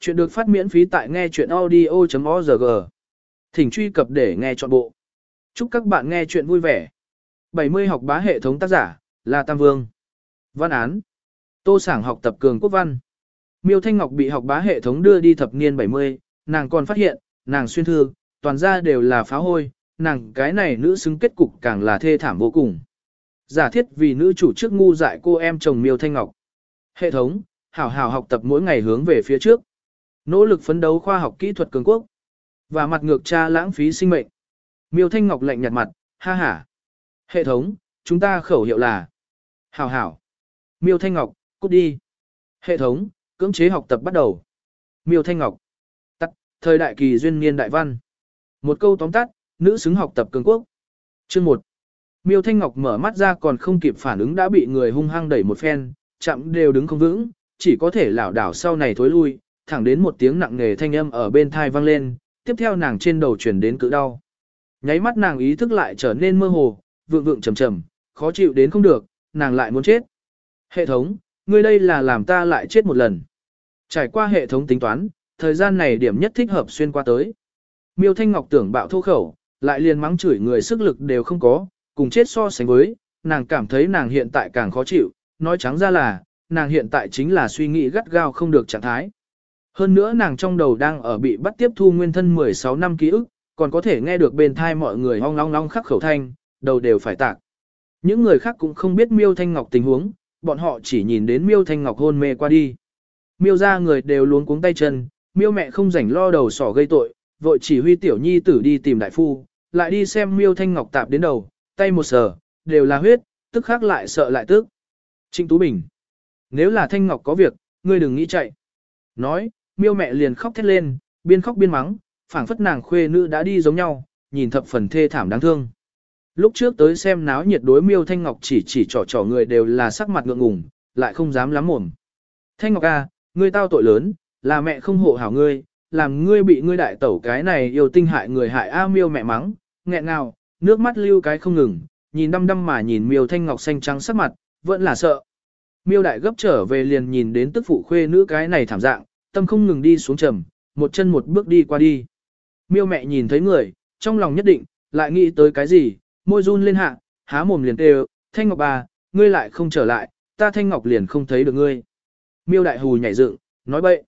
Chuyện được phát miễn phí tại nghe chuyện audio.org. Thỉnh truy cập để nghe trọn bộ. Chúc các bạn nghe chuyện vui vẻ. 70 học bá hệ thống tác giả, là Tam Vương. Văn án. Tô sảng học tập cường quốc văn. Miêu Thanh Ngọc bị học bá hệ thống đưa đi thập niên 70, nàng còn phát hiện, nàng xuyên thư, toàn ra đều là phá hôi, nàng cái này nữ xứng kết cục càng là thê thảm vô cùng. Giả thiết vì nữ chủ trước ngu dại cô em chồng Miêu Thanh Ngọc. Hệ thống, hảo hảo học tập mỗi ngày hướng về phía trước. Nỗ lực phấn đấu khoa học kỹ thuật cường quốc. Và mặt ngược cha lãng phí sinh mệnh. Miêu Thanh Ngọc lạnh nhạt mặt, ha ha. Hệ thống, chúng ta khẩu hiệu là. Hảo hảo. Miêu Thanh Ngọc, cút đi. Hệ thống, cưỡng chế học tập bắt đầu. Miêu Thanh Ngọc. Tắt, thời đại kỳ duyên niên đại văn. Một câu tóm tắt, nữ xứng học tập cường quốc. Chương 1. Miêu Thanh Ngọc mở mắt ra còn không kịp phản ứng đã bị người hung hăng đẩy một phen, chạm đều đứng không vững, chỉ có thể lảo đảo sau này thối lui, thẳng đến một tiếng nặng nề thanh âm ở bên thai vang lên, tiếp theo nàng trên đầu chuyển đến cự đau. Nháy mắt nàng ý thức lại trở nên mơ hồ, vượng vượng trầm trầm, khó chịu đến không được, nàng lại muốn chết. Hệ thống, ngươi đây là làm ta lại chết một lần. Trải qua hệ thống tính toán, thời gian này điểm nhất thích hợp xuyên qua tới. Miêu Thanh Ngọc tưởng bạo thô khẩu, lại liền mắng chửi người sức lực đều không có, cùng chết so sánh với, nàng cảm thấy nàng hiện tại càng khó chịu, nói trắng ra là, nàng hiện tại chính là suy nghĩ gắt gao không được trạng thái. Hơn nữa nàng trong đầu đang ở bị bắt tiếp thu nguyên thân 16 năm ký ức, còn có thể nghe được bên thai mọi người ong long long khắc khẩu thanh, đầu đều phải tạc. Những người khác cũng không biết Miêu Thanh Ngọc tình huống, bọn họ chỉ nhìn đến Miêu Thanh Ngọc hôn mê qua đi. Miêu ra người đều luống cuống tay chân, Miêu mẹ không rảnh lo đầu sỏ gây tội, vội chỉ huy tiểu nhi tử đi tìm đại phu, lại đi xem Miêu Thanh Ngọc tạp đến đầu, tay một sờ, đều là huyết, tức khác lại sợ lại tức. Trịnh Tú Bình. Nếu là Thanh Ngọc có việc, ngươi đừng nghĩ chạy. Nói, miêu mẹ liền khóc thét lên, biên khóc biên mắng, phảng phất nàng khuê nữ đã đi giống nhau, nhìn thập phần thê thảm đáng thương. Lúc trước tới xem náo nhiệt đối miêu Thanh Ngọc chỉ chỉ trò trò người đều là sắc mặt ngượng ngùng, lại không dám lắm mồm. Thanh Ngọc à, ngươi tao tội lớn, là mẹ không hộ hảo ngươi, làm ngươi bị ngươi đại tẩu cái này yêu tinh hại người hại a miêu mẹ mắng, nghẹn nào, nước mắt lưu cái không ngừng, nhìn đăm đăm mà nhìn miêu Thanh Ngọc xanh trắng sắc mặt, vẫn là sợ. Miêu đại gấp trở về liền nhìn đến tức phụ khuê nữ cái này thảm dạng, tâm không ngừng đi xuống trầm, một chân một bước đi qua đi. Miêu mẹ nhìn thấy người, trong lòng nhất định, lại nghĩ tới cái gì, môi run lên hạ, há mồm liền kêu, Thanh Ngọc bà, ngươi lại không trở lại, ta Thanh Ngọc liền không thấy được ngươi. Miêu đại hù nhảy dựng, nói bậy.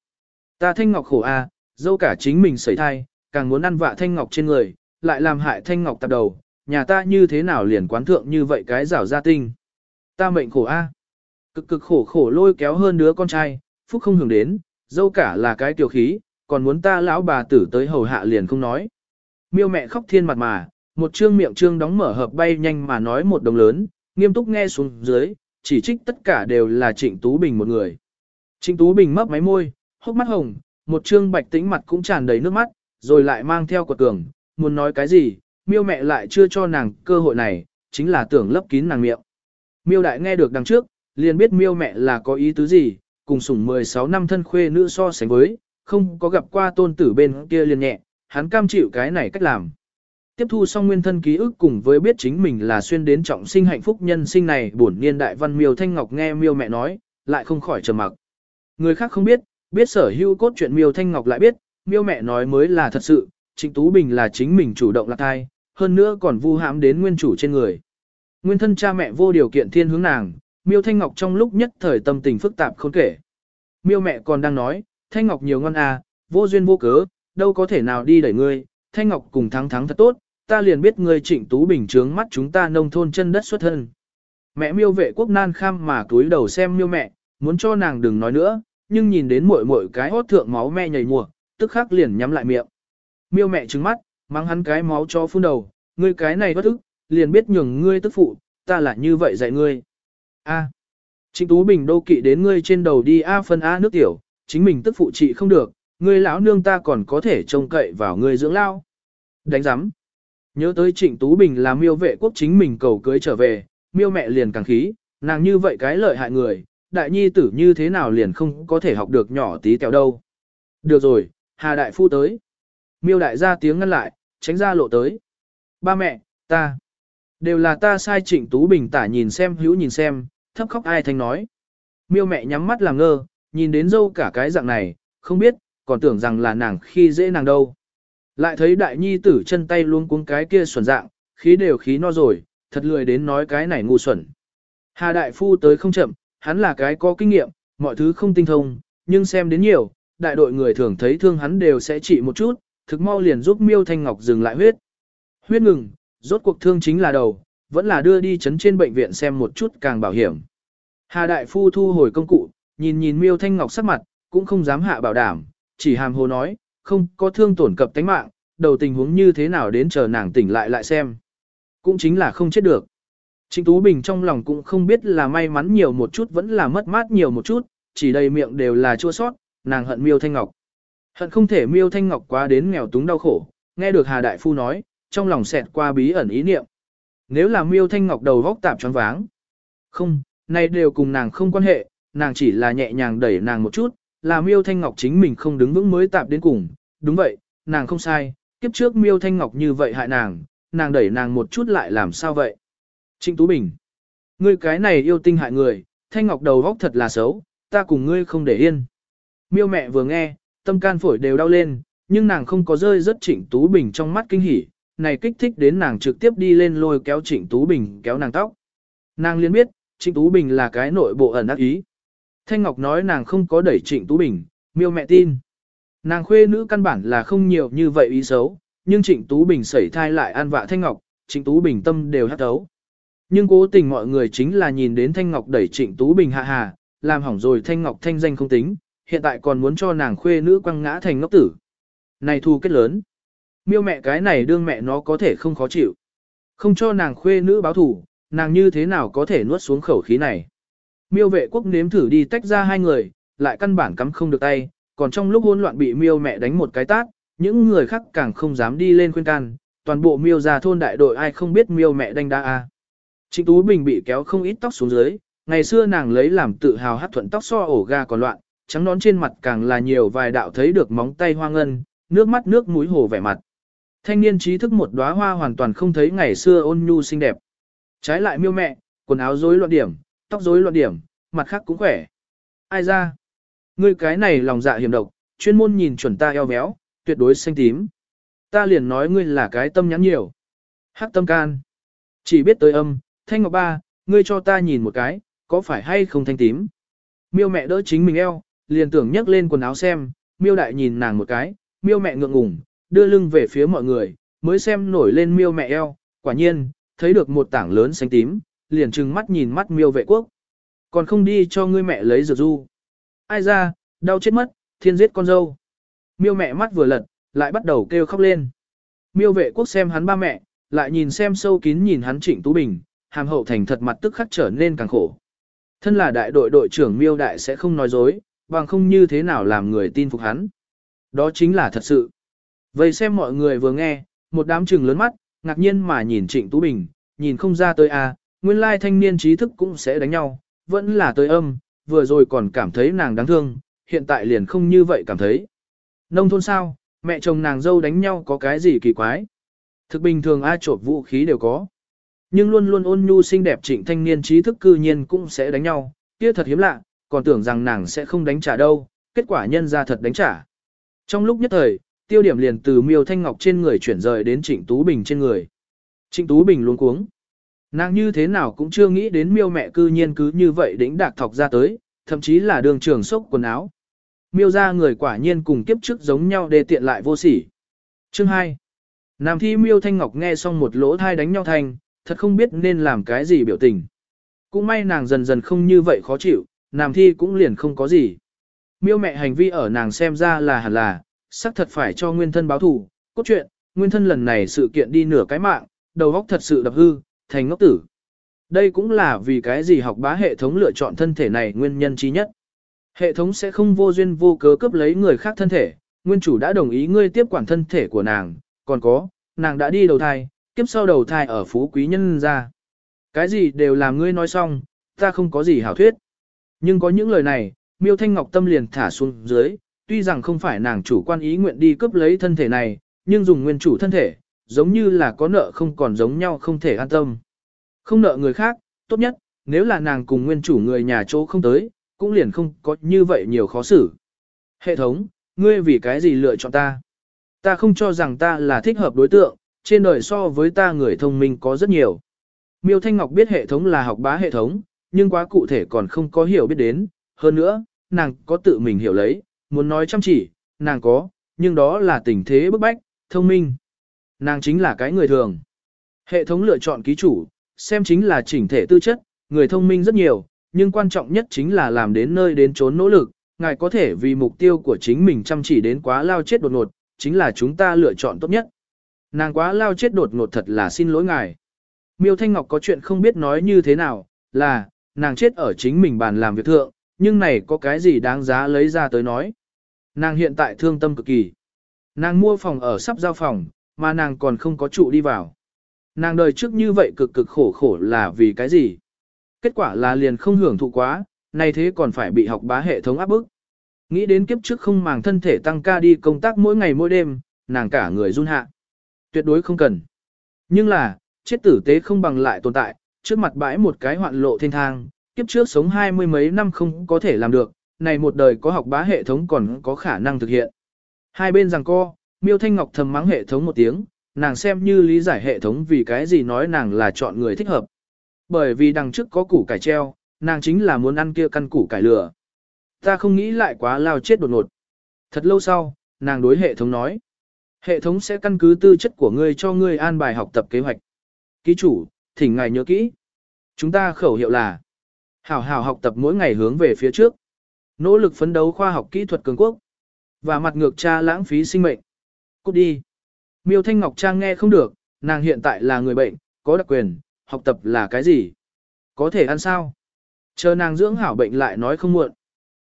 Ta Thanh Ngọc khổ a, à, dâu cả chính mình sẩy thai, càng muốn ăn vạ Thanh Ngọc trên người, lại làm hại Thanh Ngọc tạp đầu, nhà ta như thế nào liền quán thượng như vậy cái rảo gia tinh. Ta mệnh khổ a. Cực cực khổ khổ lôi kéo hơn đứa con trai, phúc không hưởng đến, dâu cả là cái tiểu khí, còn muốn ta lão bà tử tới hầu hạ liền không nói. Miêu mẹ khóc thiên mặt mà, một trương miệng trương đóng mở hợp bay nhanh mà nói một đồng lớn, nghiêm túc nghe xuống dưới, chỉ trích tất cả đều là Trịnh Tú Bình một người. Trịnh Tú Bình mấp máy môi, hốc mắt hồng, một trương bạch tĩnh mặt cũng tràn đầy nước mắt, rồi lại mang theo quật cường, muốn nói cái gì, miêu mẹ lại chưa cho nàng cơ hội này, chính là tưởng lấp kín nàng miệng. Miêu đại nghe được đằng trước, liền biết miêu mẹ là có ý tứ gì, cùng sủng 16 năm thân khuê nữ so sánh với, không có gặp qua tôn tử bên kia liền nhẹ, hắn cam chịu cái này cách làm. Tiếp thu xong nguyên thân ký ức cùng với biết chính mình là xuyên đến trọng sinh hạnh phúc nhân sinh này bổn niên đại văn miêu thanh ngọc nghe miêu mẹ nói, lại không khỏi trầm mặc. Người khác không biết, biết sở hữu cốt chuyện miêu thanh ngọc lại biết, miêu mẹ nói mới là thật sự, Trịnh Tú Bình là chính mình chủ động lạc thai, hơn nữa còn vu hãm đến nguyên chủ trên người. Nguyên thân cha mẹ vô điều kiện thiên hướng nàng, Miêu Thanh Ngọc trong lúc nhất thời tâm tình phức tạp không kể. Miêu mẹ còn đang nói, Thanh Ngọc nhiều ngon à, vô duyên vô cớ, đâu có thể nào đi đẩy ngươi, Thanh Ngọc cùng thắng thắng thật tốt, ta liền biết ngươi trịnh tú bình trướng mắt chúng ta nông thôn chân đất xuất thân. Mẹ miêu vệ quốc nan kham mà túi đầu xem miêu mẹ, muốn cho nàng đừng nói nữa, nhưng nhìn đến muội muội cái hốt thượng máu me nhảy mùa, tức khắc liền nhắm lại miệng. Miêu mẹ trừng mắt, mang hắn cái máu cho phun đầu, ngươi cái này bất ức, liền biết nhường ngươi tức phụ, ta là như vậy dạy ngươi. A. Trịnh Tú Bình đô kỵ đến ngươi trên đầu đi A phân A nước tiểu, chính mình tức phụ trị không được, ngươi lão nương ta còn có thể trông cậy vào ngươi dưỡng lao. Đánh giám. Nhớ tới Trịnh Tú Bình là miêu vệ quốc chính mình cầu cưới trở về, miêu mẹ liền càng khí, nàng như vậy cái lợi hại người, đại nhi tử như thế nào liền không có thể học được nhỏ tí tẹo đâu. Được rồi, Hà Đại Phu tới. Miêu đại ra tiếng ngăn lại, tránh ra lộ tới. Ba mẹ, ta. Đều là ta sai Trịnh Tú Bình tả nhìn xem hữu nhìn xem, thấp khóc ai thanh nói. Miêu mẹ nhắm mắt làm ngơ, nhìn đến dâu cả cái dạng này, không biết, còn tưởng rằng là nàng khi dễ nàng đâu. Lại thấy đại nhi tử chân tay luôn cuống cái kia xuẩn dạng, khí đều khí no rồi, thật lười đến nói cái này ngu xuẩn. Hà đại phu tới không chậm, hắn là cái có kinh nghiệm, mọi thứ không tinh thông, nhưng xem đến nhiều, đại đội người thường thấy thương hắn đều sẽ trị một chút, thực mau liền giúp Miêu Thanh Ngọc dừng lại huyết. Huyết ngừng, rốt cuộc thương chính là đầu, vẫn là đưa đi chấn trên bệnh viện xem một chút càng bảo hiểm. Hà đại phu thu hồi công cụ, nhìn nhìn Miêu Thanh Ngọc sắc mặt, cũng không dám hạ bảo đảm, chỉ hàm hồ nói, không có thương tổn cập tánh mạng, đầu tình huống như thế nào đến chờ nàng tỉnh lại lại xem. Cũng chính là không chết được. Trịnh Tú Bình trong lòng cũng không biết là may mắn nhiều một chút vẫn là mất mát nhiều một chút, chỉ đầy miệng đều là chua sót, nàng hận Miêu Thanh Ngọc. Hận không thể Miêu Thanh Ngọc quá đến nghèo túng đau khổ, nghe được Hà Đại Phu nói, trong lòng xẹt qua bí ẩn ý niệm. Nếu là Miêu Thanh Ngọc đầu vóc tạp choáng váng. Không, này đều cùng nàng không quan hệ, nàng chỉ là nhẹ nhàng đẩy nàng một chút, là Miêu Thanh Ngọc chính mình không đứng vững mới tạp đến cùng. Đúng vậy, nàng không sai, kiếp trước Miêu Thanh Ngọc như vậy hại nàng, nàng đẩy nàng một chút lại làm sao vậy? Trịnh Tú Bình, ngươi cái này yêu tinh hại người, Thanh Ngọc đầu vóc thật là xấu, ta cùng ngươi không để yên. Miêu mẹ vừa nghe, tâm can phổi đều đau lên, nhưng nàng không có rơi rất Trịnh Tú Bình trong mắt kinh hỉ, này kích thích đến nàng trực tiếp đi lên lôi kéo Trịnh Tú Bình kéo nàng tóc. Nàng liền biết, Trịnh Tú Bình là cái nội bộ ẩn ác ý. Thanh Ngọc nói nàng không có đẩy Trịnh Tú Bình, miêu mẹ tin. Nàng khuê nữ căn bản là không nhiều như vậy ý xấu, nhưng Trịnh Tú Bình sẩy thai lại an vạ Thanh Ngọc, Trịnh Tú Bình tâm đều hát thấu. Nhưng cố tình mọi người chính là nhìn đến Thanh Ngọc đẩy Trịnh Tú Bình hạ hà, làm hỏng rồi Thanh Ngọc thanh danh không tính, hiện tại còn muốn cho nàng khuê nữ quăng ngã thành ngốc tử. Này thu kết lớn. Miêu mẹ cái này đương mẹ nó có thể không khó chịu. Không cho nàng khuê nữ báo thủ, nàng như thế nào có thể nuốt xuống khẩu khí này. Miêu vệ quốc nếm thử đi tách ra hai người, lại căn bản cắm không được tay, còn trong lúc hỗn loạn bị miêu mẹ đánh một cái tát, những người khác càng không dám đi lên khuyên can, toàn bộ miêu già thôn đại đội ai không biết miêu mẹ đánh đa a. Trịnh Tú Bình bị kéo không ít tóc xuống dưới, ngày xưa nàng lấy làm tự hào hát thuận tóc so ổ ga còn loạn, trắng nón trên mặt càng là nhiều vài đạo thấy được móng tay hoa ngân, nước mắt nước mũi hồ vẻ mặt. Thanh niên trí thức một đóa hoa hoàn toàn không thấy ngày xưa ôn nhu xinh đẹp. Trái lại miêu mẹ, quần áo rối loạn điểm, tóc rối loạn điểm, mặt khác cũng khỏe. Ai ra? Ngươi cái này lòng dạ hiểm độc, chuyên môn nhìn chuẩn ta eo béo, tuyệt đối xanh tím. Ta liền nói ngươi là cái tâm nhắn nhiều. Hắc tâm can. Chỉ biết tới âm, thanh ngọc ba, ngươi cho ta nhìn một cái, có phải hay không thanh tím. Miêu mẹ đỡ chính mình eo, liền tưởng nhấc lên quần áo xem, miêu đại nhìn nàng một cái, miêu mẹ ngượng ngùng, đưa lưng về phía mọi người, mới xem nổi lên miêu mẹ eo, quả nhiên, thấy được một tảng lớn xanh tím, liền trừng mắt nhìn mắt miêu vệ quốc. Còn không đi cho ngươi mẹ lấy dược du. Ai ra, đau chết mất, thiên giết con dâu. Miêu mẹ mắt vừa lật, lại bắt đầu kêu khóc lên. Miêu vệ quốc xem hắn ba mẹ, lại nhìn xem sâu kín nhìn hắn trịnh Tú Bình, hàm hậu thành thật mặt tức khắc trở nên càng khổ. Thân là đại đội đội trưởng miêu đại sẽ không nói dối, bằng không như thế nào làm người tin phục hắn. Đó chính là thật sự. Vậy xem mọi người vừa nghe, một đám trừng lớn mắt, ngạc nhiên mà nhìn Trịnh Tú Bình, nhìn không ra tới a, à, nguyên lai thanh niên trí thức cũng sẽ đánh nhau, vẫn là tới âm, vừa rồi còn cảm thấy nàng đáng thương, hiện tại liền không như vậy cảm thấy. Nông thôn sao, mẹ chồng nàng dâu đánh nhau có cái gì kỳ quái. Thực bình thường ai trộm vũ khí đều có. Nhưng luôn luôn ôn nhu xinh đẹp trịnh thanh niên trí thức cư nhiên cũng sẽ đánh nhau, kia thật hiếm lạ, còn tưởng rằng nàng sẽ không đánh trả đâu, kết quả nhân ra thật đánh trả. Trong lúc nhất thời, tiêu điểm liền từ miêu thanh ngọc trên người chuyển rời đến trịnh Tú Bình trên người. Trịnh Tú Bình luôn cuống. Nàng như thế nào cũng chưa nghĩ đến miêu mẹ cư nhiên cứ như vậy đỉnh đạc thọc ra tới, thậm chí là đường trường sốc quần áo. Miêu ra người quả nhiên cùng kiếp trước giống nhau để tiện lại vô sỉ. Chương 2. Nam thi miêu thanh ngọc nghe xong một lỗ thai đánh nhau thành, thật không biết nên làm cái gì biểu tình. Cũng may nàng dần dần không như vậy khó chịu, nam thi cũng liền không có gì. Miêu mẹ hành vi ở nàng xem ra là hẳn là, xác thật phải cho nguyên thân báo thù, cốt truyện, nguyên thân lần này sự kiện đi nửa cái mạng, đầu óc thật sự đập hư, thành ngốc tử. Đây cũng là vì cái gì học bá hệ thống lựa chọn thân thể này nguyên nhân chí nhất. Hệ thống sẽ không vô duyên vô cớ cướp lấy người khác thân thể, nguyên chủ đã đồng ý ngươi tiếp quản thân thể của nàng, còn có, nàng đã đi đầu thai, tiếp sau đầu thai ở phú quý nhân ra. Cái gì đều làm ngươi nói xong, ta không có gì hảo thuyết. Nhưng có những lời này, miêu thanh ngọc tâm liền thả xuống dưới, tuy rằng không phải nàng chủ quan ý nguyện đi cướp lấy thân thể này, nhưng dùng nguyên chủ thân thể, giống như là có nợ không còn giống nhau không thể an tâm. Không nợ người khác, tốt nhất, nếu là nàng cùng nguyên chủ người nhà chỗ không tới, cũng liền không có như vậy nhiều khó xử. Hệ thống, ngươi vì cái gì lựa chọn ta? Ta không cho rằng ta là thích hợp đối tượng, trên đời so với ta người thông minh có rất nhiều. Miêu Thanh Ngọc biết hệ thống là học bá hệ thống, nhưng quá cụ thể còn không có hiểu biết đến. Hơn nữa, nàng có tự mình hiểu lấy, muốn nói chăm chỉ, nàng có, nhưng đó là tình thế bức bách, thông minh. Nàng chính là cái người thường. Hệ thống lựa chọn ký chủ, xem chính là chỉnh thể tư chất, người thông minh rất nhiều, nhưng quan trọng nhất chính là làm đến nơi đến trốn nỗ lực. Ngài có thể vì mục tiêu của chính mình chăm chỉ đến quá lao chết đột ngột, chính là chúng ta lựa chọn tốt nhất. Nàng quá lao chết đột ngột thật là xin lỗi ngài. Miêu Thanh Ngọc có chuyện không biết nói như thế nào, là, nàng chết ở chính mình bàn làm việc thượng, nhưng này có cái gì đáng giá lấy ra tới nói. Nàng hiện tại thương tâm cực kỳ. Nàng mua phòng ở sắp giao phòng, mà nàng còn không có trụ đi vào. Nàng đời trước như vậy cực cực khổ khổ là vì cái gì? Kết quả là liền không hưởng thụ quá, nay thế còn phải bị học bá hệ thống áp bức. Nghĩ đến kiếp trước không màng thân thể tăng ca đi công tác mỗi ngày mỗi đêm, nàng cả người run hạ. Tuyệt đối không cần. Nhưng là, chết tử tế không bằng lại tồn tại, trước mặt bãi một cái hoạn lộ thiên thang, kiếp trước sống hai mươi mấy năm không có thể làm được, này một đời có học bá hệ thống còn có khả năng thực hiện. Hai bên rằng co, miêu thanh ngọc thầm mắng hệ thống một tiếng, nàng xem như lý giải hệ thống vì cái gì nói nàng là chọn người thích hợp. Bởi vì đằng trước có củ cải treo, nàng chính là muốn ăn kia căn củ cải lửa. Ta không nghĩ lại quá lao chết đột ngột. Thật lâu sau, nàng đối hệ thống nói. Hệ thống sẽ căn cứ tư chất của ngươi cho ngươi an bài học tập kế hoạch. Ký chủ, thỉnh ngài nhớ kỹ. Chúng ta khẩu hiệu là Hảo hảo học tập mỗi ngày hướng về phía trước. Nỗ lực phấn đấu khoa học kỹ thuật cường quốc. Và mặt ngược cha lãng phí sinh mệnh. Cút đi. Miêu Thanh Ngọc Trang nghe không được, nàng hiện tại là người bệnh, có đặc quyền, học tập là cái gì? Có thể ăn sao? Chờ nàng dưỡng hảo bệnh lại nói không muộn.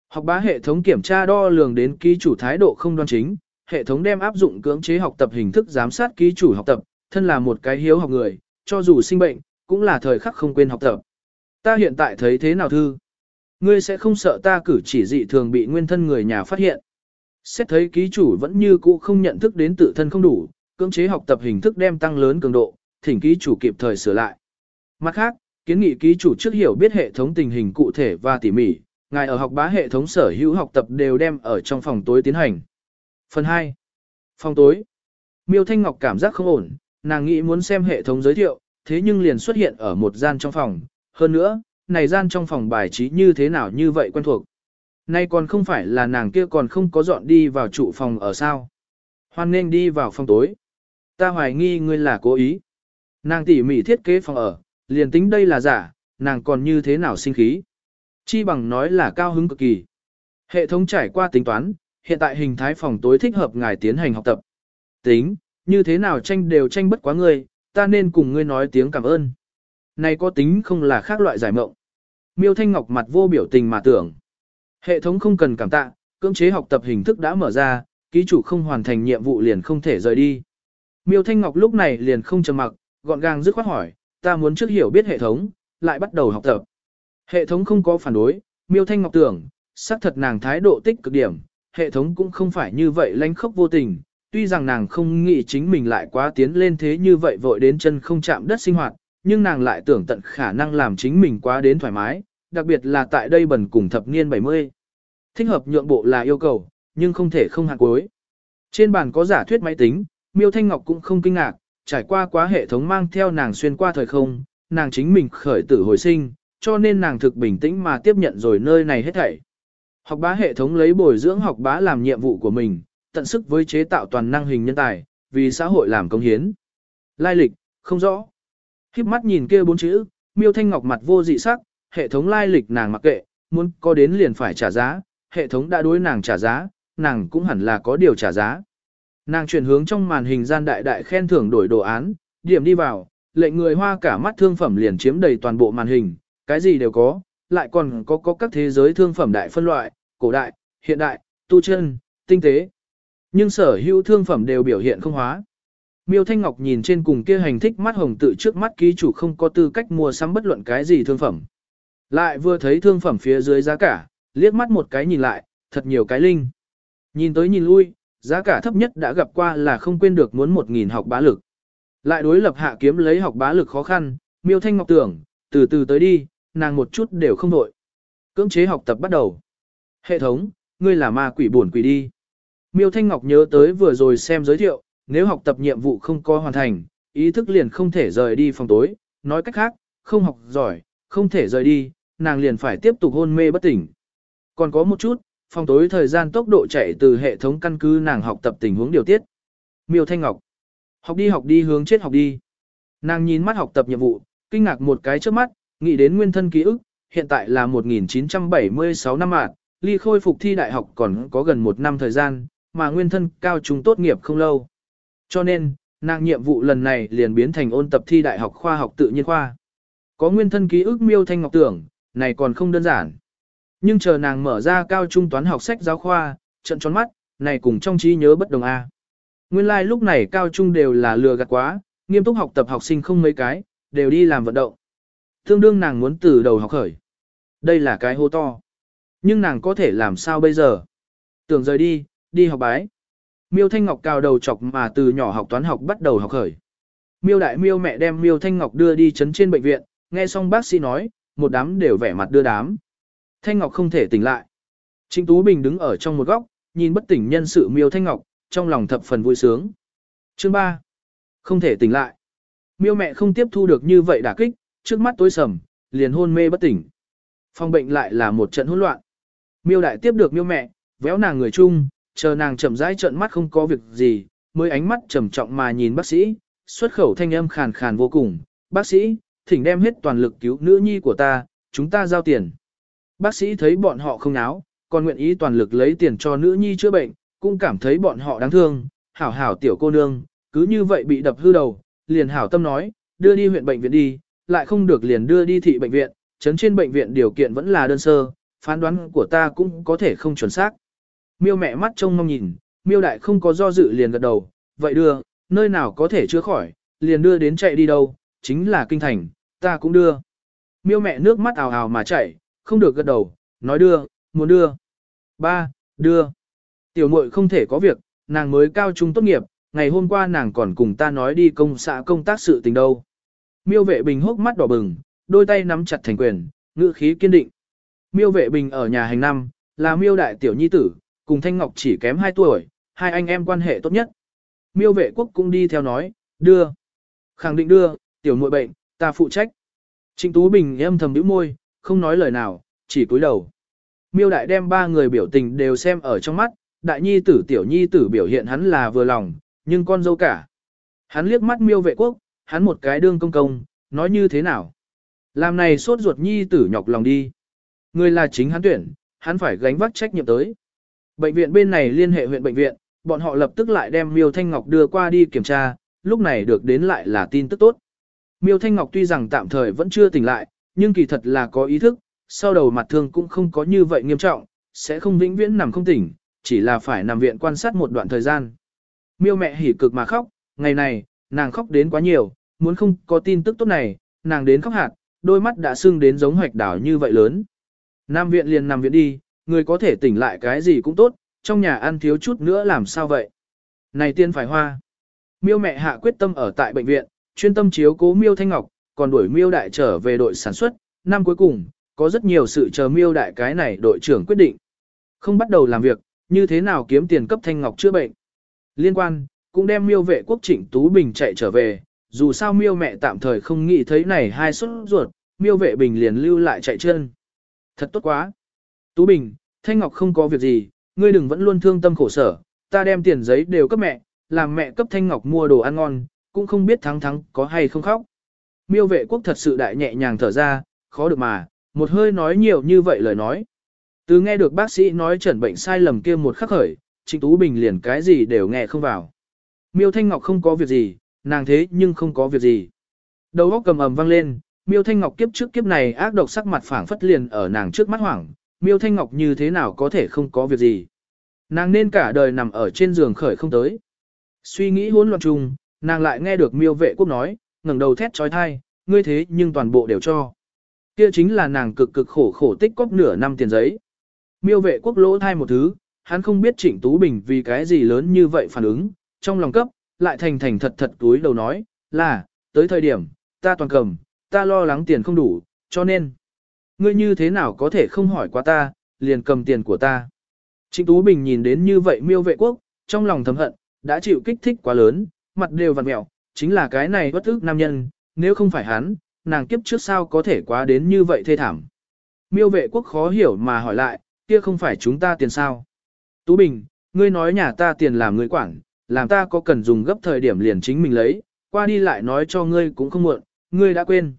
Học bá hệ thống kiểm tra đo lường đến ký chủ thái độ không đoan chính, hệ thống đem áp dụng cưỡng chế học tập hình thức giám sát ký chủ học tập, thân là một cái hiếu học người, cho dù sinh bệnh, cũng là thời khắc không quên học tập. Ta hiện tại thấy thế nào thư? Ngươi sẽ không sợ ta cử chỉ dị thường bị nguyên thân người nhà phát hiện. Xét thấy ký chủ vẫn như cũ không nhận thức đến tự thân không đủ, cưỡng chế học tập hình thức đem tăng lớn cường độ, thỉnh ký chủ kịp thời sửa lại. Mặt khác, kiến nghị ký chủ trước hiểu biết hệ thống tình hình cụ thể và tỉ mỉ, ngài ở học bá hệ thống sở hữu học tập đều đem ở trong phòng tối tiến hành. Phần 2. Phòng tối. Miêu Thanh Ngọc cảm giác không ổn, nàng nghĩ muốn xem hệ thống giới thiệu, thế nhưng liền xuất hiện ở một gian trong phòng. Hơn nữa, này gian trong phòng bài trí như thế nào như vậy quen thuộc. Nay còn không phải là nàng kia còn không có dọn đi vào trụ phòng ở sao. Hoan nên đi vào phòng tối. Ta hoài nghi ngươi là cố ý. Nàng tỉ mỉ thiết kế phòng ở, liền tính đây là giả, nàng còn như thế nào sinh khí. Chi bằng nói là cao hứng cực kỳ. Hệ thống trải qua tính toán, hiện tại hình thái phòng tối thích hợp ngài tiến hành học tập. Tính, như thế nào tranh đều tranh bất quá ngươi, ta nên cùng ngươi nói tiếng cảm ơn. Này có tính không là khác loại giải mộng. Miêu Thanh Ngọc mặt vô biểu tình mà tưởng. Hệ thống không cần cảm tạ, cưỡng chế học tập hình thức đã mở ra, ký chủ không hoàn thành nhiệm vụ liền không thể rời đi. Miêu Thanh Ngọc lúc này liền không trầm mặc, gọn gàng dứt khoát hỏi, ta muốn trước hiểu biết hệ thống, lại bắt đầu học tập. Hệ thống không có phản đối, Miêu Thanh Ngọc tưởng, xác thật nàng thái độ tích cực điểm, hệ thống cũng không phải như vậy lánh khốc vô tình, tuy rằng nàng không nghĩ chính mình lại quá tiến lên thế như vậy vội đến chân không chạm đất sinh hoạt, nhưng nàng lại tưởng tận khả năng làm chính mình quá đến thoải mái, đặc biệt là tại đây bẩn cùng thập niên 70. Thích hợp nhượng bộ là yêu cầu, nhưng không thể không hạn cuối. Trên bàn có giả thuyết máy tính, Miêu Thanh Ngọc cũng không kinh ngạc, trải qua quá hệ thống mang theo nàng xuyên qua thời không, nàng chính mình khởi tử hồi sinh, cho nên nàng thực bình tĩnh mà tiếp nhận rồi nơi này hết thảy. Học bá hệ thống lấy bồi dưỡng học bá làm nhiệm vụ của mình, tận sức với chế tạo toàn năng hình nhân tài, vì xã hội làm công hiến. Lai lịch, không rõ. Khiếp mắt nhìn kia bốn chữ, miêu thanh ngọc mặt vô dị sắc, hệ thống lai lịch nàng mặc kệ, muốn có đến liền phải trả giá, hệ thống đã đối nàng trả giá, nàng cũng hẳn là có điều trả giá. Nàng chuyển hướng trong màn hình gian đại đại khen thưởng đổi đồ án, điểm đi vào, lệnh người hoa cả mắt thương phẩm liền chiếm đầy toàn bộ màn hình, cái gì đều có, lại còn có có các thế giới thương phẩm đại phân loại, cổ đại, hiện đại, tu chân, tinh tế. Nhưng sở hữu thương phẩm đều biểu hiện không hóa. Miêu Thanh Ngọc nhìn trên cùng kia hành thích mắt hồng tự trước mắt ký chủ không có tư cách mua sắm bất luận cái gì thương phẩm. Lại vừa thấy thương phẩm phía dưới giá cả, liếc mắt một cái nhìn lại, thật nhiều cái linh. Nhìn tới nhìn lui, giá cả thấp nhất đã gặp qua là không quên được muốn một nghìn học bá lực. Lại đối lập hạ kiếm lấy học bá lực khó khăn, Miêu Thanh Ngọc tưởng, từ từ tới đi, nàng một chút đều không đội. Cưỡng chế học tập bắt đầu. Hệ thống, ngươi là ma quỷ buồn quỷ đi. Miêu Thanh Ngọc nhớ tới vừa rồi xem giới thiệu, nếu học tập nhiệm vụ không có hoàn thành, ý thức liền không thể rời đi phòng tối, nói cách khác, không học giỏi, không thể rời đi, nàng liền phải tiếp tục hôn mê bất tỉnh. Còn có một chút, phòng tối thời gian tốc độ chạy từ hệ thống căn cứ nàng học tập tình huống điều tiết. Miêu Thanh Ngọc, học đi học đi hướng chết học đi. Nàng nhìn mắt học tập nhiệm vụ, kinh ngạc một cái trước mắt, nghĩ đến nguyên thân ký ức, hiện tại là 1976 năm ạ, ly khôi phục thi đại học còn có gần một năm thời gian, mà nguyên thân cao trung tốt nghiệp không lâu. Cho nên, nàng nhiệm vụ lần này liền biến thành ôn tập thi đại học khoa học tự nhiên khoa. Có nguyên thân ký ức miêu thanh ngọc tưởng, này còn không đơn giản. Nhưng chờ nàng mở ra cao trung toán học sách giáo khoa, trận tròn mắt, này cùng trong trí nhớ bất đồng A. Nguyên lai like lúc này cao trung đều là lừa gạt quá, nghiêm túc học tập học sinh không mấy cái, đều đi làm vận động. Tương đương nàng muốn từ đầu học khởi. Đây là cái hô to. Nhưng nàng có thể làm sao bây giờ? Tưởng rời đi, đi học bái. Miêu Thanh Ngọc cào đầu chọc mà từ nhỏ học toán học bắt đầu học khởi. Miêu đại miêu mẹ đem Miêu Thanh Ngọc đưa đi chấn trên bệnh viện, nghe xong bác sĩ nói, một đám đều vẻ mặt đưa đám. Thanh Ngọc không thể tỉnh lại. Trịnh Tú Bình đứng ở trong một góc, nhìn bất tỉnh nhân sự Miêu Thanh Ngọc, trong lòng thập phần vui sướng. Chương 3. Không thể tỉnh lại. Miêu mẹ không tiếp thu được như vậy đả kích, trước mắt tối sầm, liền hôn mê bất tỉnh. Phòng bệnh lại là một trận hỗn loạn. Miêu đại tiếp được miêu mẹ, véo nàng người chung, chờ nàng chậm rãi trợn mắt không có việc gì, mới ánh mắt trầm trọng mà nhìn bác sĩ, xuất khẩu thanh âm khàn khàn vô cùng, bác sĩ, thỉnh đem hết toàn lực cứu nữ nhi của ta, chúng ta giao tiền. Bác sĩ thấy bọn họ không náo, còn nguyện ý toàn lực lấy tiền cho nữ nhi chữa bệnh, cũng cảm thấy bọn họ đáng thương, hảo hảo tiểu cô nương, cứ như vậy bị đập hư đầu, liền hảo tâm nói, đưa đi huyện bệnh viện đi, lại không được liền đưa đi thị bệnh viện, chấn trên bệnh viện điều kiện vẫn là đơn sơ, phán đoán của ta cũng có thể không chuẩn xác. Miêu mẹ mắt trông mong nhìn, miêu đại không có do dự liền gật đầu, vậy đưa, nơi nào có thể chữa khỏi, liền đưa đến chạy đi đâu, chính là kinh thành, ta cũng đưa. Miêu mẹ nước mắt ào ào mà chảy, không được gật đầu, nói đưa, muốn đưa. Ba, đưa. Tiểu muội không thể có việc, nàng mới cao trung tốt nghiệp, ngày hôm qua nàng còn cùng ta nói đi công xã công tác sự tình đâu. Miêu vệ bình hốc mắt đỏ bừng, đôi tay nắm chặt thành quyền, ngữ khí kiên định. Miêu vệ bình ở nhà hành năm, là miêu đại tiểu nhi tử, cùng Thanh Ngọc chỉ kém 2 tuổi, hai anh em quan hệ tốt nhất. Miêu vệ quốc cũng đi theo nói, đưa. Khẳng định đưa, tiểu muội bệnh, ta phụ trách. Trịnh Tú Bình âm thầm bĩu môi, không nói lời nào, chỉ cúi đầu. Miêu đại đem ba người biểu tình đều xem ở trong mắt, đại nhi tử tiểu nhi tử biểu hiện hắn là vừa lòng, nhưng con dâu cả. Hắn liếc mắt miêu vệ quốc, hắn một cái đương công công, nói như thế nào. Làm này sốt ruột nhi tử nhọc lòng đi. Người là chính hắn tuyển, hắn phải gánh vác trách nhiệm tới. Bệnh viện bên này liên hệ huyện bệnh viện, bọn họ lập tức lại đem Miêu Thanh Ngọc đưa qua đi kiểm tra, lúc này được đến lại là tin tức tốt. Miêu Thanh Ngọc tuy rằng tạm thời vẫn chưa tỉnh lại, nhưng kỳ thật là có ý thức, sau đầu mặt thương cũng không có như vậy nghiêm trọng, sẽ không vĩnh viễn nằm không tỉnh, chỉ là phải nằm viện quan sát một đoạn thời gian. Miêu mẹ hỉ cực mà khóc, ngày này, nàng khóc đến quá nhiều, muốn không có tin tức tốt này, nàng đến khóc hạt, đôi mắt đã sưng đến giống hoạch đảo như vậy lớn. Nam viện liền nằm viện đi, người có thể tỉnh lại cái gì cũng tốt, trong nhà ăn thiếu chút nữa làm sao vậy. Này tiên phải hoa. Miêu mẹ hạ quyết tâm ở tại bệnh viện, chuyên tâm chiếu cố Miêu Thanh Ngọc, còn đuổi Miêu đại trở về đội sản xuất, năm cuối cùng, có rất nhiều sự chờ Miêu đại cái này đội trưởng quyết định. Không bắt đầu làm việc, như thế nào kiếm tiền cấp Thanh Ngọc chữa bệnh. Liên quan, cũng đem Miêu vệ quốc trịnh Tú Bình chạy trở về, dù sao Miêu mẹ tạm thời không nghĩ thấy này hai suất ruột, Miêu vệ bình liền lưu lại chạy chân. Thật tốt quá. Tú Bình, Thanh Ngọc không có việc gì, ngươi đừng vẫn luôn thương tâm khổ sở, ta đem tiền giấy đều cấp mẹ, làm mẹ cấp Thanh Ngọc mua đồ ăn ngon, cũng không biết thắng thắng có hay không khóc. Miêu vệ quốc thật sự đại nhẹ nhàng thở ra, khó được mà, một hơi nói nhiều như vậy lời nói. Từ nghe được bác sĩ nói chẩn bệnh sai lầm kia một khắc khởi, Trịnh Tú Bình liền cái gì đều nghe không vào. Miêu Thanh Ngọc không có việc gì, nàng thế nhưng không có việc gì. Đầu óc cầm ầm vang lên, Miêu Thanh Ngọc kiếp trước kiếp này ác độc sắc mặt phảng phất liền ở nàng trước mắt hoảng, Miêu Thanh Ngọc như thế nào có thể không có việc gì. Nàng nên cả đời nằm ở trên giường khởi không tới. Suy nghĩ hỗn loạn chung, nàng lại nghe được Miêu Vệ Quốc nói, ngẩng đầu thét trói thai, ngươi thế nhưng toàn bộ đều cho. Kia chính là nàng cực cực khổ khổ tích cóp nửa năm tiền giấy. Miêu Vệ Quốc lỗ thai một thứ, hắn không biết Trịnh Tú Bình vì cái gì lớn như vậy phản ứng, trong lòng cấp, lại thành thành thật thật túi đầu nói, là, tới thời điểm, ta toàn cầm, ta lo lắng tiền không đủ, cho nên, ngươi như thế nào có thể không hỏi qua ta, liền cầm tiền của ta. Trịnh Tú Bình nhìn đến như vậy miêu vệ quốc, trong lòng thầm hận, đã chịu kích thích quá lớn, mặt đều vặn mẹo, chính là cái này bất ức nam nhân, nếu không phải hắn, nàng kiếp trước sao có thể quá đến như vậy thê thảm. Miêu vệ quốc khó hiểu mà hỏi lại, kia không phải chúng ta tiền sao. Tú Bình, ngươi nói nhà ta tiền làm ngươi quản, làm ta có cần dùng gấp thời điểm liền chính mình lấy, qua đi lại nói cho ngươi cũng không muộn, ngươi đã quên.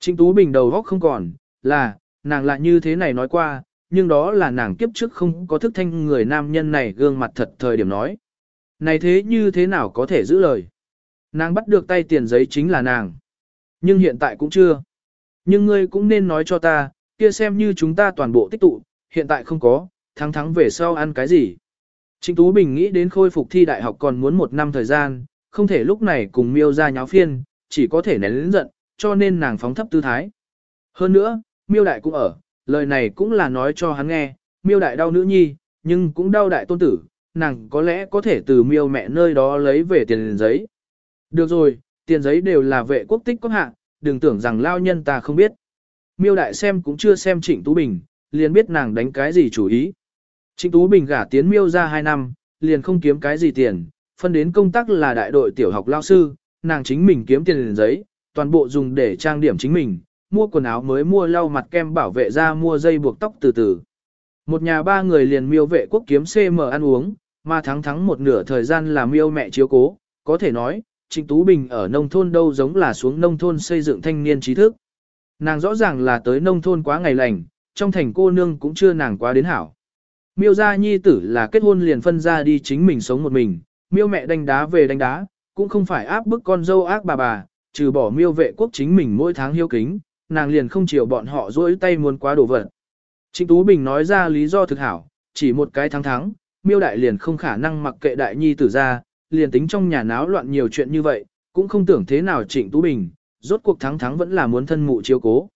Trịnh Tú Bình đầu góc không còn, là, nàng lại như thế này nói qua, nhưng đó là nàng kiếp trước không có thức thanh người nam nhân này gương mặt thật thời điểm nói. Này thế như thế nào có thể giữ lời? Nàng bắt được tay tiền giấy chính là nàng. Nhưng hiện tại cũng chưa. Nhưng ngươi cũng nên nói cho ta, kia xem như chúng ta toàn bộ tích tụ, hiện tại không có, thắng thắng về sau ăn cái gì. Trịnh Tú Bình nghĩ đến khôi phục thi đại học còn muốn một năm thời gian, không thể lúc này cùng miêu ra nháo phiên, chỉ có thể nén lĩnh giận, cho nên nàng phóng thấp tư thái. Hơn nữa, miêu đại cũng ở, lời này cũng là nói cho hắn nghe, miêu đại đau nữ nhi, nhưng cũng đau đại tôn tử, nàng có lẽ có thể từ miêu mẹ nơi đó lấy về tiền giấy. Được rồi, tiền giấy đều là vệ quốc tích có hạ, đừng tưởng rằng lao nhân ta không biết. Miêu đại xem cũng chưa xem Trịnh Tú Bình, liền biết nàng đánh cái gì chủ ý. Trịnh Tú Bình gả tiến miêu ra 2 năm, liền không kiếm cái gì tiền, phân đến công tác là đại đội tiểu học lao sư, nàng chính mình kiếm tiền liền giấy, toàn bộ dùng để trang điểm chính mình, mua quần áo mới mua lau mặt kem bảo vệ ra mua dây buộc tóc từ từ. Một nhà ba người liền miêu vệ quốc kiếm CM ăn uống, mà thắng thắng một nửa thời gian là miêu mẹ chiếu cố, có thể nói, Trịnh Tú Bình ở nông thôn đâu giống là xuống nông thôn xây dựng thanh niên trí thức. Nàng rõ ràng là tới nông thôn quá ngày lành, trong thành cô nương cũng chưa nàng quá đến hảo. Miêu gia nhi tử là kết hôn liền phân ra đi chính mình sống một mình, miêu mẹ đánh đá về đánh đá, cũng không phải áp bức con dâu ác bà bà, trừ bỏ miêu vệ quốc chính mình mỗi tháng hiếu kính, nàng liền không chịu bọn họ rỗi tay muốn quá đổ vật. Trịnh Tú Bình nói ra lý do thực hảo, chỉ một cái thắng thắng, miêu đại liền không khả năng mặc kệ đại nhi tử ra, liền tính trong nhà náo loạn nhiều chuyện như vậy, cũng không tưởng thế nào trịnh Tú Bình, rốt cuộc thắng thắng vẫn là muốn thân mụ chiếu cố.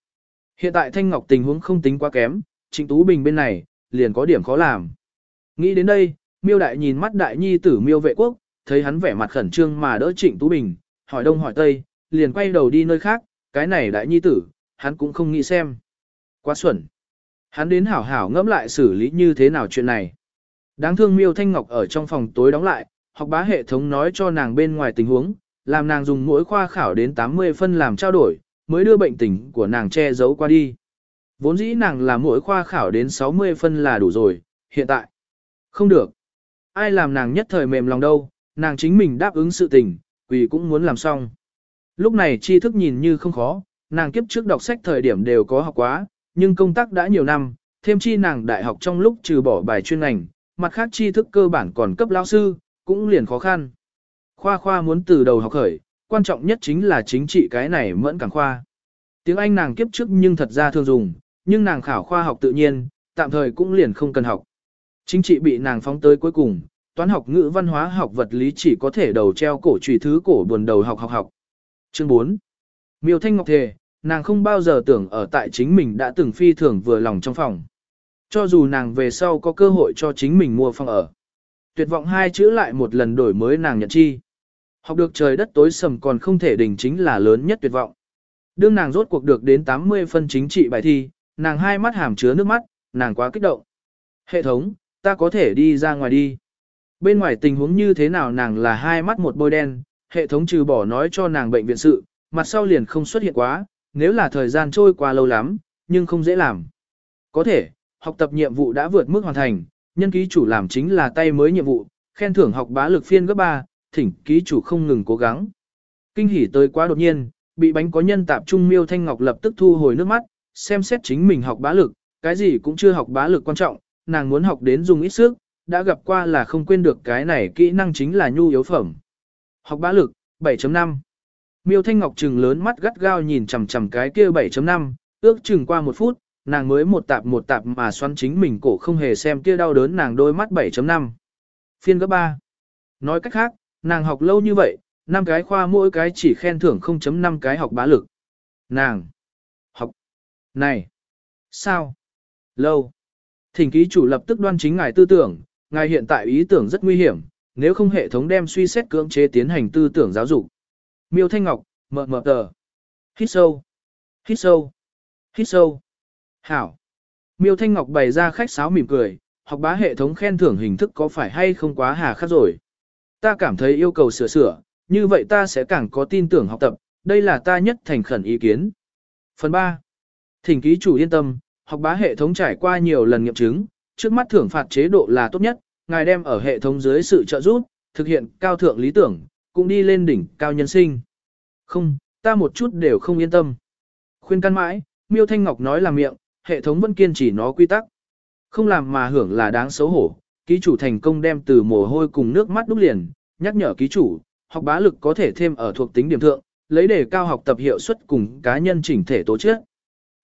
Hiện tại Thanh Ngọc tình huống không tính quá kém, trịnh Tú Bình bên này, liền có điểm khó làm. Nghĩ đến đây, miêu đại nhìn mắt đại nhi tử miêu vệ quốc, thấy hắn vẻ mặt khẩn trương mà đỡ trịnh Tú Bình, hỏi đông hỏi tây, liền quay đầu đi nơi khác, cái này đại nhi tử, hắn cũng không nghĩ xem. Quá xuẩn. Hắn đến hảo hảo ngẫm lại xử lý như thế nào chuyện này. Đáng thương miêu thanh ngọc ở trong phòng tối đóng lại, học bá hệ thống nói cho nàng bên ngoài tình huống, làm nàng dùng mỗi khoa khảo đến 80 phân làm trao đổi, mới đưa bệnh tình của nàng che giấu qua đi. Vốn dĩ nàng là mỗi khoa khảo đến 60 phân là đủ rồi, hiện tại. Không được. Ai làm nàng nhất thời mềm lòng đâu, nàng chính mình đáp ứng sự tình, quỷ cũng muốn làm xong. Lúc này tri thức nhìn như không khó, nàng kiếp trước đọc sách thời điểm đều có học quá, nhưng công tác đã nhiều năm, thêm chi nàng đại học trong lúc trừ bỏ bài chuyên ngành, mặt khác tri thức cơ bản còn cấp lao sư, cũng liền khó khăn. Khoa khoa muốn từ đầu học khởi, quan trọng nhất chính là chính trị cái này mẫn càng khoa. Tiếng Anh nàng kiếp trước nhưng thật ra thường dùng, nhưng nàng khảo khoa học tự nhiên, tạm thời cũng liền không cần học. Chính trị bị nàng phóng tới cuối cùng, toán học ngữ văn hóa học vật lý chỉ có thể đầu treo cổ trùy thứ cổ buồn đầu học học học. Chương 4 Miêu Thanh Ngọc thề, nàng không bao giờ tưởng ở tại chính mình đã từng phi thường vừa lòng trong phòng. Cho dù nàng về sau có cơ hội cho chính mình mua phòng ở. Tuyệt vọng hai chữ lại một lần đổi mới nàng nhận chi. Học được trời đất tối sầm còn không thể đỉnh chính là lớn nhất tuyệt vọng. Đương nàng rốt cuộc được đến 80 phân chính trị bài thi, nàng hai mắt hàm chứa nước mắt, nàng quá kích động. Hệ thống, ta có thể đi ra ngoài đi. Bên ngoài tình huống như thế nào nàng là hai mắt một bôi đen, hệ thống trừ bỏ nói cho nàng bệnh viện sự, mặt sau liền không xuất hiện quá, nếu là thời gian trôi qua lâu lắm, nhưng không dễ làm. Có thể, học tập nhiệm vụ đã vượt mức hoàn thành, nhân ký chủ làm chính là tay mới nhiệm vụ, khen thưởng học bá lực phiên gấp 3, thỉnh ký chủ không ngừng cố gắng. Kinh hỉ tới quá đột nhiên, bị bánh có nhân tạp trung miêu thanh ngọc lập tức thu hồi nước mắt, xem xét chính mình học bá lực, cái gì cũng chưa học bá lực quan trọng, nàng muốn học đến dùng ít sức, đã gặp qua là không quên được cái này kỹ năng chính là nhu yếu phẩm. Học bá lực, 7.5 Miêu Thanh Ngọc trừng lớn mắt gắt gao nhìn chằm chằm cái kia 7.5, ước chừng qua một phút, nàng mới một tạp một tạp mà xoắn chính mình cổ không hề xem kia đau đớn nàng đôi mắt 7.5. Phiên gấp 3. Nói cách khác, nàng học lâu như vậy, năm cái khoa mỗi cái chỉ khen thưởng 0.5 cái học bá lực. Nàng. Học. Này. Sao? Lâu. Thỉnh ký chủ lập tức đoan chính ngài tư tưởng, ngài hiện tại ý tưởng rất nguy hiểm, nếu không hệ thống đem suy xét cưỡng chế tiến hành tư tưởng giáo dục. Miêu Thanh Ngọc, mờ mờ tờ. Hít sâu. Hít sâu. Hít sâu. Hảo. Miêu Thanh Ngọc bày ra khách sáo mỉm cười, học bá hệ thống khen thưởng hình thức có phải hay không quá hà khắc rồi. Ta cảm thấy yêu cầu sửa sửa, như vậy ta sẽ càng có tin tưởng học tập, đây là ta nhất thành khẩn ý kiến. Phần 3. Thỉnh ký chủ yên tâm, học bá hệ thống trải qua nhiều lần nghiệm chứng, trước mắt thưởng phạt chế độ là tốt nhất, ngài đem ở hệ thống dưới sự trợ giúp, thực hiện cao thượng lý tưởng, cũng đi lên đỉnh cao nhân sinh. Không, ta một chút đều không yên tâm. Khuyên can mãi, Miêu Thanh Ngọc nói là miệng, hệ thống vẫn kiên trì nó quy tắc. Không làm mà hưởng là đáng xấu hổ, ký chủ thành công đem từ mồ hôi cùng nước mắt đúc liền, nhắc nhở ký chủ, học bá lực có thể thêm ở thuộc tính điểm thượng, lấy để cao học tập hiệu suất cùng cá nhân chỉnh thể tố chất.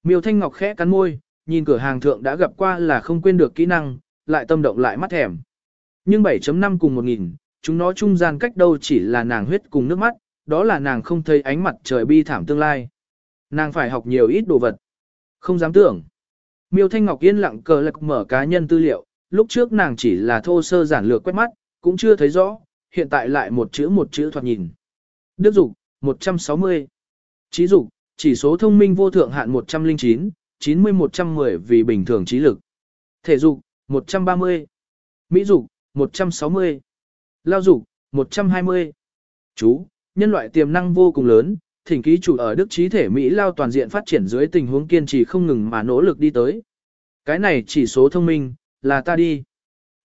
Miêu Thanh Ngọc khẽ cắn môi, nhìn cửa hàng thượng đã gặp qua là không quên được kỹ năng, lại tâm động lại mắt thèm. Nhưng 7.5 cùng 1000, chúng nó trung gian cách đâu chỉ là nàng huyết cùng nước mắt, đó là nàng không thấy ánh mặt trời bi thảm tương lai. Nàng phải học nhiều ít đồ vật. Không dám tưởng. Miêu Thanh Ngọc yên lặng cờ lạc mở cá nhân tư liệu, lúc trước nàng chỉ là thô sơ giản lược quét mắt, cũng chưa thấy rõ, hiện tại lại một chữ một chữ thoạt nhìn. Đức dục 160. Trí dục, chỉ số thông minh vô thượng hạn 109, 90-110 vì bình thường trí lực. Thể dục, 130. Mỹ dục, 160. Lao dục, 120. Chú, nhân loại tiềm năng vô cùng lớn, thỉnh ký chủ ở đức trí thể Mỹ lao toàn diện phát triển dưới tình huống kiên trì không ngừng mà nỗ lực đi tới. Cái này chỉ số thông minh, là ta đi.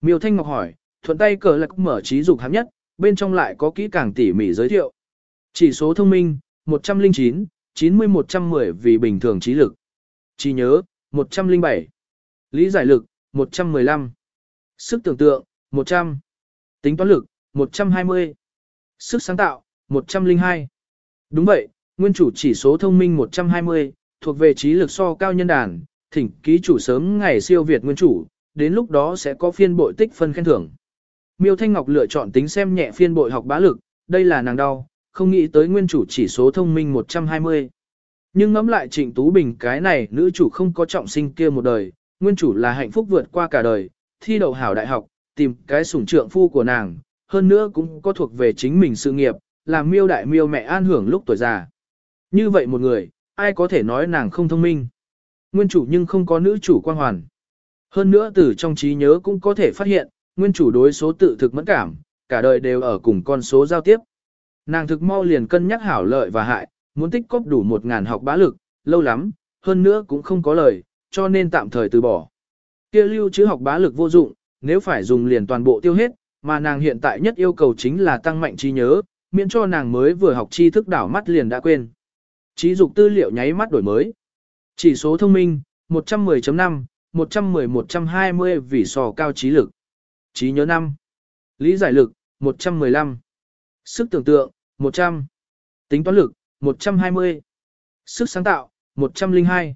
Miêu Thanh Ngọc hỏi, thuận tay cờ lạc mở trí dục hám nhất, bên trong lại có kỹ càng tỉ mỉ giới thiệu. Chỉ số thông minh, 109, 90-110 vì bình thường trí lực. Trí nhớ, 107. Lý giải lực, 115. Sức tưởng tượng, 100. Tính toán lực, 120. Sức sáng tạo, 102. Đúng vậy, nguyên chủ chỉ số thông minh 120, thuộc về trí lực so cao nhân đàn, thỉnh ký chủ sớm ngày siêu việt nguyên chủ, đến lúc đó sẽ có phiên bội tích phân khen thưởng. Miêu Thanh Ngọc lựa chọn tính xem nhẹ phiên bội học bá lực, đây là nàng đau, không nghĩ tới nguyên chủ chỉ số thông minh 120. Nhưng ngẫm lại Trịnh Tú Bình cái này nữ chủ không có trọng sinh kia một đời, nguyên chủ là hạnh phúc vượt qua cả đời, thi đậu hảo đại học, tìm cái sủng trượng phu của nàng, hơn nữa cũng có thuộc về chính mình sự nghiệp, làm miêu đại miêu mẹ an hưởng lúc tuổi già. Như vậy một người, ai có thể nói nàng không thông minh. Nguyên chủ nhưng không có nữ chủ quan hoàn. Hơn nữa từ trong trí nhớ cũng có thể phát hiện, nguyên chủ đối số tự thực mẫn cảm, cả đời đều ở cùng con số giao tiếp. Nàng thực mau liền cân nhắc hảo lợi và hại, muốn tích cóp đủ một ngàn học bá lực, lâu lắm, hơn nữa cũng không có lời, cho nên tạm thời từ bỏ. Kia lưu chữ học bá lực vô dụng, nếu phải dùng liền toàn bộ tiêu hết, mà nàng hiện tại nhất yêu cầu chính là tăng mạnh trí nhớ, miễn cho nàng mới vừa học tri thức đảo mắt liền đã quên. Trí dục tư liệu nháy mắt đổi mới. Chỉ số thông minh, 110.5, 110-120 vì sò cao trí lực. Trí nhớ 5. Lý giải lực, 115. Sức tưởng tượng, 100. Tính toán lực, 120. Sức sáng tạo, 102.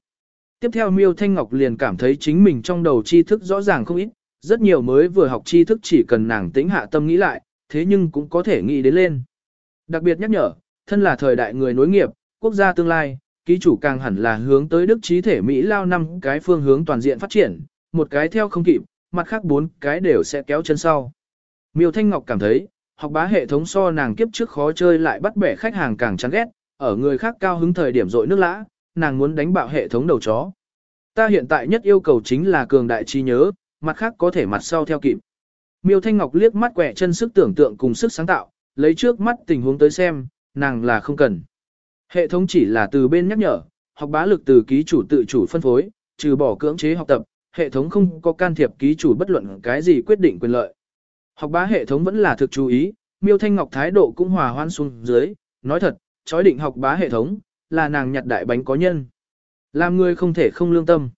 Tiếp theo Miêu Thanh Ngọc liền cảm thấy chính mình trong đầu tri thức rõ ràng không ít, rất nhiều mới vừa học tri thức chỉ cần nàng tĩnh hạ tâm nghĩ lại, thế nhưng cũng có thể nghĩ đến lên. Đặc biệt nhắc nhở, thân là thời đại người nối nghiệp, quốc gia tương lai, ký chủ càng hẳn là hướng tới đức trí thể Mỹ lao năm cái phương hướng toàn diện phát triển, một cái theo không kịp, mặt khác bốn cái đều sẽ kéo chân sau. Miêu Thanh Ngọc cảm thấy, học bá hệ thống so nàng kiếp trước khó chơi lại bắt bẻ khách hàng càng chán ghét, ở người khác cao hứng thời điểm rội nước lã, nàng muốn đánh bạo hệ thống đầu chó. Ta hiện tại nhất yêu cầu chính là cường đại trí nhớ, mặt khác có thể mặt sau theo kịp. Miêu Thanh Ngọc liếc mắt quẻ chân sức tưởng tượng cùng sức sáng tạo, lấy trước mắt tình huống tới xem, nàng là không cần. Hệ thống chỉ là từ bên nhắc nhở, học bá lực từ ký chủ tự chủ phân phối, trừ bỏ cưỡng chế học tập, hệ thống không có can thiệp ký chủ bất luận cái gì quyết định quyền lợi. Học bá hệ thống vẫn là thực chú ý, Miêu Thanh Ngọc thái độ cũng hòa hoan xuống dưới, nói thật, chói định học bá hệ thống, là nàng nhặt đại bánh có nhân. Làm người không thể không lương tâm.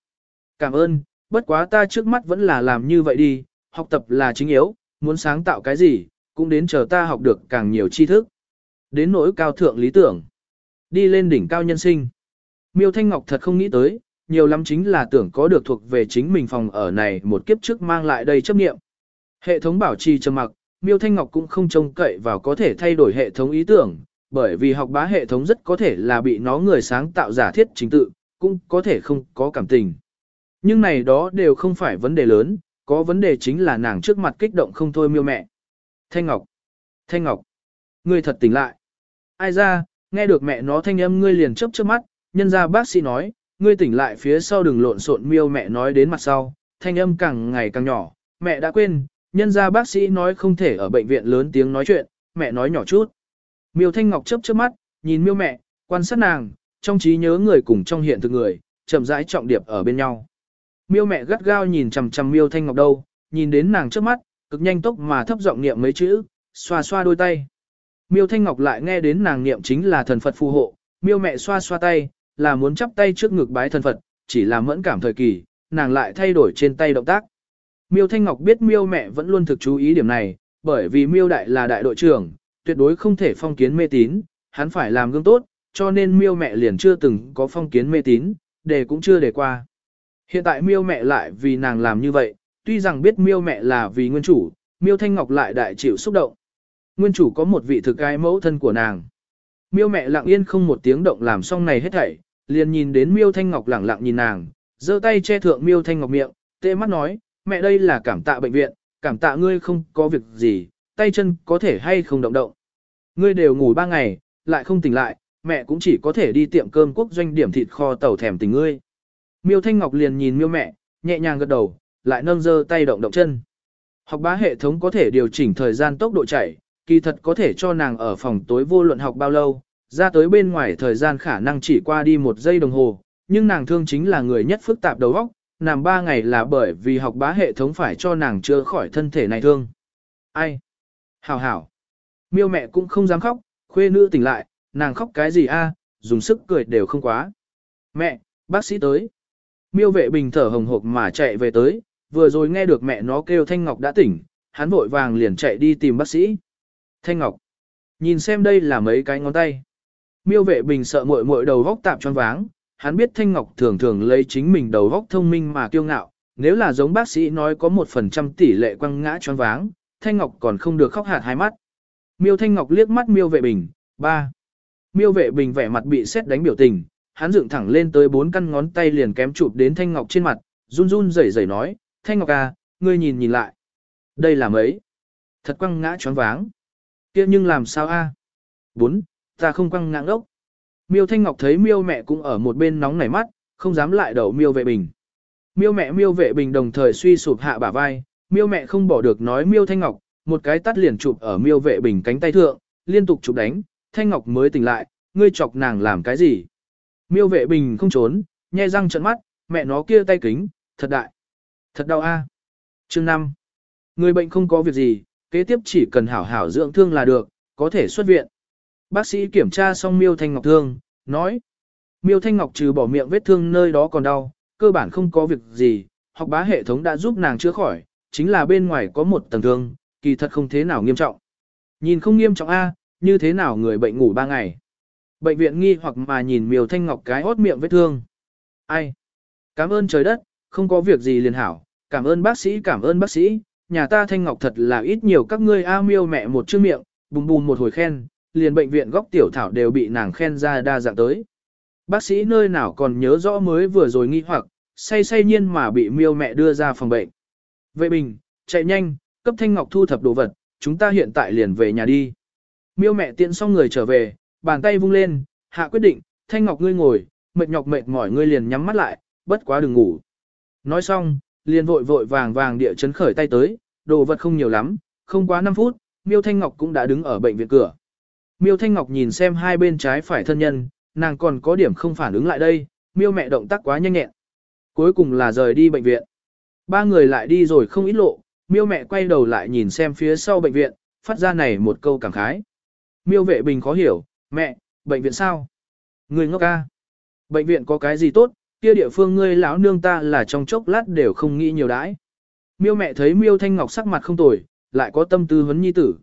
Cảm ơn, bất quá ta trước mắt vẫn là làm như vậy đi, học tập là chính yếu, muốn sáng tạo cái gì, cũng đến chờ ta học được càng nhiều tri thức. Đến nỗi cao thượng lý tưởng. Đi lên đỉnh cao nhân sinh. Miêu Thanh Ngọc thật không nghĩ tới, nhiều lắm chính là tưởng có được thuộc về chính mình phòng ở này một kiếp trước mang lại đây chấp nghiệm. Hệ thống bảo trì trầm mặc, Miêu Thanh Ngọc cũng không trông cậy vào có thể thay đổi hệ thống ý tưởng, bởi vì học bá hệ thống rất có thể là bị nó người sáng tạo giả thiết chính tự, cũng có thể không có cảm tình. Nhưng này đó đều không phải vấn đề lớn, có vấn đề chính là nàng trước mặt kích động không thôi miêu mẹ. Thanh Ngọc! Thanh Ngọc! Ngươi thật tỉnh lại! Ai ra, nghe được mẹ nó thanh âm ngươi liền chớp chớp mắt, nhân ra bác sĩ nói, ngươi tỉnh lại phía sau đừng lộn xộn miêu mẹ nói đến mặt sau, thanh âm càng ngày càng nhỏ, mẹ đã quên, nhân ra bác sĩ nói không thể ở bệnh viện lớn tiếng nói chuyện, mẹ nói nhỏ chút. Miêu Thanh Ngọc chớp chớp mắt, nhìn miêu mẹ, quan sát nàng, trong trí nhớ người cùng trong hiện thực người, chậm rãi trọng điệp ở bên nhau. Miêu mẹ gắt gao nhìn chằm chằm Miêu Thanh Ngọc đâu, nhìn đến nàng trước mắt, cực nhanh tốc mà thấp giọng niệm mấy chữ, xoa xoa đôi tay. Miêu Thanh Ngọc lại nghe đến nàng niệm chính là thần Phật phù hộ, Miêu mẹ xoa xoa tay, là muốn chắp tay trước ngực bái thần Phật, chỉ là mẫn cảm thời kỳ, nàng lại thay đổi trên tay động tác. Miêu Thanh Ngọc biết Miêu mẹ vẫn luôn thực chú ý điểm này, bởi vì Miêu đại là đại đội trưởng, tuyệt đối không thể phong kiến mê tín, hắn phải làm gương tốt, cho nên Miêu mẹ liền chưa từng có phong kiến mê tín, đề cũng chưa đề qua. Hiện tại Miêu mẹ lại vì nàng làm như vậy, tuy rằng biết Miêu mẹ là vì nguyên chủ, Miêu Thanh Ngọc lại đại chịu xúc động. Nguyên chủ có một vị thực ai mẫu thân của nàng. Miêu mẹ lặng yên không một tiếng động làm xong này hết thảy, liền nhìn đến Miêu Thanh Ngọc lẳng lặng nhìn nàng, giơ tay che thượng Miêu Thanh Ngọc miệng, tê mắt nói, mẹ đây là cảm tạ bệnh viện, cảm tạ ngươi không có việc gì, tay chân có thể hay không động động. Ngươi đều ngủ ba ngày, lại không tỉnh lại, mẹ cũng chỉ có thể đi tiệm cơm quốc doanh điểm thịt kho tàu thèm tình ngươi. Miêu Thanh Ngọc liền nhìn Miêu mẹ, nhẹ nhàng gật đầu, lại nâng giơ tay động động chân. Học bá hệ thống có thể điều chỉnh thời gian tốc độ chạy, kỳ thật có thể cho nàng ở phòng tối vô luận học bao lâu, ra tới bên ngoài thời gian khả năng chỉ qua đi một giây đồng hồ, nhưng nàng thương chính là người nhất phức tạp đầu óc, nằm ba ngày là bởi vì học bá hệ thống phải cho nàng chữa khỏi thân thể này thương. Ai? Hảo hảo. Miêu mẹ cũng không dám khóc, khuê nữ tỉnh lại, nàng khóc cái gì a? dùng sức cười đều không quá. Mẹ, bác sĩ tới. Miêu vệ bình thở hồng hộc mà chạy về tới, vừa rồi nghe được mẹ nó kêu Thanh Ngọc đã tỉnh, hắn vội vàng liền chạy đi tìm bác sĩ. Thanh Ngọc, nhìn xem đây là mấy cái ngón tay. Miêu vệ bình sợ muội muội đầu góc tạp choáng váng, hắn biết Thanh Ngọc thường thường lấy chính mình đầu góc thông minh mà kiêu ngạo, nếu là giống bác sĩ nói có một phần trăm tỷ lệ quăng ngã choáng váng, Thanh Ngọc còn không được khóc hạt hai mắt. Miêu Thanh Ngọc liếc mắt Miêu vệ bình, ba. Miêu vệ bình vẻ mặt bị xét đánh biểu tình, hắn dựng thẳng lên tới bốn căn ngón tay liền kém chụp đến Thanh Ngọc trên mặt, run run rẩy rẩy nói, Thanh Ngọc à, ngươi nhìn nhìn lại. Đây là mấy? Thật quăng ngã choáng váng. kia nhưng làm sao a? Bốn, ta không quăng ngã ốc. Miêu Thanh Ngọc thấy miêu mẹ cũng ở một bên nóng nảy mắt, không dám lại đầu miêu vệ bình. Miêu mẹ miêu vệ bình đồng thời suy sụp hạ bả vai, miêu mẹ không bỏ được nói miêu Thanh Ngọc, một cái tắt liền chụp ở miêu vệ bình cánh tay thượng, liên tục chụp đánh, Thanh Ngọc mới tỉnh lại, ngươi chọc nàng làm cái gì? Miêu vệ bình không trốn, nhe răng trợn mắt, mẹ nó kia tay kính, thật đại. Thật đau a. Chương 5. Người bệnh không có việc gì, kế tiếp chỉ cần hảo hảo dưỡng thương là được, có thể xuất viện. Bác sĩ kiểm tra xong Miêu Thanh Ngọc thương, nói. Miêu Thanh Ngọc trừ bỏ miệng vết thương nơi đó còn đau, cơ bản không có việc gì, học bá hệ thống đã giúp nàng chữa khỏi, chính là bên ngoài có một tầng thương, kỳ thật không thế nào nghiêm trọng. Nhìn không nghiêm trọng a, như thế nào người bệnh ngủ 3 ngày. Bệnh viện nghi hoặc mà nhìn Miêu Thanh Ngọc cái hốt miệng vết thương. Ai? Cảm ơn trời đất, không có việc gì liền hảo, cảm ơn bác sĩ cảm ơn bác sĩ, nhà ta Thanh Ngọc thật là ít nhiều các ngươi a miêu mẹ một chữ miệng, bùm bùm một hồi khen, liền bệnh viện góc tiểu thảo đều bị nàng khen ra đa dạng tới. Bác sĩ nơi nào còn nhớ rõ mới vừa rồi nghi hoặc, say say nhiên mà bị miêu mẹ đưa ra phòng bệnh. Vệ bình, chạy nhanh, cấp Thanh Ngọc thu thập đồ vật, chúng ta hiện tại liền về nhà đi. Miêu mẹ tiện xong người trở về, bàn tay vung lên, hạ quyết định, Thanh Ngọc ngươi ngồi, mệt nhọc mệt mỏi ngươi liền nhắm mắt lại, bất quá đừng ngủ. Nói xong, liền vội vội vàng vàng địa chấn khởi tay tới, đồ vật không nhiều lắm, không quá 5 phút, Miêu Thanh Ngọc cũng đã đứng ở bệnh viện cửa. Miêu Thanh Ngọc nhìn xem hai bên trái phải thân nhân, nàng còn có điểm không phản ứng lại đây, Miêu mẹ động tác quá nhanh nhẹn. Cuối cùng là rời đi bệnh viện. Ba người lại đi rồi không ít lộ, Miêu mẹ quay đầu lại nhìn xem phía sau bệnh viện, phát ra này một câu cảm khái. Miêu vệ bình khó hiểu, mẹ, bệnh viện sao? Người ngốc ca. Bệnh viện có cái gì tốt, kia địa phương ngươi lão nương ta là trong chốc lát đều không nghĩ nhiều đãi. Miêu mẹ thấy Miêu Thanh Ngọc sắc mặt không tồi, lại có tâm tư huấn nhi tử.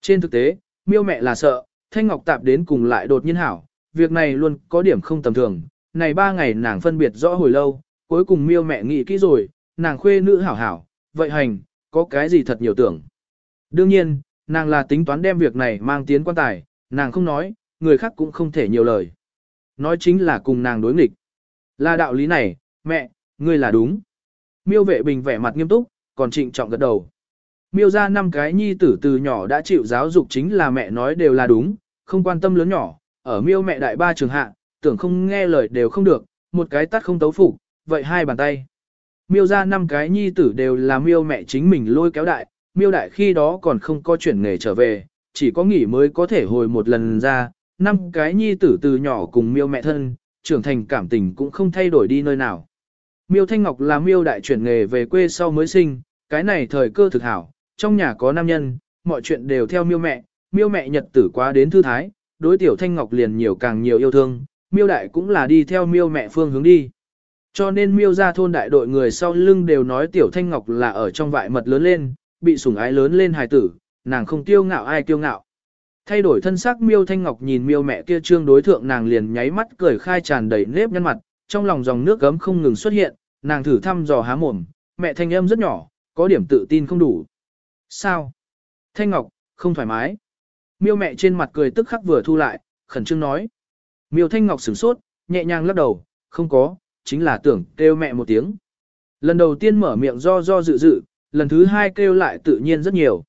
Trên thực tế, Miêu mẹ là sợ, Thanh Ngọc tạp đến cùng lại đột nhiên hảo, việc này luôn có điểm không tầm thường. Này ba ngày nàng phân biệt rõ hồi lâu, cuối cùng Miêu mẹ nghĩ kỹ rồi, nàng khuê nữ hảo hảo, vậy hành, có cái gì thật nhiều tưởng. Đương nhiên, nàng là tính toán đem việc này mang tiến quan tài, nàng không nói, người khác cũng không thể nhiều lời. Nói chính là cùng nàng đối nghịch. Là đạo lý này, mẹ, ngươi là đúng. Miêu vệ bình vẻ mặt nghiêm túc, còn trịnh trọng gật đầu. Miêu ra năm cái nhi tử từ nhỏ đã chịu giáo dục chính là mẹ nói đều là đúng, không quan tâm lớn nhỏ, ở miêu mẹ đại ba trường hạ, tưởng không nghe lời đều không được, một cái tắt không tấu phục, vậy hai bàn tay. Miêu ra năm cái nhi tử đều là miêu mẹ chính mình lôi kéo đại, miêu đại khi đó còn không có chuyển nghề trở về, chỉ có nghỉ mới có thể hồi một lần ra, năm cái nhi tử từ nhỏ cùng miêu mẹ thân, trưởng thành cảm tình cũng không thay đổi đi nơi nào. Miêu Thanh Ngọc là miêu đại chuyển nghề về quê sau mới sinh, cái này thời cơ thực hảo, trong nhà có nam nhân, mọi chuyện đều theo miêu mẹ, miêu mẹ nhật tử quá đến thư thái, đối tiểu Thanh Ngọc liền nhiều càng nhiều yêu thương, miêu đại cũng là đi theo miêu mẹ phương hướng đi. Cho nên miêu ra thôn đại đội người sau lưng đều nói tiểu Thanh Ngọc là ở trong vại mật lớn lên, bị sủng ái lớn lên hài tử, nàng không kiêu ngạo ai kiêu ngạo. Thay đổi thân sắc miêu Thanh Ngọc nhìn miêu mẹ kia trương đối thượng nàng liền nháy mắt cười khai tràn đầy nếp nhăn mặt, trong lòng dòng nước gấm không ngừng xuất hiện, nàng thử thăm dò há mồm, mẹ thanh âm rất nhỏ, có điểm tự tin không đủ. Sao? Thanh Ngọc, không thoải mái. Miêu mẹ trên mặt cười tức khắc vừa thu lại, khẩn trương nói. Miêu Thanh Ngọc sửng sốt, nhẹ nhàng lắc đầu, không có, chính là tưởng kêu mẹ một tiếng. Lần đầu tiên mở miệng do do dự dự, lần thứ hai kêu lại tự nhiên rất nhiều.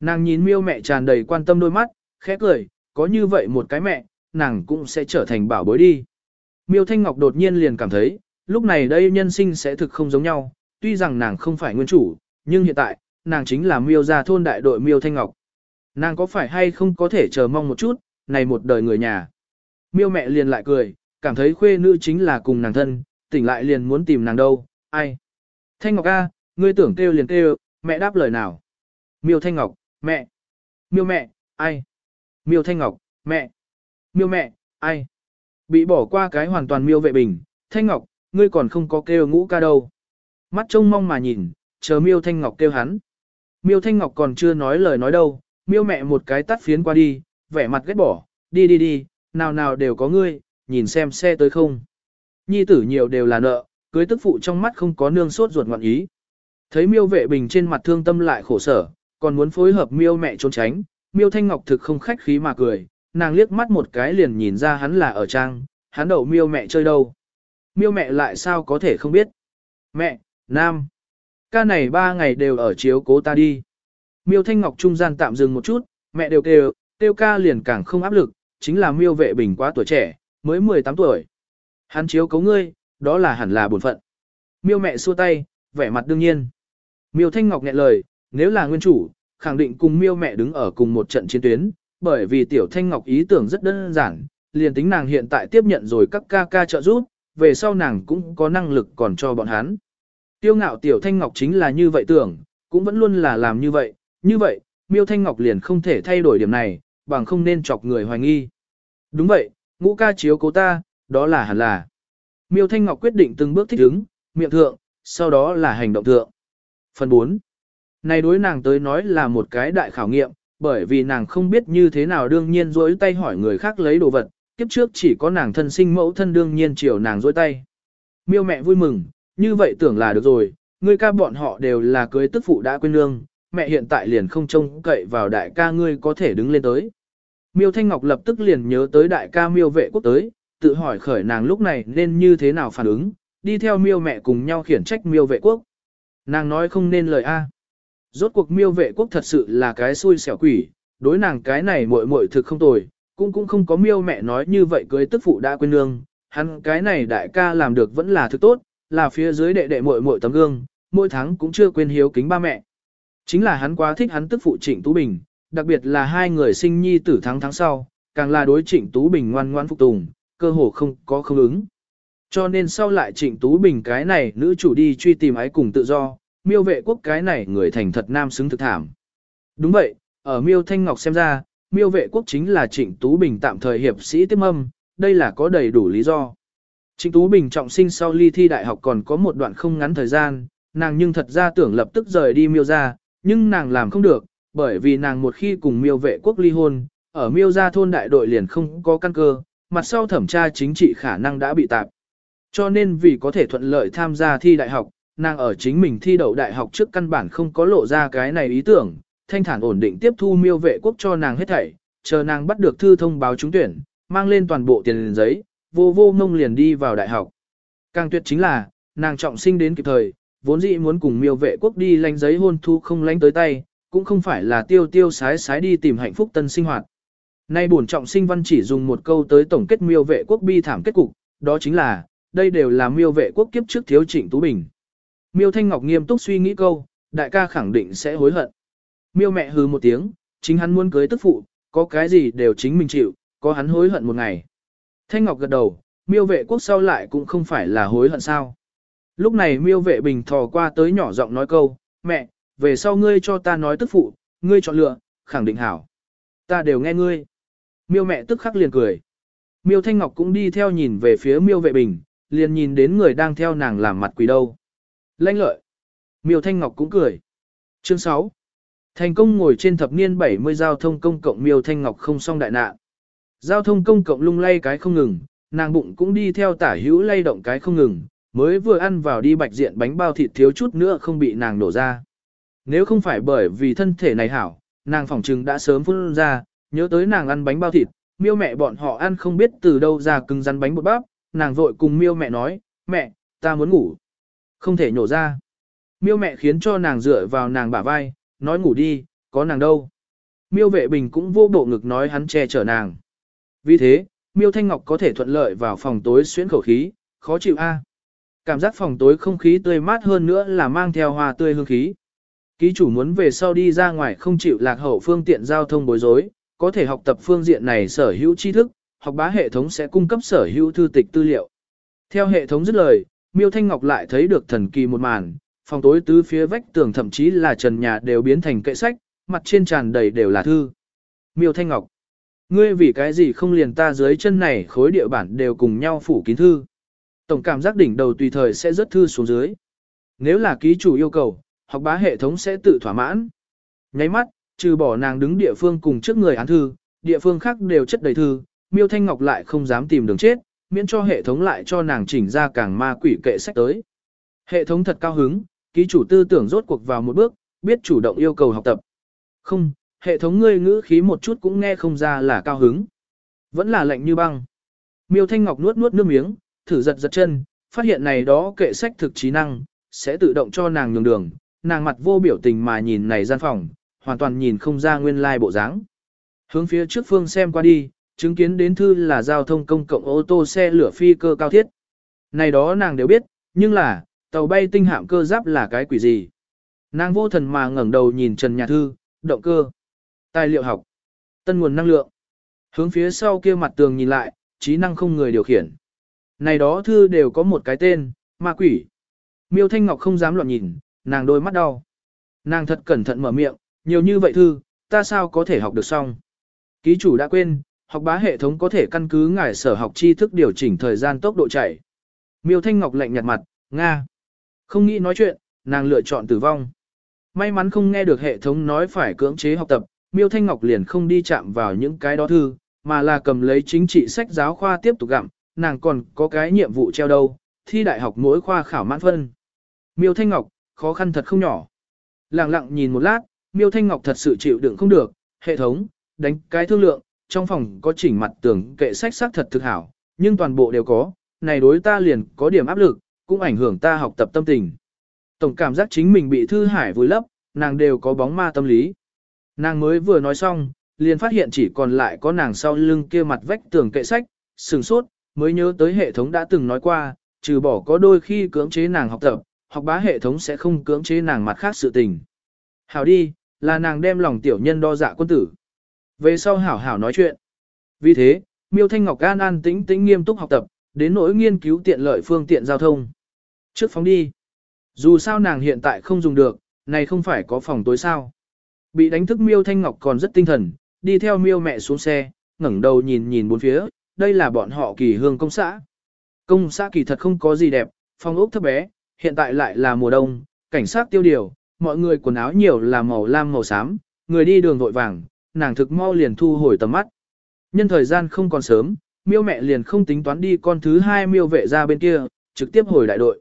Nàng nhìn miêu mẹ tràn đầy quan tâm đôi mắt, khẽ cười, có như vậy một cái mẹ, nàng cũng sẽ trở thành bảo bối đi. Miêu Thanh Ngọc đột nhiên liền cảm thấy, lúc này đây nhân sinh sẽ thực không giống nhau, tuy rằng nàng không phải nguyên chủ, nhưng hiện tại, nàng chính là miêu gia thôn đại đội miêu Thanh Ngọc. Nàng có phải hay không có thể chờ mong một chút, này một đời người nhà. Miêu mẹ liền lại cười, cảm thấy khuê nữ chính là cùng nàng thân, tỉnh lại liền muốn tìm nàng đâu, ai. Thanh Ngọc A, ngươi tưởng kêu liền kêu, mẹ đáp lời nào. Miêu Thanh Ngọc, mẹ. Miêu mẹ, ai. Miêu Thanh Ngọc, mẹ. Miêu mẹ, ai. Bị bỏ qua cái hoàn toàn miêu vệ bình, Thanh Ngọc, ngươi còn không có kêu ngũ ca đâu. Mắt trông mong mà nhìn, chờ miêu Thanh Ngọc kêu hắn. Miêu Thanh Ngọc còn chưa nói lời nói đâu, miêu mẹ một cái tắt phiến qua đi, vẻ mặt ghét bỏ, đi đi đi, nào nào đều có ngươi, nhìn xem xe tới không. Nhi tử nhiều đều là nợ, cưới tức phụ trong mắt không có nương sốt ruột ngoạn ý. Thấy miêu vệ bình trên mặt thương tâm lại khổ sở, còn muốn phối hợp miêu mẹ trốn tránh, miêu thanh ngọc thực không khách khí mà cười, nàng liếc mắt một cái liền nhìn ra hắn là ở trang, hắn đậu miêu mẹ chơi đâu. Miêu mẹ lại sao có thể không biết. Mẹ, Nam, ca này ba ngày đều ở chiếu cố ta đi. Miêu thanh ngọc trung gian tạm dừng một chút, mẹ đều kêu, kêu ca liền càng không áp lực, chính là miêu vệ bình quá tuổi trẻ, mới 18 tuổi. Hắn chiếu cấu ngươi, đó là hẳn là bổn phận. Miêu mẹ xua tay, vẻ mặt đương nhiên. Miêu Thanh Ngọc nghẹn lời, nếu là nguyên chủ, khẳng định cùng miêu mẹ đứng ở cùng một trận chiến tuyến, bởi vì tiểu Thanh Ngọc ý tưởng rất đơn giản, liền tính nàng hiện tại tiếp nhận rồi các ca ca trợ giúp, về sau nàng cũng có năng lực còn cho bọn hắn. Tiêu ngạo tiểu Thanh Ngọc chính là như vậy tưởng, cũng vẫn luôn là làm như vậy, như vậy, miêu Thanh Ngọc liền không thể thay đổi điểm này, bằng không nên chọc người hoài nghi. Đúng vậy, ngũ ca chiếu cố ta, đó là hẳn là. Miêu Thanh Ngọc quyết định từng bước thích ứng, miệng thượng, sau đó là hành động thượng. Phần 4. Này đối nàng tới nói là một cái đại khảo nghiệm, bởi vì nàng không biết như thế nào đương nhiên rỗi tay hỏi người khác lấy đồ vật, kiếp trước chỉ có nàng thân sinh mẫu thân đương nhiên chiều nàng rỗi tay. Miêu mẹ vui mừng, như vậy tưởng là được rồi, ngươi ca bọn họ đều là cưới tức phụ đã quên lương, mẹ hiện tại liền không trông cậy vào đại ca ngươi có thể đứng lên tới. Miêu Thanh Ngọc lập tức liền nhớ tới đại ca miêu vệ quốc tới, tự hỏi khởi nàng lúc này nên như thế nào phản ứng, đi theo miêu mẹ cùng nhau khiển trách miêu vệ quốc. Nàng nói không nên lời A. Rốt cuộc miêu vệ quốc thật sự là cái xui xẻo quỷ, đối nàng cái này muội muội thực không tồi, cũng cũng không có miêu mẹ nói như vậy cưới tức phụ đã quên nương, hắn cái này đại ca làm được vẫn là thứ tốt, là phía dưới đệ đệ muội muội tấm gương, mỗi tháng cũng chưa quên hiếu kính ba mẹ. Chính là hắn quá thích hắn tức phụ Trịnh Tú Bình, đặc biệt là hai người sinh nhi tử tháng tháng sau, càng là đối Trịnh Tú Bình ngoan ngoan phục tùng, cơ hồ không có không ứng. Cho nên sau lại Trịnh Tú Bình cái này nữ chủ đi truy tìm ái cùng tự do, miêu vệ quốc cái này người thành thật nam xứng thực thảm. Đúng vậy, ở miêu Thanh Ngọc xem ra, miêu vệ quốc chính là Trịnh Tú Bình tạm thời hiệp sĩ tiếp âm, đây là có đầy đủ lý do. Trịnh Tú Bình trọng sinh sau ly thi đại học còn có một đoạn không ngắn thời gian, nàng nhưng thật ra tưởng lập tức rời đi miêu ra, nhưng nàng làm không được, bởi vì nàng một khi cùng miêu vệ quốc ly hôn, ở miêu gia thôn đại đội liền không có căn cơ, mặt sau thẩm tra chính trị khả năng đã bị tạp. Cho nên vì có thể thuận lợi tham gia thi đại học, nàng ở chính mình thi đậu đại học trước căn bản không có lộ ra cái này ý tưởng, thanh thản ổn định tiếp thu miêu vệ quốc cho nàng hết thảy, chờ nàng bắt được thư thông báo trúng tuyển, mang lên toàn bộ tiền giấy, vô vô mông liền đi vào đại học. Càng tuyệt chính là, nàng trọng sinh đến kịp thời, vốn dĩ muốn cùng miêu vệ quốc đi lánh giấy hôn thu không lánh tới tay, cũng không phải là tiêu tiêu sái sái đi tìm hạnh phúc tân sinh hoạt. Nay bổn trọng sinh văn chỉ dùng một câu tới tổng kết miêu vệ quốc bi thảm kết cục, đó chính là, đây đều là miêu vệ quốc kiếp trước thiếu trịnh Tú Bình. Miêu Thanh Ngọc nghiêm túc suy nghĩ câu, đại ca khẳng định sẽ hối hận. Miêu mẹ hừ một tiếng, chính hắn muốn cưới tức phụ, có cái gì đều chính mình chịu, có hắn hối hận một ngày. Thanh Ngọc gật đầu, miêu vệ quốc sau lại cũng không phải là hối hận sao. Lúc này miêu vệ bình thò qua tới nhỏ giọng nói câu, mẹ, về sau ngươi cho ta nói tức phụ, ngươi chọn lựa, khẳng định hảo. Ta đều nghe ngươi. Miêu mẹ tức khắc liền cười. Miêu Thanh Ngọc cũng đi theo nhìn về phía miêu vệ bình, liền nhìn đến người đang theo nàng làm mặt quỷ đâu. Lanh lợi. Miêu Thanh Ngọc cũng cười. Chương 6. Thành công ngồi trên thập niên 70 giao thông công cộng Miêu Thanh Ngọc không xong đại nạn. Giao thông công cộng lung lay cái không ngừng, nàng bụng cũng đi theo tả hữu lay động cái không ngừng, mới vừa ăn vào đi bạch diện bánh bao thịt thiếu chút nữa không bị nàng đổ ra. Nếu không phải bởi vì thân thể này hảo, nàng phỏng trừng đã sớm phun ra, nhớ tới nàng ăn bánh bao thịt, miêu mẹ bọn họ ăn không biết từ đâu ra cứng rắn bánh bột bắp, nàng vội cùng miêu mẹ nói, mẹ, ta muốn ngủ. Không thể nhổ ra. Miêu mẹ khiến cho nàng dựa vào nàng bả vai, nói ngủ đi, có nàng đâu. Miêu vệ bình cũng vô bộ ngực nói hắn che chở nàng. Vì thế, miêu thanh ngọc có thể thuận lợi vào phòng tối xuyến khẩu khí, khó chịu a. Cảm giác phòng tối không khí tươi mát hơn nữa là mang theo hoa tươi hương khí. Ký chủ muốn về sau đi ra ngoài không chịu lạc hậu phương tiện giao thông bối rối, có thể học tập phương diện này sở hữu tri thức, học bá hệ thống sẽ cung cấp sở hữu thư tịch tư liệu. Theo hệ thống dứt lời, Miêu Thanh Ngọc lại thấy được thần kỳ một màn, phòng tối tứ phía vách tường thậm chí là trần nhà đều biến thành kệ sách, mặt trên tràn đầy đều là thư. Miêu Thanh Ngọc, ngươi vì cái gì không liền ta dưới chân này khối địa bản đều cùng nhau phủ kín thư. Tổng cảm giác đỉnh đầu tùy thời sẽ rớt thư xuống dưới. Nếu là ký chủ yêu cầu, học bá hệ thống sẽ tự thỏa mãn. Nháy mắt, trừ bỏ nàng đứng địa phương cùng trước người án thư, địa phương khác đều chất đầy thư, Miêu Thanh Ngọc lại không dám tìm đường chết, miễn cho hệ thống lại cho nàng chỉnh ra càng ma quỷ kệ sách tới. Hệ thống thật cao hứng, ký chủ tư tưởng rốt cuộc vào một bước, biết chủ động yêu cầu học tập. Không, hệ thống ngươi ngữ khí một chút cũng nghe không ra là cao hứng. Vẫn là lạnh như băng. Miêu Thanh Ngọc nuốt nuốt nước miếng, thử giật giật chân, phát hiện này đó kệ sách thực trí năng, sẽ tự động cho nàng nhường đường. Nàng mặt vô biểu tình mà nhìn này gian phòng, hoàn toàn nhìn không ra nguyên lai like bộ dáng. Hướng phía trước phương xem qua đi, chứng kiến đến thư là giao thông công cộng ô tô xe lửa phi cơ cao thiết. Này đó nàng đều biết, nhưng là, tàu bay tinh hạm cơ giáp là cái quỷ gì? Nàng vô thần mà ngẩng đầu nhìn Trần Nhà Thư, động cơ, tài liệu học, tân nguồn năng lượng. Hướng phía sau kia mặt tường nhìn lại, trí năng không người điều khiển. Này đó thư đều có một cái tên, ma quỷ. Miêu Thanh Ngọc không dám loạn nhìn, nàng đôi mắt đau. Nàng thật cẩn thận mở miệng, nhiều như vậy thư, ta sao có thể học được xong. Ký chủ đã quên, học bá hệ thống có thể căn cứ ngài sở học tri thức điều chỉnh thời gian tốc độ chạy. Miêu Thanh Ngọc lạnh nhạt mặt, Nga. Không nghĩ nói chuyện, nàng lựa chọn tử vong. May mắn không nghe được hệ thống nói phải cưỡng chế học tập, Miêu Thanh Ngọc liền không đi chạm vào những cái đó thư, mà là cầm lấy chính trị sách giáo khoa tiếp tục gặm, nàng còn có cái nhiệm vụ treo đâu, thi đại học mỗi khoa khảo mãn phân. Miêu Thanh Ngọc, khó khăn thật không nhỏ. Lặng lặng nhìn một lát, Miêu Thanh Ngọc thật sự chịu đựng không được, hệ thống, đánh cái thương lượng, trong phòng có chỉnh mặt tường kệ sách xác thật thực hảo, nhưng toàn bộ đều có, này đối ta liền có điểm áp lực, cũng ảnh hưởng ta học tập tâm tình. Tổng cảm giác chính mình bị thư hải vùi lấp, nàng đều có bóng ma tâm lý. Nàng mới vừa nói xong, liền phát hiện chỉ còn lại có nàng sau lưng kia mặt vách tường kệ sách, sừng sốt, mới nhớ tới hệ thống đã từng nói qua, trừ bỏ có đôi khi cưỡng chế nàng học tập, học bá hệ thống sẽ không cưỡng chế nàng mặt khác sự tình. Hảo đi, là nàng đem lòng tiểu nhân đo dạ quân tử. Về sau hảo hảo nói chuyện. Vì thế, Miêu Thanh Ngọc an an tĩnh tĩnh nghiêm túc học tập, đến nỗi nghiên cứu tiện lợi phương tiện giao thông. Trước phóng đi. Dù sao nàng hiện tại không dùng được, này không phải có phòng tối sao. Bị đánh thức Miêu Thanh Ngọc còn rất tinh thần, đi theo Miêu mẹ xuống xe, ngẩng đầu nhìn nhìn bốn phía, đây là bọn họ kỳ hương công xã. Công xã kỳ thật không có gì đẹp, phong ốc thấp bé, hiện tại lại là mùa đông, cảnh sát tiêu điều, mọi người quần áo nhiều là màu lam màu xám, người đi đường vội vàng, nàng thực mau liền thu hồi tầm mắt. Nhân thời gian không còn sớm, miêu mẹ liền không tính toán đi con thứ hai miêu vệ ra bên kia, trực tiếp hồi đại đội.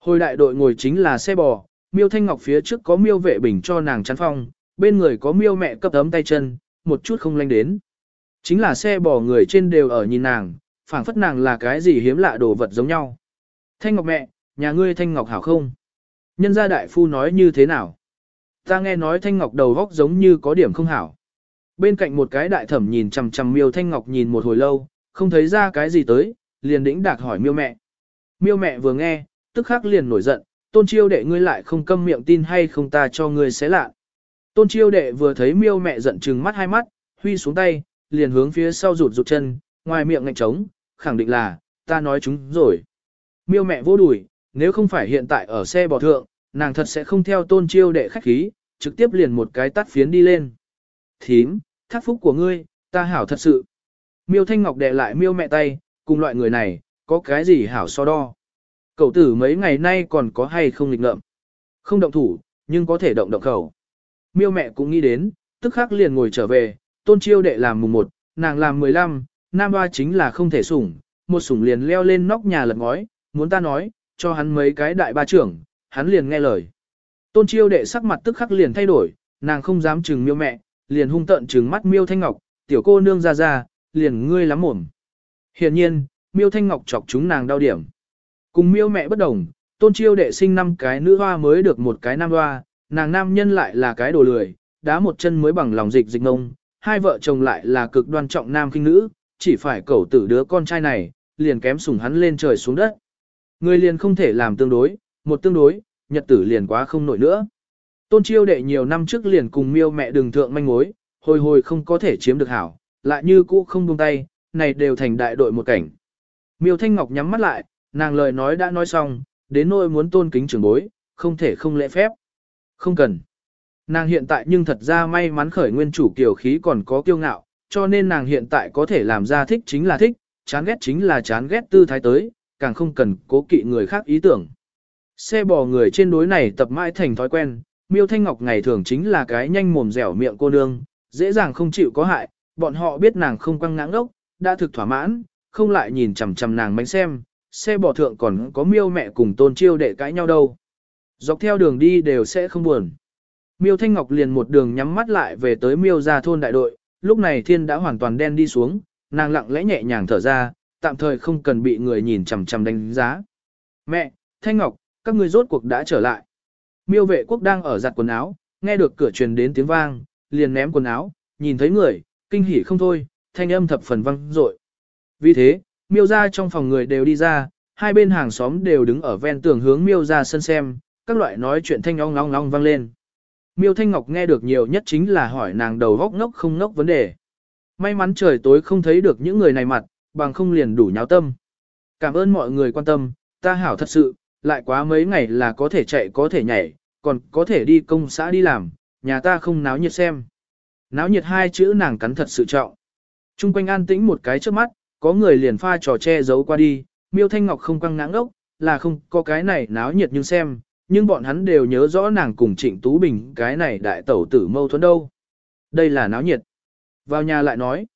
Hồi đại đội ngồi chính là xe bò, miêu thanh ngọc phía trước có miêu vệ bình cho nàng chắn phong, bên người có miêu mẹ cấp ấm tay chân, một chút không lanh đến. Chính là xe bò người trên đều ở nhìn nàng, phảng phất nàng là cái gì hiếm lạ đồ vật giống nhau. Thanh ngọc mẹ, nhà ngươi thanh ngọc hảo không? Nhân gia đại phu nói như thế nào? Ta nghe nói thanh ngọc đầu góc giống như có điểm không hảo. Bên cạnh một cái đại thẩm nhìn chằm chằm miêu thanh ngọc nhìn một hồi lâu, không thấy ra cái gì tới, liền đĩnh đạc hỏi miêu mẹ. Miêu mẹ vừa nghe, tức khắc liền nổi giận, tôn chiêu đệ ngươi lại không câm miệng tin hay không ta cho ngươi xé lạ. Tôn chiêu đệ vừa thấy miêu mẹ giận trừng mắt hai mắt, huy xuống tay, liền hướng phía sau rụt rụt chân, ngoài miệng ngạnh trống, khẳng định là, ta nói chúng rồi. Miêu mẹ vô đùi, nếu không phải hiện tại ở xe bò thượng, nàng thật sẽ không theo tôn chiêu đệ khách khí, trực tiếp liền một cái tắt phiến đi lên. Thím, thác phúc của ngươi, ta hảo thật sự. Miêu Thanh Ngọc đè lại miêu mẹ tay, cùng loại người này, có cái gì hảo so đo. Cậu tử mấy ngày nay còn có hay không lịch ngợm. Không động thủ, nhưng có thể động động khẩu. Miêu mẹ cũng nghĩ đến, tức khắc liền ngồi trở về, tôn chiêu đệ làm mùng 1, nàng làm 15, nam hoa chính là không thể sủng, một sủng liền leo lên nóc nhà lật ngói, muốn ta nói, cho hắn mấy cái đại ba trưởng, hắn liền nghe lời. Tôn chiêu đệ sắc mặt tức khắc liền thay đổi, nàng không dám chừng miêu mẹ, liền hung tận trừng mắt miêu thanh ngọc, tiểu cô nương ra ra, liền ngươi lắm mồm. hiển nhiên, miêu thanh ngọc chọc chúng nàng đau điểm. Cùng miêu mẹ bất đồng, tôn chiêu đệ sinh năm cái nữ hoa mới được một cái nam hoa, nàng nam nhân lại là cái đồ lười, đá một chân mới bằng lòng dịch dịch ngông, hai vợ chồng lại là cực đoan trọng nam kinh nữ, chỉ phải cầu tử đứa con trai này, liền kém sủng hắn lên trời xuống đất. Người liền không thể làm tương đối, một tương đối, nhật tử liền quá không nổi nữa. Tôn chiêu đệ nhiều năm trước liền cùng miêu mẹ đường thượng manh mối, hồi hồi không có thể chiếm được hảo, lại như cũ không buông tay, này đều thành đại đội một cảnh. Miêu Thanh Ngọc nhắm mắt lại, nàng lời nói đã nói xong, đến nỗi muốn tôn kính trưởng bối, không thể không lễ phép. Không cần. Nàng hiện tại nhưng thật ra may mắn khởi nguyên chủ kiều khí còn có kiêu ngạo, cho nên nàng hiện tại có thể làm ra thích chính là thích, chán ghét chính là chán ghét tư thái tới, càng không cần cố kỵ người khác ý tưởng. Xe bò người trên đối này tập mãi thành thói quen, miêu thanh ngọc ngày thường chính là cái nhanh mồm dẻo miệng cô nương, dễ dàng không chịu có hại, bọn họ biết nàng không quăng ngãng ốc, đã thực thỏa mãn, không lại nhìn chằm chằm nàng bánh xem, xe bỏ thượng còn có miêu mẹ cùng tôn chiêu để cãi nhau đâu. Dọc theo đường đi đều sẽ không buồn. Miêu Thanh Ngọc liền một đường nhắm mắt lại về tới miêu ra thôn đại đội, lúc này thiên đã hoàn toàn đen đi xuống, nàng lặng lẽ nhẹ nhàng thở ra, tạm thời không cần bị người nhìn chằm chằm đánh giá. Mẹ, Thanh Ngọc, các ngươi rốt cuộc đã trở lại. Miêu vệ quốc đang ở giặt quần áo, nghe được cửa truyền đến tiếng vang, liền ném quần áo, nhìn thấy người, kinh hỉ không thôi, thanh âm thập phần vang dội. Vì thế, miêu ra trong phòng người đều đi ra, hai bên hàng xóm đều đứng ở ven tường hướng miêu ra sân xem, các loại nói chuyện thanh ong ong ong vang lên. Miêu Thanh Ngọc nghe được nhiều nhất chính là hỏi nàng đầu góc ngốc không ngốc vấn đề. May mắn trời tối không thấy được những người này mặt, bằng không liền đủ nháo tâm. Cảm ơn mọi người quan tâm, ta hảo thật sự, lại quá mấy ngày là có thể chạy có thể nhảy, còn có thể đi công xã đi làm, nhà ta không náo nhiệt xem. Náo nhiệt hai chữ nàng cắn thật sự trọng. Trung quanh an tĩnh một cái trước mắt, có người liền pha trò che giấu qua đi, miêu thanh ngọc không quăng ngãng ốc, là không có cái này náo nhiệt nhưng xem, nhưng bọn hắn đều nhớ rõ nàng cùng Trịnh Tú Bình cái này đại tẩu tử mâu thuẫn đâu. Đây là náo nhiệt. Vào nhà lại nói.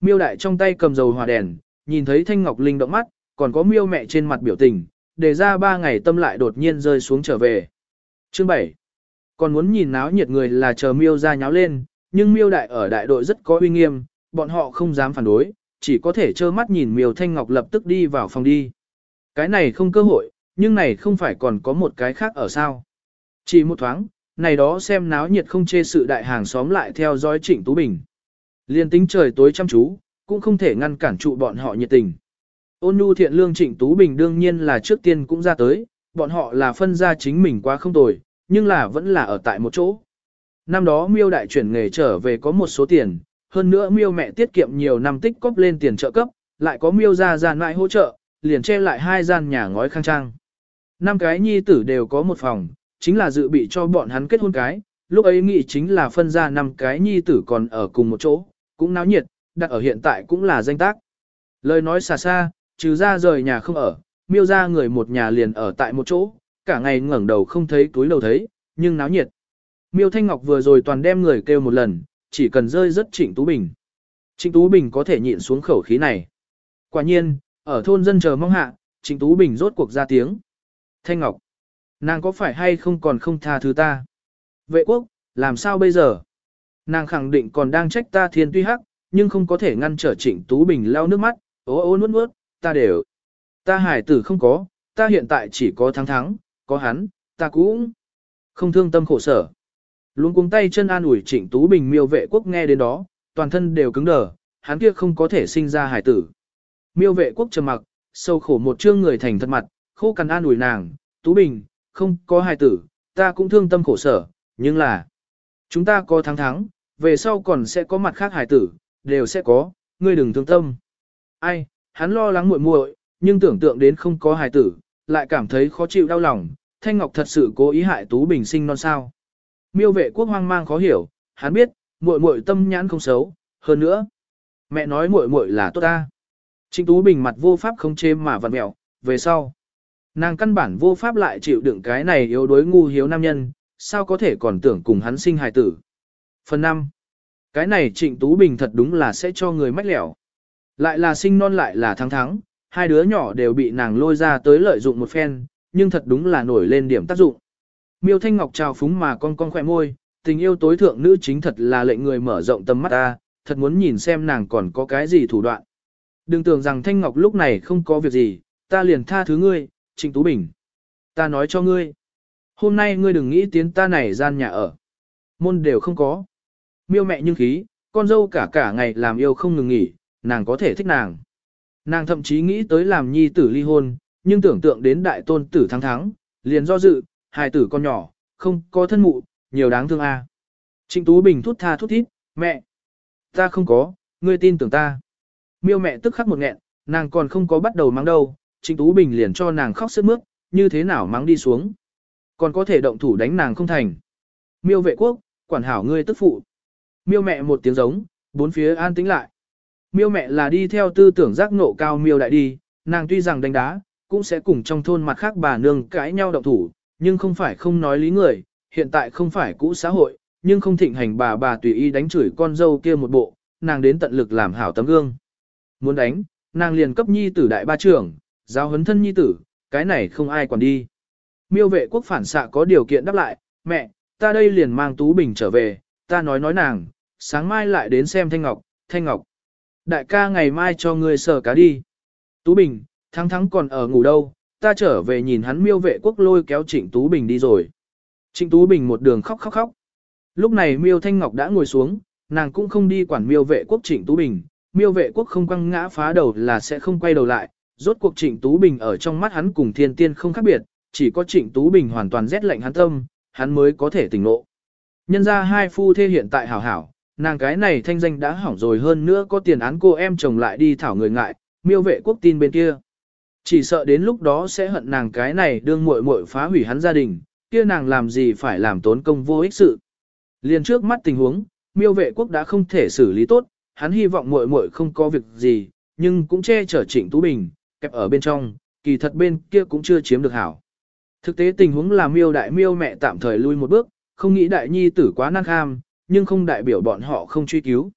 Miêu đại trong tay cầm dầu hòa đèn, nhìn thấy Thanh Ngọc Linh động mắt, còn có miêu mẹ trên mặt biểu tình, để ra ba ngày tâm lại đột nhiên rơi xuống trở về. Chương 7. Còn muốn nhìn náo nhiệt người là chờ miêu ra nháo lên, nhưng miêu đại ở đại đội rất có uy nghiêm, bọn họ không dám phản đối, chỉ có thể trơ mắt nhìn miêu Thanh Ngọc lập tức đi vào phòng đi. Cái này không cơ hội, nhưng này không phải còn có một cái khác ở sao. Chỉ một thoáng, này đó xem náo nhiệt không chê sự đại hàng xóm lại theo dõi Trịnh Tú Bình. Liên tính trời tối chăm chú, cũng không thể ngăn cản trụ bọn họ nhiệt tình. Ôn nhu thiện lương Trịnh Tú Bình đương nhiên là trước tiên cũng ra tới, bọn họ là phân ra chính mình quá không tồi, nhưng là vẫn là ở tại một chỗ. Năm đó miêu đại chuyển nghề trở về có một số tiền, hơn nữa miêu mẹ tiết kiệm nhiều năm tích cóp lên tiền trợ cấp, lại có miêu ra gian lại hỗ trợ, liền che lại hai gian nhà ngói khang trang. Năm cái nhi tử đều có một phòng, chính là dự bị cho bọn hắn kết hôn cái, lúc ấy nghĩ chính là phân ra năm cái nhi tử còn ở cùng một chỗ, cũng náo nhiệt, đặt ở hiện tại cũng là danh tác. Lời nói xa xa, trừ ra rời nhà không ở, miêu ra người một nhà liền ở tại một chỗ, cả ngày ngẩng đầu không thấy túi đầu thấy, nhưng náo nhiệt. Miêu Thanh Ngọc vừa rồi toàn đem người kêu một lần, chỉ cần rơi rất Trịnh Tú Bình. Trịnh Tú Bình có thể nhịn xuống khẩu khí này. Quả nhiên, ở thôn dân chờ mong hạ, Trịnh Tú Bình rốt cuộc ra tiếng. Thanh Ngọc, nàng có phải hay không còn không tha thứ ta? Vệ quốc, làm sao bây giờ? Nàng khẳng định còn đang trách ta thiên tuy hắc, nhưng không có thể ngăn trở Trịnh Tú Bình lau nước mắt, ố ô nuốt nuốt, ta đều. Ta hải tử không có, ta hiện tại chỉ có thắng thắng, có hắn, ta cũng không thương tâm khổ sở. Luôn cuống tay chân an ủi Trịnh Tú Bình miêu vệ quốc nghe đến đó, toàn thân đều cứng đờ, hắn kia không có thể sinh ra hải tử. Miêu vệ quốc trầm mặc, sâu khổ một chương người thành thật mặt, khô cằn an ủi nàng, Tú Bình, không có hải tử, ta cũng thương tâm khổ sở, nhưng là, chúng ta có thắng thắng, về sau còn sẽ có mặt khác hải tử, đều sẽ có, ngươi đừng thương tâm. Ai, hắn lo lắng muội muội, nhưng tưởng tượng đến không có hài tử, lại cảm thấy khó chịu đau lòng, Thanh Ngọc thật sự cố ý hại Tú Bình sinh non sao. Miêu vệ quốc hoang mang khó hiểu, hắn biết, muội muội tâm nhãn không xấu, hơn nữa. Mẹ nói muội muội là tốt ta. Trịnh Tú Bình mặt vô pháp không chê mà vặn mẹo, về sau. Nàng căn bản vô pháp lại chịu đựng cái này yếu đuối ngu hiếu nam nhân, sao có thể còn tưởng cùng hắn sinh hài tử. Phần 5. Cái này Trịnh Tú Bình thật đúng là sẽ cho người mách lẻo. Lại là sinh non lại là thắng thắng, hai đứa nhỏ đều bị nàng lôi ra tới lợi dụng một phen, nhưng thật đúng là nổi lên điểm tác dụng. Miêu Thanh Ngọc trào phúng mà con con khỏe môi, tình yêu tối thượng nữ chính thật là lệnh người mở rộng tầm mắt ta, thật muốn nhìn xem nàng còn có cái gì thủ đoạn. Đừng tưởng rằng Thanh Ngọc lúc này không có việc gì, ta liền tha thứ ngươi, Trịnh Tú Bình. Ta nói cho ngươi, hôm nay ngươi đừng nghĩ tiến ta này gian nhà ở. Môn đều không có. Miêu mẹ nhưng khí, con dâu cả cả ngày làm yêu không ngừng nghỉ, nàng có thể thích nàng. Nàng thậm chí nghĩ tới làm nhi tử ly hôn, nhưng tưởng tượng đến đại tôn tử thắng thắng, liền do dự, hài tử con nhỏ, không có thân mụ, nhiều đáng thương a. À. Trịnh Tú Bình thút tha thút thít, mẹ, ta không có, ngươi tin tưởng ta. Miêu mẹ tức khắc một nghẹn, nàng còn không có bắt đầu mắng đâu, Trịnh Tú Bình liền cho nàng khóc sướt mướt, như thế nào mắng đi xuống. Còn có thể động thủ đánh nàng không thành. Miêu vệ quốc, quản hảo ngươi tức phụ. Miêu mẹ một tiếng giống, bốn phía an tĩnh lại. Miêu mẹ là đi theo tư tưởng giác ngộ cao miêu đại đi, nàng tuy rằng đánh đá, cũng sẽ cùng trong thôn mặt khác bà nương cãi nhau động thủ, nhưng không phải không nói lý người, hiện tại không phải cũ xã hội, nhưng không thịnh hành bà bà tùy ý đánh chửi con dâu kia một bộ, nàng đến tận lực làm hảo tấm gương. Muốn đánh, nàng liền cấp nhi tử đại ba trưởng, giáo huấn thân nhi tử, cái này không ai quản đi. Miêu vệ quốc phản xạ có điều kiện đáp lại, mẹ, ta đây liền mang Tú Bình trở về, ta nói nói nàng, sáng mai lại đến xem Thanh Ngọc, Thanh Ngọc. Đại ca ngày mai cho ngươi sờ cá đi. Tú Bình, thắng thắng còn ở ngủ đâu, ta trở về nhìn hắn miêu vệ quốc lôi kéo Trịnh Tú Bình đi rồi. Trịnh Tú Bình một đường khóc khóc khóc. Lúc này miêu Thanh Ngọc đã ngồi xuống, nàng cũng không đi quản miêu vệ quốc Trịnh Tú Bình, miêu vệ quốc không quăng ngã phá đầu là sẽ không quay đầu lại, rốt cuộc Trịnh Tú Bình ở trong mắt hắn cùng thiên tiên không khác biệt, chỉ có Trịnh Tú Bình hoàn toàn rét lạnh hắn tâm, hắn mới có thể tỉnh ngộ. Nhân ra hai phu thê hiện tại hảo hảo, nàng cái này thanh danh đã hỏng rồi hơn nữa có tiền án cô em chồng lại đi thảo người ngại, miêu vệ quốc tin bên kia. Chỉ sợ đến lúc đó sẽ hận nàng cái này đương muội muội phá hủy hắn gia đình, kia nàng làm gì phải làm tốn công vô ích sự. Liên trước mắt tình huống, miêu vệ quốc đã không thể xử lý tốt, hắn hy vọng muội muội không có việc gì, nhưng cũng che chở trịnh Tú Bình, kẹp ở bên trong, kỳ thật bên kia cũng chưa chiếm được hảo. Thực tế tình huống là miêu đại miêu mẹ tạm thời lui một bước, không nghĩ đại nhi tử quá năng kham, nhưng không đại biểu bọn họ không truy cứu.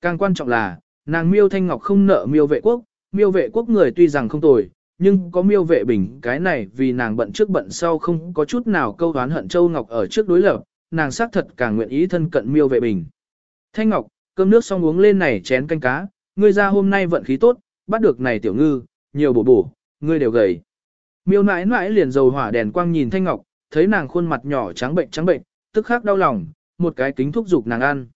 Càng quan trọng là, nàng miêu thanh ngọc không nợ miêu vệ quốc, miêu vệ quốc người tuy rằng không tồi, nhưng có miêu vệ bình cái này vì nàng bận trước bận sau không có chút nào câu đoán hận châu ngọc ở trước đối lập, nàng xác thật càng nguyện ý thân cận miêu vệ bình. Thanh ngọc, cơm nước xong uống lên này chén canh cá, ngươi ra hôm nay vận khí tốt, bắt được này tiểu ngư, nhiều bổ bổ, ngươi đều gầy. Miêu nãi nãi liền dầu hỏa đèn quang nhìn Thanh Ngọc, thấy nàng khuôn mặt nhỏ trắng bệnh trắng bệnh, tức khắc đau lòng, một cái kính thúc giục nàng ăn.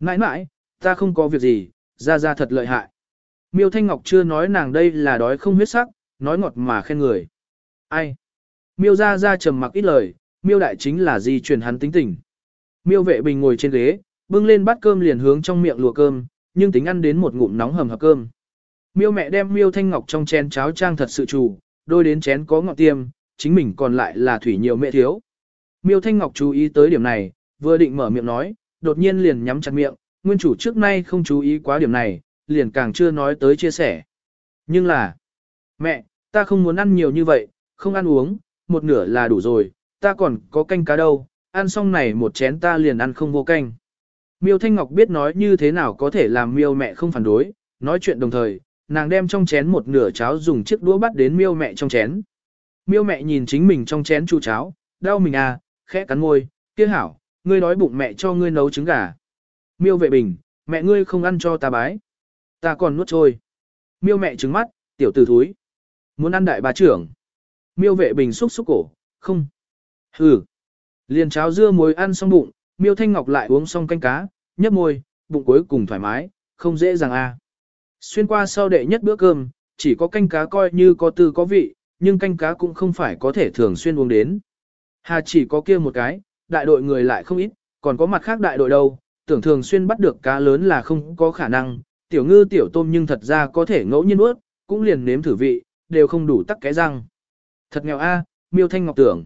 Nãi nãi, ta không có việc gì, ra ra thật lợi hại. Miêu Thanh Ngọc chưa nói nàng đây là đói không huyết sắc, nói ngọt mà khen người. Ai? Miêu ra ra trầm mặc ít lời, miêu đại chính là gì truyền hắn tính tình. Miêu vệ bình ngồi trên ghế, bưng lên bát cơm liền hướng trong miệng lùa cơm, nhưng tính ăn đến một ngụm nóng hầm hập cơm. Miêu mẹ đem miêu thanh ngọc trong chén cháo trang thật sự chủ, đôi đến chén có ngọt tiêm, chính mình còn lại là thủy nhiều mẹ thiếu. Miêu thanh ngọc chú ý tới điểm này, vừa định mở miệng nói, đột nhiên liền nhắm chặt miệng, nguyên chủ trước nay không chú ý quá điểm này, liền càng chưa nói tới chia sẻ. Nhưng là, mẹ, ta không muốn ăn nhiều như vậy, không ăn uống, một nửa là đủ rồi, ta còn có canh cá đâu, ăn xong này một chén ta liền ăn không vô canh. Miêu Thanh Ngọc biết nói như thế nào có thể làm miêu mẹ không phản đối, nói chuyện đồng thời, nàng đem trong chén một nửa cháo dùng chiếc đũa bắt đến miêu mẹ trong chén. Miêu mẹ nhìn chính mình trong chén chu cháo, đau mình à, khẽ cắn môi, kia hảo, ngươi đói bụng mẹ cho ngươi nấu trứng gà. Miêu vệ bình, mẹ ngươi không ăn cho ta bái. Ta còn nuốt trôi. Miêu mẹ trứng mắt, tiểu tử thúi. Muốn ăn đại bà trưởng. Miêu vệ bình xúc xúc cổ, không. Hừ. Liền cháo dưa muối ăn xong bụng, miêu thanh ngọc lại uống xong canh cá, nhấp môi, bụng cuối cùng thoải mái, không dễ dàng a. À. Xuyên qua sau đệ nhất bữa cơm, chỉ có canh cá coi như có tư có vị, nhưng canh cá cũng không phải có thể thường xuyên uống đến. Hà chỉ có kia một cái, đại đội người lại không ít, còn có mặt khác đại đội đâu, tưởng thường xuyên bắt được cá lớn là không có khả năng, tiểu ngư tiểu tôm nhưng thật ra có thể ngẫu nhiên ướt, cũng liền nếm thử vị, đều không đủ tắc cái răng. Thật nghèo a, miêu thanh ngọc tưởng.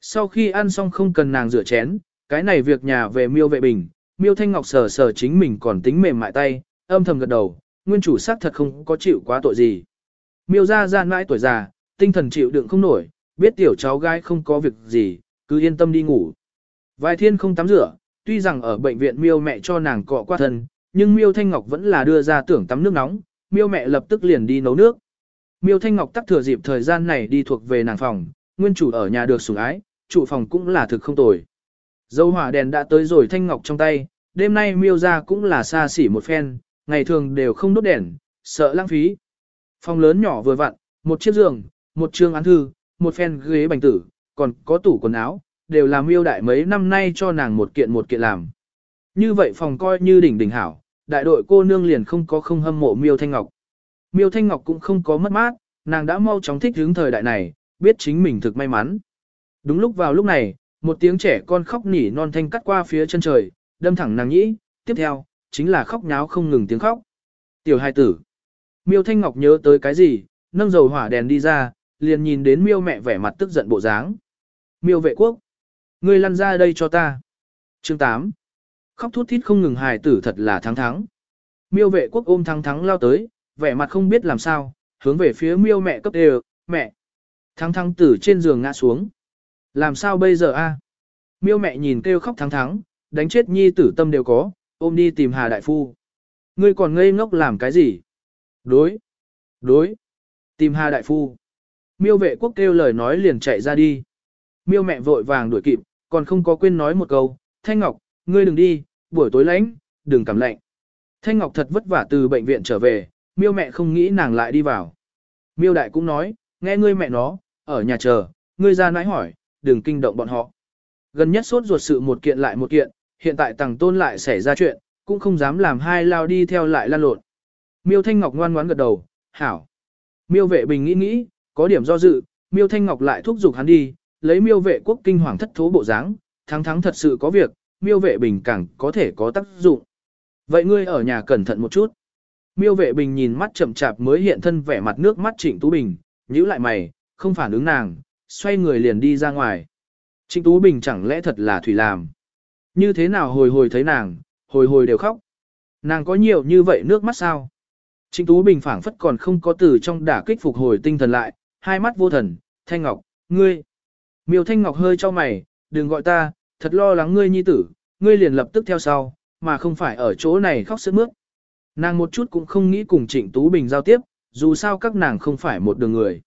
Sau khi ăn xong không cần nàng rửa chén, cái này việc nhà về miêu vệ bình, miêu thanh ngọc sờ sờ chính mình còn tính mềm mại tay, âm thầm gật đầu, nguyên chủ xác thật không có chịu quá tội gì. Miêu ra ra mãi tuổi già, tinh thần chịu đựng không nổi, biết tiểu cháu gái không có việc gì, cứ yên tâm đi ngủ. Vài thiên không tắm rửa, tuy rằng ở bệnh viện miêu mẹ cho nàng cọ qua thân, nhưng miêu thanh ngọc vẫn là đưa ra tưởng tắm nước nóng, miêu mẹ lập tức liền đi nấu nước. Miêu thanh ngọc tắc thừa dịp thời gian này đi thuộc về nàng phòng, nguyên chủ ở nhà được sủng ái, trụ phòng cũng là thực không tồi. Dâu hỏa đèn đã tới rồi thanh ngọc trong tay, đêm nay miêu ra cũng là xa xỉ một phen, ngày thường đều không đốt đèn, sợ lãng phí. Phòng lớn nhỏ vừa vặn, một chiếc giường, một trường án thư, một phen ghế bành tử, còn có tủ quần áo, đều là miêu đại mấy năm nay cho nàng một kiện một kiện làm. Như vậy phòng coi như đỉnh đỉnh hảo, đại đội cô nương liền không có không hâm mộ miêu thanh ngọc. Miêu thanh ngọc cũng không có mất mát, nàng đã mau chóng thích hướng thời đại này, biết chính mình thực may mắn. Đúng lúc vào lúc này, một tiếng trẻ con khóc nỉ non thanh cắt qua phía chân trời, đâm thẳng nàng nhĩ, tiếp theo, chính là khóc nháo không ngừng tiếng khóc. Tiểu hai tử. Miêu Thanh Ngọc nhớ tới cái gì, nâng dầu hỏa đèn đi ra, liền nhìn đến miêu mẹ vẻ mặt tức giận bộ dáng. Miêu vệ quốc. Ngươi lăn ra đây cho ta. Chương 8. Khóc thút thít không ngừng hài tử thật là thắng thắng. Miêu vệ quốc ôm thắng thắng lao tới, vẻ mặt không biết làm sao, hướng về phía miêu mẹ cấp đều, mẹ. Thắng thắng tử trên giường ngã xuống. Làm sao bây giờ a? Miêu mẹ nhìn kêu khóc thắng thắng, đánh chết nhi tử tâm đều có, ôm đi tìm Hà Đại Phu. Ngươi còn ngây ngốc làm cái gì? Đối. Đối. Tìm Hà Đại Phu. Miêu vệ quốc kêu lời nói liền chạy ra đi. Miêu mẹ vội vàng đuổi kịp, còn không có quên nói một câu, Thanh Ngọc, ngươi đừng đi, buổi tối lạnh, đừng cảm lạnh. Thanh Ngọc thật vất vả từ bệnh viện trở về, miêu mẹ không nghĩ nàng lại đi vào. Miêu đại cũng nói, nghe ngươi mẹ nó, ở nhà chờ, ngươi ra nãi hỏi, đừng kinh động bọn họ. Gần nhất suốt ruột sự một kiện lại một kiện, hiện tại tàng tôn lại xảy ra chuyện, cũng không dám làm hai lao đi theo lại lan lộn. Miêu Thanh Ngọc ngoan ngoãn gật đầu, hảo. Miêu vệ bình nghĩ nghĩ, có điểm do dự, Miêu Thanh Ngọc lại thúc giục hắn đi, lấy miêu vệ quốc kinh hoàng thất thố bộ dáng, thắng thắng thật sự có việc, miêu vệ bình càng có thể có tác dụng. Vậy ngươi ở nhà cẩn thận một chút. Miêu vệ bình nhìn mắt chậm chạp mới hiện thân vẻ mặt nước mắt Trịnh Tú Bình, nhíu lại mày, không phản ứng nàng, xoay người liền đi ra ngoài. Trịnh Tú Bình chẳng lẽ thật là thủy làm. Như thế nào hồi hồi thấy nàng, hồi hồi đều khóc. Nàng có nhiều như vậy nước mắt sao? Trịnh Tú Bình phảng phất còn không có từ trong đả kích phục hồi tinh thần lại, hai mắt vô thần, Thanh Ngọc, ngươi. Miêu Thanh Ngọc hơi cho mày, đừng gọi ta, thật lo lắng ngươi nhi tử, ngươi liền lập tức theo sau, mà không phải ở chỗ này khóc sướt mướt. Nàng một chút cũng không nghĩ cùng Trịnh Tú Bình giao tiếp, dù sao các nàng không phải một đường người.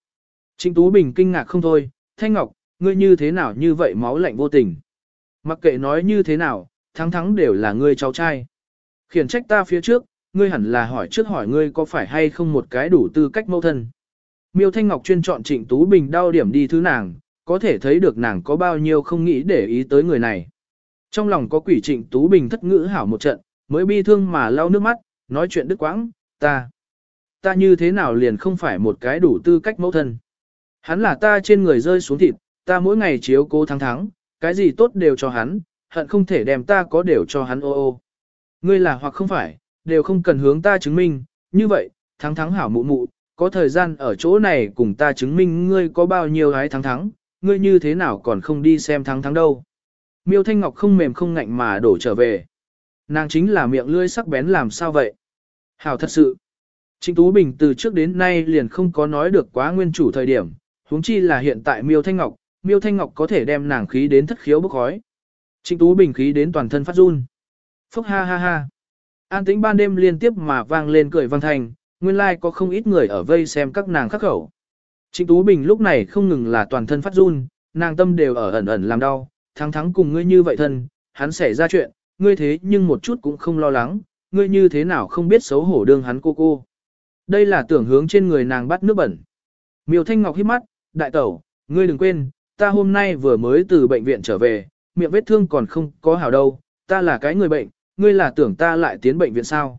Trịnh Tú Bình kinh ngạc không thôi, Thanh Ngọc, ngươi như thế nào như vậy máu lạnh vô tình. Mặc kệ nói như thế nào, thắng thắng đều là ngươi cháu trai. Khiển trách ta phía trước, ngươi hẳn là hỏi trước hỏi ngươi có phải hay không một cái đủ tư cách mâu thân. Miêu Thanh Ngọc chuyên chọn Trịnh Tú Bình đau điểm đi thứ nàng, có thể thấy được nàng có bao nhiêu không nghĩ để ý tới người này. Trong lòng có quỷ Trịnh Tú Bình thất ngữ hảo một trận, mới bi thương mà lau nước mắt, nói chuyện đứt quãng, ta. Ta như thế nào liền không phải một cái đủ tư cách mẫu thân. Hắn là ta trên người rơi xuống thịt, ta mỗi ngày chiếu cố thắng thắng, cái gì tốt đều cho hắn, hận không thể đem ta có đều cho hắn ô ô. Ngươi là hoặc không phải, đều không cần hướng ta chứng minh, như vậy, thắng thắng hảo mụ mụ, có thời gian ở chỗ này cùng ta chứng minh ngươi có bao nhiêu gái thắng thắng, ngươi như thế nào còn không đi xem thắng thắng đâu. Miêu Thanh Ngọc không mềm không ngạnh mà đổ trở về. Nàng chính là miệng lưỡi sắc bén làm sao vậy? Hảo thật sự. Trịnh Tú Bình từ trước đến nay liền không có nói được quá nguyên chủ thời điểm, huống chi là hiện tại Miêu Thanh Ngọc, Miêu Thanh Ngọc có thể đem nàng khí đến thất khiếu bốc khói. Trịnh Tú Bình khí đến toàn thân phát run. Phúc ha ha ha. An tĩnh ban đêm liên tiếp mà vang lên cười vang thành, nguyên lai like có không ít người ở vây xem các nàng khắc khẩu. Trịnh Tú Bình lúc này không ngừng là toàn thân phát run, nàng tâm đều ở ẩn ẩn làm đau, thắng thắng cùng ngươi như vậy thân, hắn xảy ra chuyện, ngươi thế nhưng một chút cũng không lo lắng, ngươi như thế nào không biết xấu hổ đương hắn cô cô. Đây là tưởng hướng trên người nàng bắt nước bẩn. Miêu Thanh Ngọc hít mắt, đại tẩu, ngươi đừng quên, ta hôm nay vừa mới từ bệnh viện trở về, miệng vết thương còn không có hảo đâu, ta là cái người bệnh, ngươi là tưởng ta lại tiến bệnh viện sao.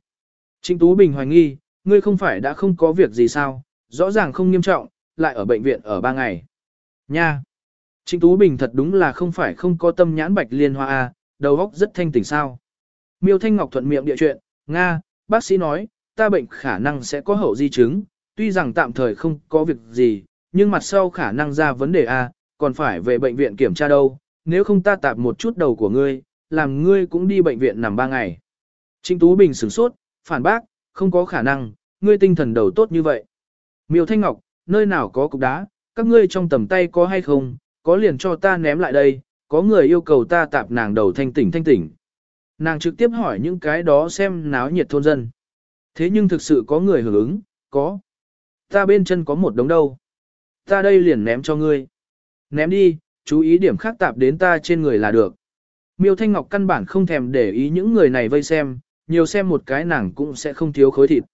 Trịnh Tú Bình hoài nghi, ngươi không phải đã không có việc gì sao, rõ ràng không nghiêm trọng, lại ở bệnh viện ở ba ngày. Nha! Trịnh Tú Bình thật đúng là không phải không có tâm nhãn bạch liên hoa a, đầu óc rất thanh tỉnh sao. Miêu Thanh Ngọc thuận miệng địa chuyện, Nga, bác sĩ nói, ta bệnh khả năng sẽ có hậu di chứng, tuy rằng tạm thời không có việc gì, nhưng mặt sau khả năng ra vấn đề a, còn phải về bệnh viện kiểm tra đâu, nếu không ta tạp một chút đầu của ngươi, làm ngươi cũng đi bệnh viện nằm ba ngày. Trịnh Tú Bình sửng sốt, phản bác, không có khả năng, ngươi tinh thần đầu tốt như vậy. Miêu Thanh Ngọc, nơi nào có cục đá, các ngươi trong tầm tay có hay không, có liền cho ta ném lại đây, có người yêu cầu ta tạp nàng đầu thanh tỉnh thanh tỉnh. Nàng trực tiếp hỏi những cái đó xem náo nhiệt thôn dân. Thế nhưng thực sự có người hưởng ứng, có. Ta bên chân có một đống đâu. Ta đây liền ném cho ngươi. Ném đi, chú ý điểm khác tạp đến ta trên người là được. Miêu Thanh Ngọc căn bản không thèm để ý những người này vây xem, nhiều xem một cái nàng cũng sẽ không thiếu khối thịt.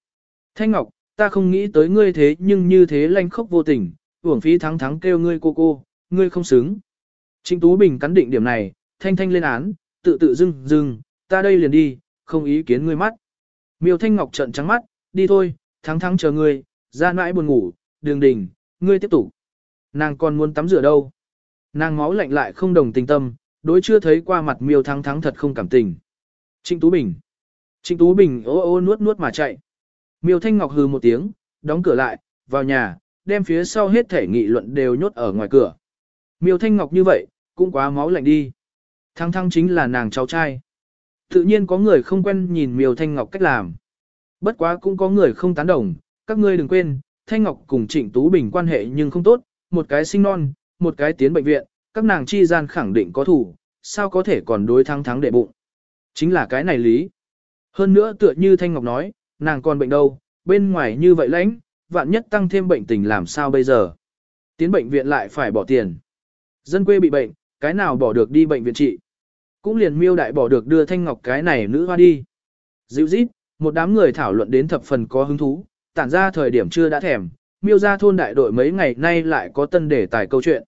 Thanh Ngọc, ta không nghĩ tới ngươi thế nhưng như thế lanh khốc vô tình, uổng phí thắng thắng kêu ngươi cô cô, ngươi không xứng. Trịnh Tú Bình cắn định điểm này, thanh thanh lên án, tự tự dưng dưng, ta đây liền đi, không ý kiến ngươi mắt. Miêu Thanh Ngọc trận trắng mắt, đi thôi, thắng thắng chờ ngươi, ra mãi buồn ngủ, đường đình, ngươi tiếp tục. Nàng còn muốn tắm rửa đâu. Nàng máu lạnh lại không đồng tình tâm, đối chưa thấy qua mặt miêu thắng thắng thật không cảm tình. Trịnh Tú Bình. Trịnh Tú Bình ô ô nuốt nuốt mà chạy. Miêu Thanh Ngọc hừ một tiếng, đóng cửa lại, vào nhà, đem phía sau hết thể nghị luận đều nhốt ở ngoài cửa. Miêu Thanh Ngọc như vậy, cũng quá máu lạnh đi. Thăng thăng chính là nàng cháu trai. Tự nhiên có người không quen nhìn Miêu Thanh Ngọc cách làm. Bất quá cũng có người không tán đồng, các ngươi đừng quên, Thanh Ngọc cùng Trịnh Tú Bình quan hệ nhưng không tốt, một cái sinh non, một cái tiến bệnh viện, các nàng chi gian khẳng định có thủ, sao có thể còn đối thăng thắng để bụng. Chính là cái này lý. Hơn nữa tựa như Thanh Ngọc nói, nàng còn bệnh đâu, bên ngoài như vậy lãnh, vạn nhất tăng thêm bệnh tình làm sao bây giờ. Tiến bệnh viện lại phải bỏ tiền. Dân quê bị bệnh, cái nào bỏ được đi bệnh viện trị. Cũng liền miêu đại bỏ được đưa Thanh Ngọc cái này nữ hoa đi. Dịu dít, một đám người thảo luận đến thập phần có hứng thú, tản ra thời điểm chưa đã thèm, miêu ra thôn đại đội mấy ngày nay lại có tân đề tài câu chuyện.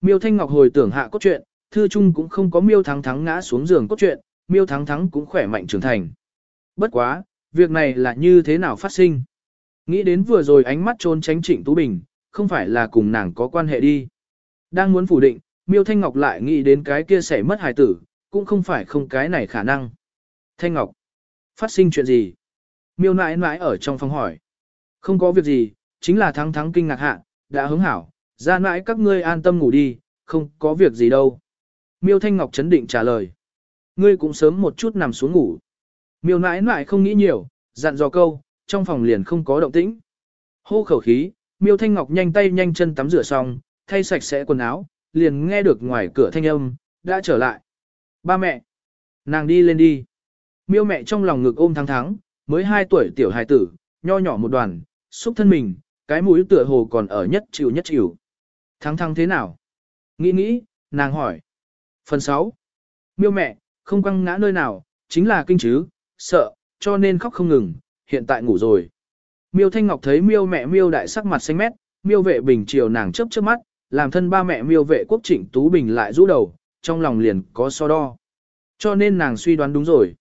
Miêu Thanh Ngọc hồi tưởng hạ cốt truyện, thư trung cũng không có miêu thắng thắng ngã xuống giường cốt truyện, miêu thắng thắng cũng khỏe mạnh trưởng thành. Bất quá, việc này là như thế nào phát sinh? Nghĩ đến vừa rồi ánh mắt trốn tránh Trịnh Tú Bình, không phải là cùng nàng có quan hệ đi. Đang muốn phủ định, Miêu Thanh Ngọc lại nghĩ đến cái kia sẽ mất hài tử, cũng không phải không cái này khả năng. Thanh Ngọc, phát sinh chuyện gì? Miêu nãi nãi ở trong phòng hỏi. Không có việc gì, chính là thắng thắng kinh ngạc hạ, đã hứng hảo, ra nãi các ngươi an tâm ngủ đi, không có việc gì đâu. Miêu Thanh Ngọc chấn định trả lời. Ngươi cũng sớm một chút nằm xuống ngủ. Miêu nãi nãi không nghĩ nhiều, dặn dò câu, trong phòng liền không có động tĩnh. Hô khẩu khí, Miêu Thanh Ngọc nhanh tay nhanh chân tắm rửa xong, thay sạch sẽ quần áo, liền nghe được ngoài cửa thanh âm, đã trở lại. Ba mẹ, nàng đi lên đi. Miêu mẹ trong lòng ngực ôm thắng thắng, mới 2 tuổi tiểu hài tử, nho nhỏ một đoàn, xúc thân mình, cái mũi tựa hồ còn ở nhất chịu nhất chịu. Thắng thắng thế nào? Nghĩ nghĩ, nàng hỏi. Phần 6. Miêu mẹ, không quăng ngã nơi nào, chính là kinh chứ, sợ, cho nên khóc không ngừng, hiện tại ngủ rồi. Miêu Thanh Ngọc thấy miêu mẹ miêu đại sắc mặt xanh mét, miêu vệ bình chiều nàng chớp chớp mắt, làm thân ba mẹ miêu vệ quốc trịnh Tú Bình lại rũ đầu, trong lòng liền có so đo. Cho nên nàng suy đoán đúng rồi.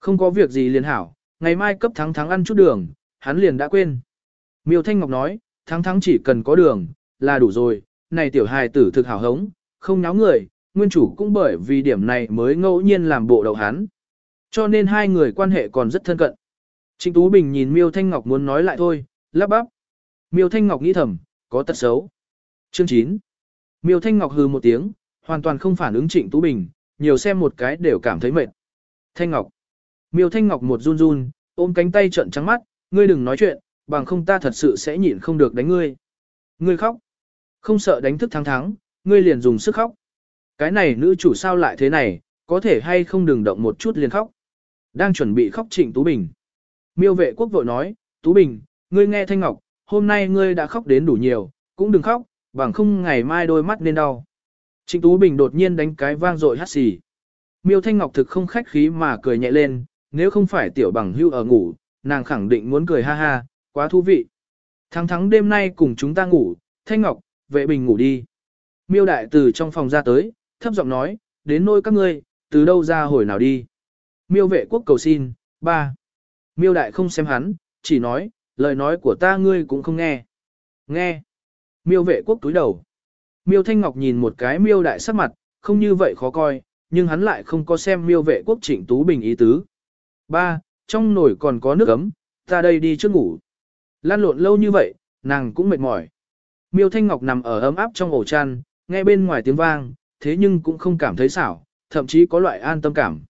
Không có việc gì liền hảo, ngày mai cấp thắng thắng ăn chút đường, hắn liền đã quên. Miêu Thanh Ngọc nói, thắng thắng chỉ cần có đường, là đủ rồi, này tiểu hài tử thực hảo hống, không nháo người, nguyên chủ cũng bởi vì điểm này mới ngẫu nhiên làm bộ đầu hắn. Cho nên hai người quan hệ còn rất thân cận. Trịnh Tú Bình nhìn Miêu Thanh Ngọc muốn nói lại thôi, lắp bắp. Miêu Thanh Ngọc nghĩ thầm, có tật xấu. Chương 9. Miêu Thanh Ngọc hừ một tiếng, hoàn toàn không phản ứng Trịnh Tú Bình, nhiều xem một cái đều cảm thấy mệt. Thanh Ngọc. Miêu Thanh Ngọc một run run, ôm cánh tay trợn trắng mắt, ngươi đừng nói chuyện, bằng không ta thật sự sẽ nhịn không được đánh ngươi. Ngươi khóc. Không sợ đánh thức thắng thắng, ngươi liền dùng sức khóc. Cái này nữ chủ sao lại thế này, có thể hay không đừng động một chút liền khóc. Đang chuẩn bị khóc Trịnh Tú Bình. Miêu vệ quốc vội nói, Tú Bình, ngươi nghe Thanh Ngọc, hôm nay ngươi đã khóc đến đủ nhiều, cũng đừng khóc, bằng không ngày mai đôi mắt nên đau. Trịnh Tú Bình đột nhiên đánh cái vang dội hắt xì. Miêu Thanh Ngọc thực không khách khí mà cười nhẹ lên, nếu không phải tiểu bằng hưu ở ngủ, nàng khẳng định muốn cười ha ha, quá thú vị. Thắng thắng đêm nay cùng chúng ta ngủ, Thanh Ngọc, vệ bình ngủ đi. Miêu đại từ trong phòng ra tới, thấp giọng nói, đến nôi các ngươi, từ đâu ra hồi nào đi. Miêu vệ quốc cầu xin, ba. Miêu đại không xem hắn, chỉ nói, lời nói của ta ngươi cũng không nghe. Nghe. Miêu vệ quốc túi đầu. Miêu Thanh Ngọc nhìn một cái miêu đại sắc mặt, không như vậy khó coi, nhưng hắn lại không có xem miêu vệ quốc trịnh Tú Bình ý tứ. Ba, trong nồi còn có nước ấm, ta đây đi trước ngủ. Lan lộn lâu như vậy, nàng cũng mệt mỏi. Miêu Thanh Ngọc nằm ở ấm áp trong ổ chăn, nghe bên ngoài tiếng vang, thế nhưng cũng không cảm thấy xảo, thậm chí có loại an tâm cảm.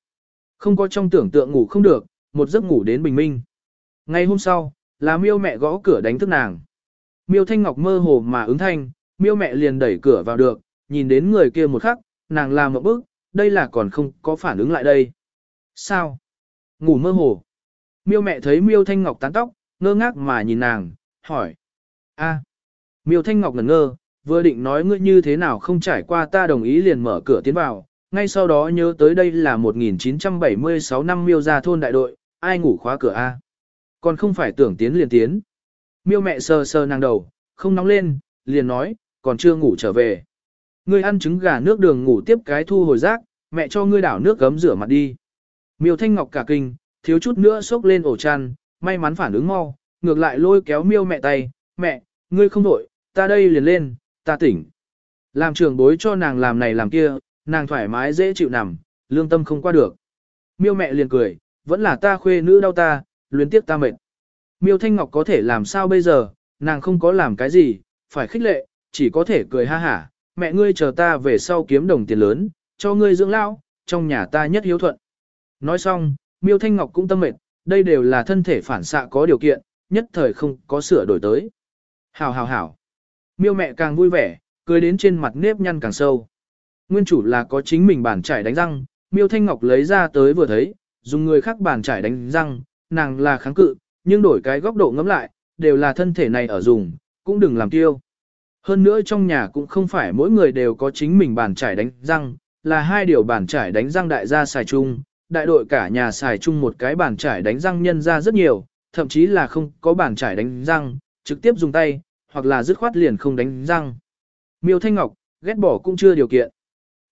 Không có trong tưởng tượng ngủ không được, một giấc ngủ đến bình minh. Ngày hôm sau, là miêu mẹ gõ cửa đánh thức nàng. Miêu Thanh Ngọc mơ hồ mà ứng thanh, miêu mẹ liền đẩy cửa vào được, nhìn đến người kia một khắc, nàng làm một bước, đây là còn không có phản ứng lại đây. Sao? Ngủ mơ hồ. Miêu mẹ thấy miêu Thanh Ngọc tán tóc, ngơ ngác mà nhìn nàng, hỏi. a Miêu Thanh Ngọc ngẩn ngơ, vừa định nói ngươi như thế nào không trải qua ta đồng ý liền mở cửa tiến vào, ngay sau đó nhớ tới đây là 1976 năm miêu ra thôn đại đội, ai ngủ khóa cửa A. Còn không phải tưởng tiến liền tiến. Miêu mẹ sờ sờ nàng đầu, không nóng lên, liền nói, còn chưa ngủ trở về. Ngươi ăn trứng gà nước đường ngủ tiếp cái thu hồi rác, mẹ cho ngươi đảo nước gấm rửa mặt đi. Miêu Thanh Ngọc cả kinh, thiếu chút nữa sốc lên ổ chăn, may mắn phản ứng mau, ngược lại lôi kéo miêu mẹ tay, mẹ, ngươi không đổi, ta đây liền lên, ta tỉnh. Làm trường bối cho nàng làm này làm kia, nàng thoải mái dễ chịu nằm, lương tâm không qua được. Miêu mẹ liền cười, vẫn là ta khuê nữ đau ta, luyến tiếp ta mệt. Miêu Thanh Ngọc có thể làm sao bây giờ, nàng không có làm cái gì, phải khích lệ, chỉ có thể cười ha hả, mẹ ngươi chờ ta về sau kiếm đồng tiền lớn, cho ngươi dưỡng lão, trong nhà ta nhất hiếu thuận. Nói xong, Miêu Thanh Ngọc cũng tâm mệt, đây đều là thân thể phản xạ có điều kiện, nhất thời không có sửa đổi tới. Hảo hảo hảo. Miêu mẹ càng vui vẻ, cười đến trên mặt nếp nhăn càng sâu. Nguyên chủ là có chính mình bản trải đánh răng, Miêu Thanh Ngọc lấy ra tới vừa thấy, dùng người khác bản trải đánh răng, nàng là kháng cự, nhưng đổi cái góc độ ngắm lại, đều là thân thể này ở dùng, cũng đừng làm tiêu. Hơn nữa trong nhà cũng không phải mỗi người đều có chính mình bản trải đánh răng, là hai điều bản trải đánh răng đại gia xài chung, đại đội cả nhà xài chung một cái bản trải đánh răng nhân ra rất nhiều, thậm chí là không có bản trải đánh răng, trực tiếp dùng tay, hoặc là dứt khoát liền không đánh răng. Miêu Thanh Ngọc, ghét bỏ cũng chưa điều kiện.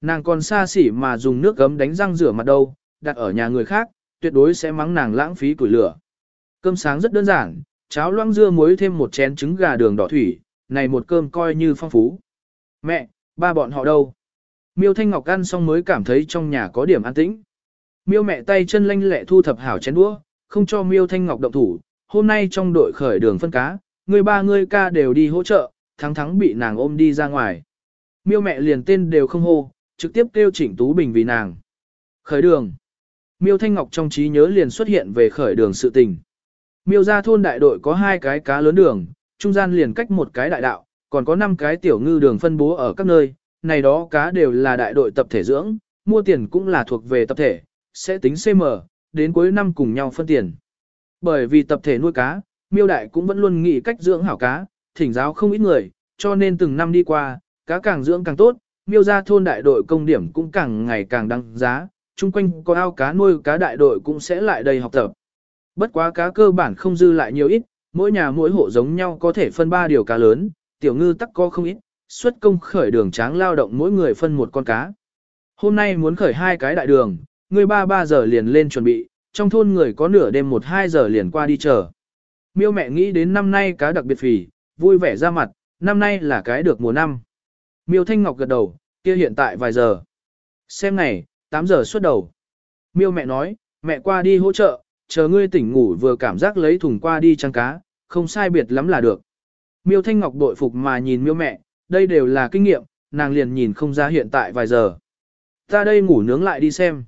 Nàng còn xa xỉ mà dùng nước gấm đánh răng rửa mặt đâu, đặt ở nhà người khác, tuyệt đối sẽ mắng nàng lãng phí củi lửa. Cơm sáng rất đơn giản, cháo loãng dưa muối thêm một chén trứng gà đường đỏ thủy, này một cơm coi như phong phú. Mẹ, ba bọn họ đâu? Miêu Thanh Ngọc ăn xong mới cảm thấy trong nhà có điểm an tĩnh. Miêu mẹ tay chân lanh lẹ thu thập hảo chén đũa, không cho Miêu Thanh Ngọc động thủ. Hôm nay trong đội khởi đường phân cá, người ba người ca đều đi hỗ trợ, thắng thắng bị nàng ôm đi ra ngoài. Miêu mẹ liền tên đều không hô, trực tiếp kêu Trịnh Tú Bình vì nàng. Khởi đường. Miêu Thanh Ngọc trong trí nhớ liền xuất hiện về khởi đường sự tình. Miêu ra thôn đại đội có hai cái cá lớn đường, trung gian liền cách một cái đại đạo, còn có 5 cái tiểu ngư đường phân bố ở các nơi, này đó cá đều là đại đội tập thể dưỡng, mua tiền cũng là thuộc về tập thể, sẽ tính CM, đến cuối năm cùng nhau phân tiền. Bởi vì tập thể nuôi cá, miêu đại cũng vẫn luôn nghĩ cách dưỡng hảo cá, thỉnh giáo không ít người, cho nên từng năm đi qua, cá càng dưỡng càng tốt, miêu ra thôn đại đội công điểm cũng càng ngày càng đăng giá, chung quanh có ao cá nuôi cá đại đội cũng sẽ lại đây học tập. Bất quá cá cơ bản không dư lại nhiều ít, mỗi nhà mỗi hộ giống nhau có thể phân ba điều cá lớn, tiểu ngư tắc có không ít, xuất công khởi đường tráng lao động mỗi người phân một con cá. Hôm nay muốn khởi hai cái đại đường, người ba ba giờ liền lên chuẩn bị, trong thôn người có nửa đêm một hai giờ liền qua đi chờ. Miêu mẹ nghĩ đến năm nay cá đặc biệt phì, vui vẻ ra mặt, năm nay là cái được mùa năm. Miêu Thanh Ngọc gật đầu, kia hiện tại vài giờ. Xem này, 8 giờ xuất đầu. Miêu mẹ nói, mẹ qua đi hỗ trợ, chờ ngươi tỉnh ngủ vừa cảm giác lấy thùng qua đi trăng cá, không sai biệt lắm là được. Miêu Thanh Ngọc đội phục mà nhìn miêu mẹ, đây đều là kinh nghiệm, nàng liền nhìn không ra hiện tại vài giờ. Ta đây ngủ nướng lại đi xem.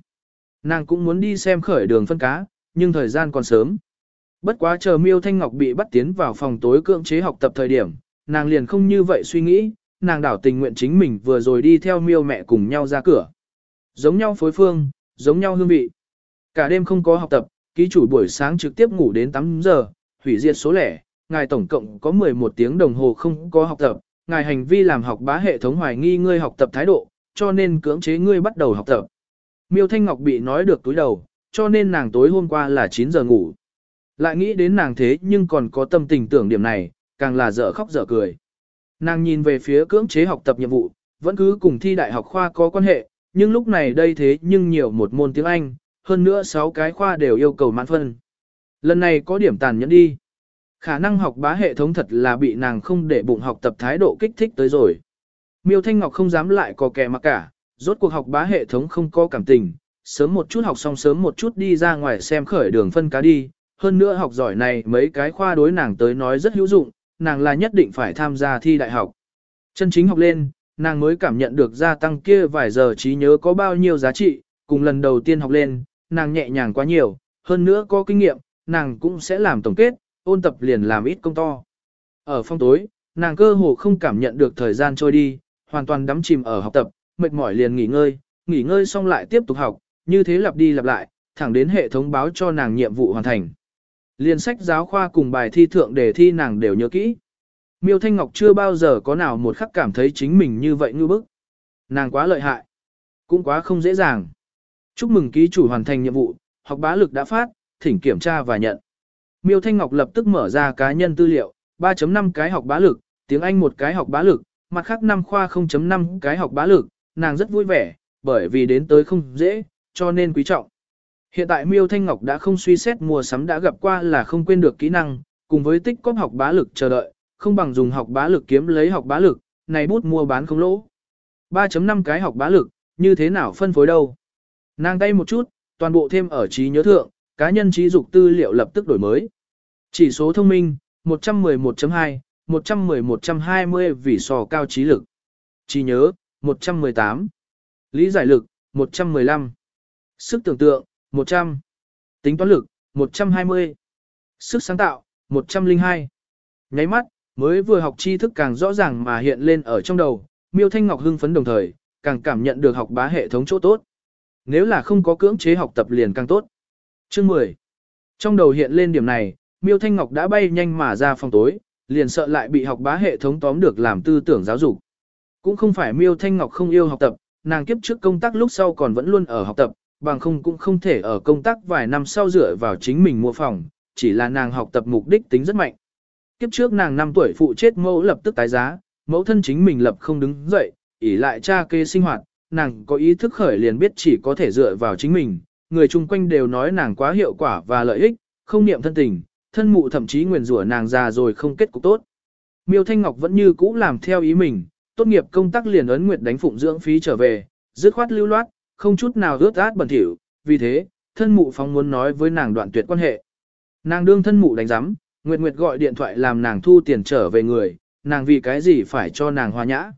Nàng cũng muốn đi xem khởi đường phân cá, nhưng thời gian còn sớm. Bất quá chờ miêu Thanh Ngọc bị bắt tiến vào phòng tối cưỡng chế học tập thời điểm, nàng liền không như vậy suy nghĩ, nàng đảo tình nguyện chính mình vừa rồi đi theo miêu mẹ cùng nhau ra cửa. Giống nhau phối phương, giống nhau hương vị. Cả đêm không có học tập, ký chủ buổi sáng trực tiếp ngủ đến 8 giờ, hủy diệt số lẻ, ngài tổng cộng có 11 tiếng đồng hồ không có học tập, ngài hành vi làm học bá hệ thống hoài nghi ngươi học tập thái độ, cho nên cưỡng chế ngươi bắt đầu học tập. Miêu Thanh Ngọc bị nói được túi đầu, cho nên nàng tối hôm qua là 9 giờ ngủ. Lại nghĩ đến nàng thế nhưng còn có tâm tình tưởng điểm này, càng là dở khóc dở cười. Nàng nhìn về phía cưỡng chế học tập nhiệm vụ, vẫn cứ cùng thi đại học khoa có quan hệ, nhưng lúc này đây thế nhưng nhiều một môn tiếng Anh, hơn nữa 6 cái khoa đều yêu cầu mãn phân. Lần này có điểm tàn nhẫn đi. Khả năng học bá hệ thống thật là bị nàng không để bụng học tập thái độ kích thích tới rồi. Miêu Thanh Ngọc không dám lại có kẻ mà cả, rốt cuộc học bá hệ thống không có cảm tình, sớm một chút học xong sớm một chút đi ra ngoài xem khởi đường phân cá đi, hơn nữa học giỏi này mấy cái khoa đối nàng tới nói rất hữu dụng, nàng là nhất định phải tham gia thi đại học. Chân chính học lên, nàng mới cảm nhận được gia tăng kia vài giờ trí nhớ có bao nhiêu giá trị, cùng lần đầu tiên học lên, nàng nhẹ nhàng quá nhiều, hơn nữa có kinh nghiệm, nàng cũng sẽ làm tổng kết, ôn tập liền làm ít công to. Ở phong tối, nàng cơ hồ không cảm nhận được thời gian trôi đi, hoàn toàn đắm chìm ở học tập, mệt mỏi liền nghỉ ngơi, nghỉ ngơi xong lại tiếp tục học, như thế lặp đi lặp lại, thẳng đến hệ thống báo cho nàng nhiệm vụ hoàn thành. Liên sách giáo khoa cùng bài thi thượng đề thi nàng đều nhớ kỹ. Miêu Thanh Ngọc chưa bao giờ có nào một khắc cảm thấy chính mình như vậy ngư bức. Nàng quá lợi hại, cũng quá không dễ dàng. Chúc mừng ký chủ hoàn thành nhiệm vụ, học bá lực đã phát, thỉnh kiểm tra và nhận. Miêu Thanh Ngọc lập tức mở ra cá nhân tư liệu, 3.5 cái học bá lực, tiếng Anh một cái học bá lực, mặt khác 5 khoa 0.5 cái học bá lực, nàng rất vui vẻ, bởi vì đến tới không dễ, cho nên quý trọng. Hiện tại Miêu Thanh Ngọc đã không suy xét mua sắm đã gặp qua là không quên được kỹ năng, cùng với tích cóp học bá lực chờ đợi, không bằng dùng học bá lực kiếm lấy học bá lực, này bút mua bán không lỗ. 3.5 cái học bá lực, như thế nào phân phối đâu? Nàng tay một chút, toàn bộ thêm ở trí nhớ thượng, cá nhân trí dục tư liệu lập tức đổi mới. Chỉ số thông minh, 111.2, 111.20 vì sò cao trí lực. Trí nhớ, 118. Lý giải lực, 115. Sức tưởng tượng, 100. Tính toán lực, 120. Sức sáng tạo, 102. Nháy mắt, mới vừa học tri thức càng rõ ràng mà hiện lên ở trong đầu, Miêu Thanh Ngọc hưng phấn đồng thời, càng cảm nhận được học bá hệ thống chỗ tốt. Nếu là không có cưỡng chế học tập liền càng tốt. Chương 10. Trong đầu hiện lên điểm này, Miêu Thanh Ngọc đã bay nhanh mà ra phòng tối, liền sợ lại bị học bá hệ thống tóm được làm tư tưởng giáo dục. Cũng không phải Miêu Thanh Ngọc không yêu học tập, nàng kiếp trước công tác lúc sau còn vẫn luôn ở học tập, bằng không cũng không thể ở công tác vài năm sau dựa vào chính mình mua phòng, chỉ là nàng học tập mục đích tính rất mạnh. Kiếp trước nàng 5 tuổi phụ chết mẫu lập tức tái giá, mẫu thân chính mình lập không đứng dậy, ỉ lại cha kê sinh hoạt, nàng có ý thức khởi liền biết chỉ có thể dựa vào chính mình, người chung quanh đều nói nàng quá hiệu quả và lợi ích, không niệm thân tình, thân mụ thậm chí nguyền rủa nàng già rồi không kết cục tốt. Miêu Thanh Ngọc vẫn như cũ làm theo ý mình, tốt nghiệp công tác liền ấn nguyệt đánh phụng dưỡng phí trở về, dứt khoát lưu loát, không chút nào ướt át bẩn thỉu, vì thế, thân mụ phóng muốn nói với nàng đoạn tuyệt quan hệ. Nàng đương thân mụ đánh giám, Nguyệt Nguyệt gọi điện thoại làm nàng thu tiền trở về người, nàng vì cái gì phải cho nàng hòa nhã.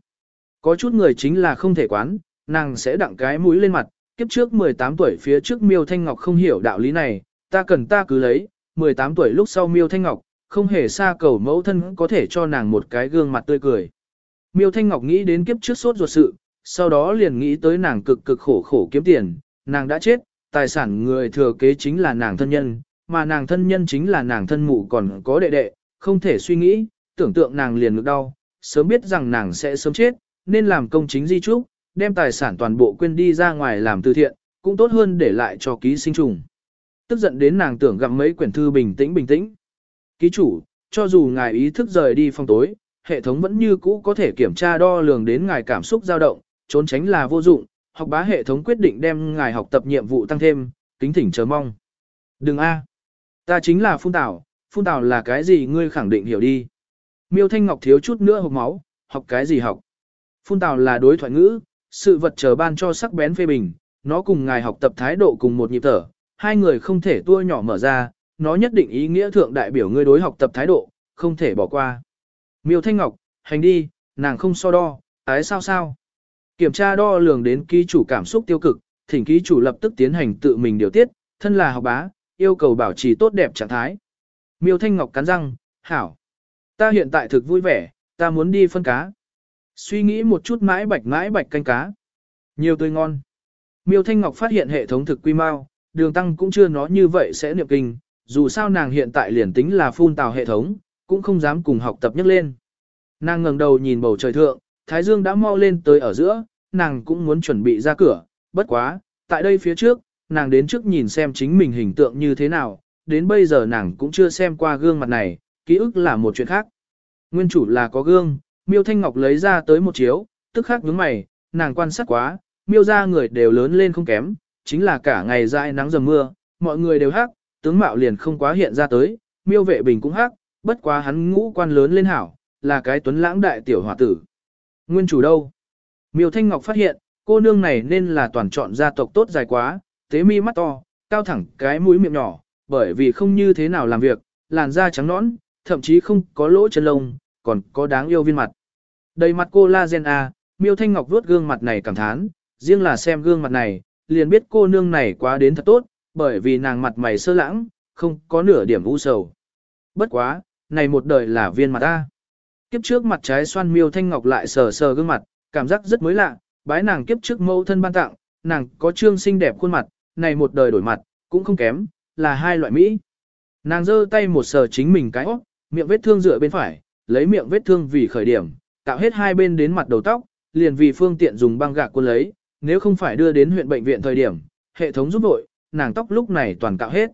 Có chút người chính là không thể quán, nàng sẽ đặng cái mũi lên mặt, kiếp trước 18 tuổi phía trước Miêu Thanh Ngọc không hiểu đạo lý này, ta cần ta cứ lấy, 18 tuổi lúc sau Miêu Thanh Ngọc, không hề xa cầu mẫu thân có thể cho nàng một cái gương mặt tươi cười. Miêu Thanh Ngọc nghĩ đến kiếp trước sốt ruột sự, sau đó liền nghĩ tới nàng cực cực khổ khổ kiếm tiền, nàng đã chết, tài sản người thừa kế chính là nàng thân nhân, mà nàng thân nhân chính là nàng thân mụ còn có đệ đệ, không thể suy nghĩ, tưởng tượng nàng liền ngực đau, sớm biết rằng nàng sẽ sớm chết, nên làm công chính di trúc, đem tài sản toàn bộ quên đi ra ngoài làm từ thiện, cũng tốt hơn để lại cho ký sinh trùng. Tức giận đến nàng tưởng gặm mấy quyển thư bình tĩnh bình tĩnh. Ký chủ, cho dù ngài ý thức rời đi phòng tối, hệ thống vẫn như cũ có thể kiểm tra đo lường đến ngài cảm xúc dao động, trốn tránh là vô dụng, học bá hệ thống quyết định đem ngài học tập nhiệm vụ tăng thêm, kính thỉnh chờ mong. Đừng a, ta chính là phun tảo, phun tảo là cái gì ngươi khẳng định hiểu đi. Miêu Thanh Ngọc thiếu chút nữa hộp máu, học cái gì học. Phun tảo là đối thoại ngữ, sự vật chờ ban cho sắc bén phê bình, nó cùng ngài học tập thái độ cùng một nhịp thở, hai người không thể tua nhỏ mở ra, nó nhất định ý nghĩa thượng đại biểu ngươi đối học tập thái độ, không thể bỏ qua. Miêu Thanh Ngọc, hành đi, nàng không so đo, ái sao sao. Kiểm tra đo lường đến ký chủ cảm xúc tiêu cực, thỉnh ký chủ lập tức tiến hành tự mình điều tiết, thân là học bá, yêu cầu bảo trì tốt đẹp trạng thái. Miêu Thanh Ngọc cắn răng, hảo. Ta hiện tại thực vui vẻ, ta muốn đi phân cá. Suy nghĩ một chút mãi bạch mãi bạch canh cá. Nhiều tươi ngon. Miêu Thanh Ngọc phát hiện hệ thống thực quy mau, đường tăng cũng chưa nói như vậy sẽ niệm kinh, dù sao nàng hiện tại liền tính là phun tào hệ thống, cũng không dám cùng học tập nhắc lên. Nàng ngẩng đầu nhìn bầu trời thượng, Thái Dương đã mau lên tới ở giữa, nàng cũng muốn chuẩn bị ra cửa, bất quá, tại đây phía trước, nàng đến trước nhìn xem chính mình hình tượng như thế nào, đến bây giờ nàng cũng chưa xem qua gương mặt này, ký ức là một chuyện khác. Nguyên chủ là có gương, Miêu Thanh Ngọc lấy ra tới một chiếu, tức khắc nhướng mày, nàng quan sát quá, Miêu ra người đều lớn lên không kém, chính là cả ngày dãi nắng dầm mưa, mọi người đều hắc, tướng mạo liền không quá hiện ra tới, Miêu Vệ Bình cũng hắc, bất quá hắn ngũ quan lớn lên hảo, là cái tuấn lãng đại tiểu hòa tử. Nguyên chủ đâu? Miêu Thanh Ngọc phát hiện, cô nương này nên là toàn chọn gia tộc tốt dài quá, tế mi mắt to, cao thẳng cái mũi miệng nhỏ, bởi vì không như thế nào làm việc, làn da trắng nõn, thậm chí không có lỗ chân lông, còn có đáng yêu viên mặt. Đầy mặt cô la gen A, Miêu Thanh Ngọc vuốt gương mặt này cảm thán, riêng là xem gương mặt này, liền biết cô nương này quá đến thật tốt, bởi vì nàng mặt mày sơ lãng, không có nửa điểm u sầu. Bất quá, này một đời là viên mặt A. Kiếp trước mặt trái xoan Miêu Thanh Ngọc lại sờ sờ gương mặt, cảm giác rất mới lạ, bái nàng kiếp trước mẫu thân ban tặng, nàng có trương xinh đẹp khuôn mặt, này một đời đổi mặt, cũng không kém, là hai loại Mỹ. Nàng giơ tay một sờ chính mình cái óc, miệng vết thương dựa bên phải, lấy miệng vết thương vì khởi điểm, tạo hết hai bên đến mặt đầu tóc, liền vì phương tiện dùng băng gạc quân lấy, nếu không phải đưa đến huyện bệnh viện thời điểm, hệ thống giúp đội, nàng tóc lúc này toàn cạo hết.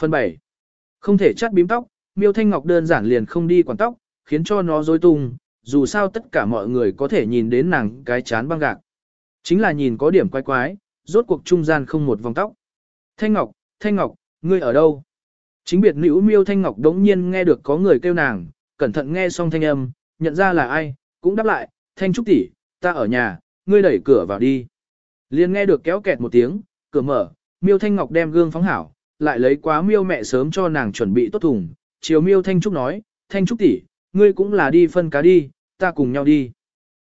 Phần 7. Không thể chắt bím tóc, Miêu Thanh Ngọc đơn giản liền không đi quản tóc, khiến cho nó rối tung, dù sao tất cả mọi người có thể nhìn đến nàng cái chán băng gạc. Chính là nhìn có điểm quái quái, rốt cuộc trung gian không một vòng tóc. Thanh Ngọc, Thanh Ngọc, ngươi ở đâu? Chính biệt nữ miêu Thanh Ngọc đống nhiên nghe được có người kêu nàng, cẩn thận nghe xong thanh âm, nhận ra là ai, cũng đáp lại, Thanh Trúc tỷ, ta ở nhà, ngươi đẩy cửa vào đi. Liền nghe được kéo kẹt một tiếng, cửa mở, miêu Thanh Ngọc đem gương phóng hảo, lại lấy quá miêu mẹ sớm cho nàng chuẩn bị tốt thùng, chiều miêu Thanh Trúc nói, Thanh Trúc tỷ, ngươi cũng là đi phân cá đi, ta cùng nhau đi.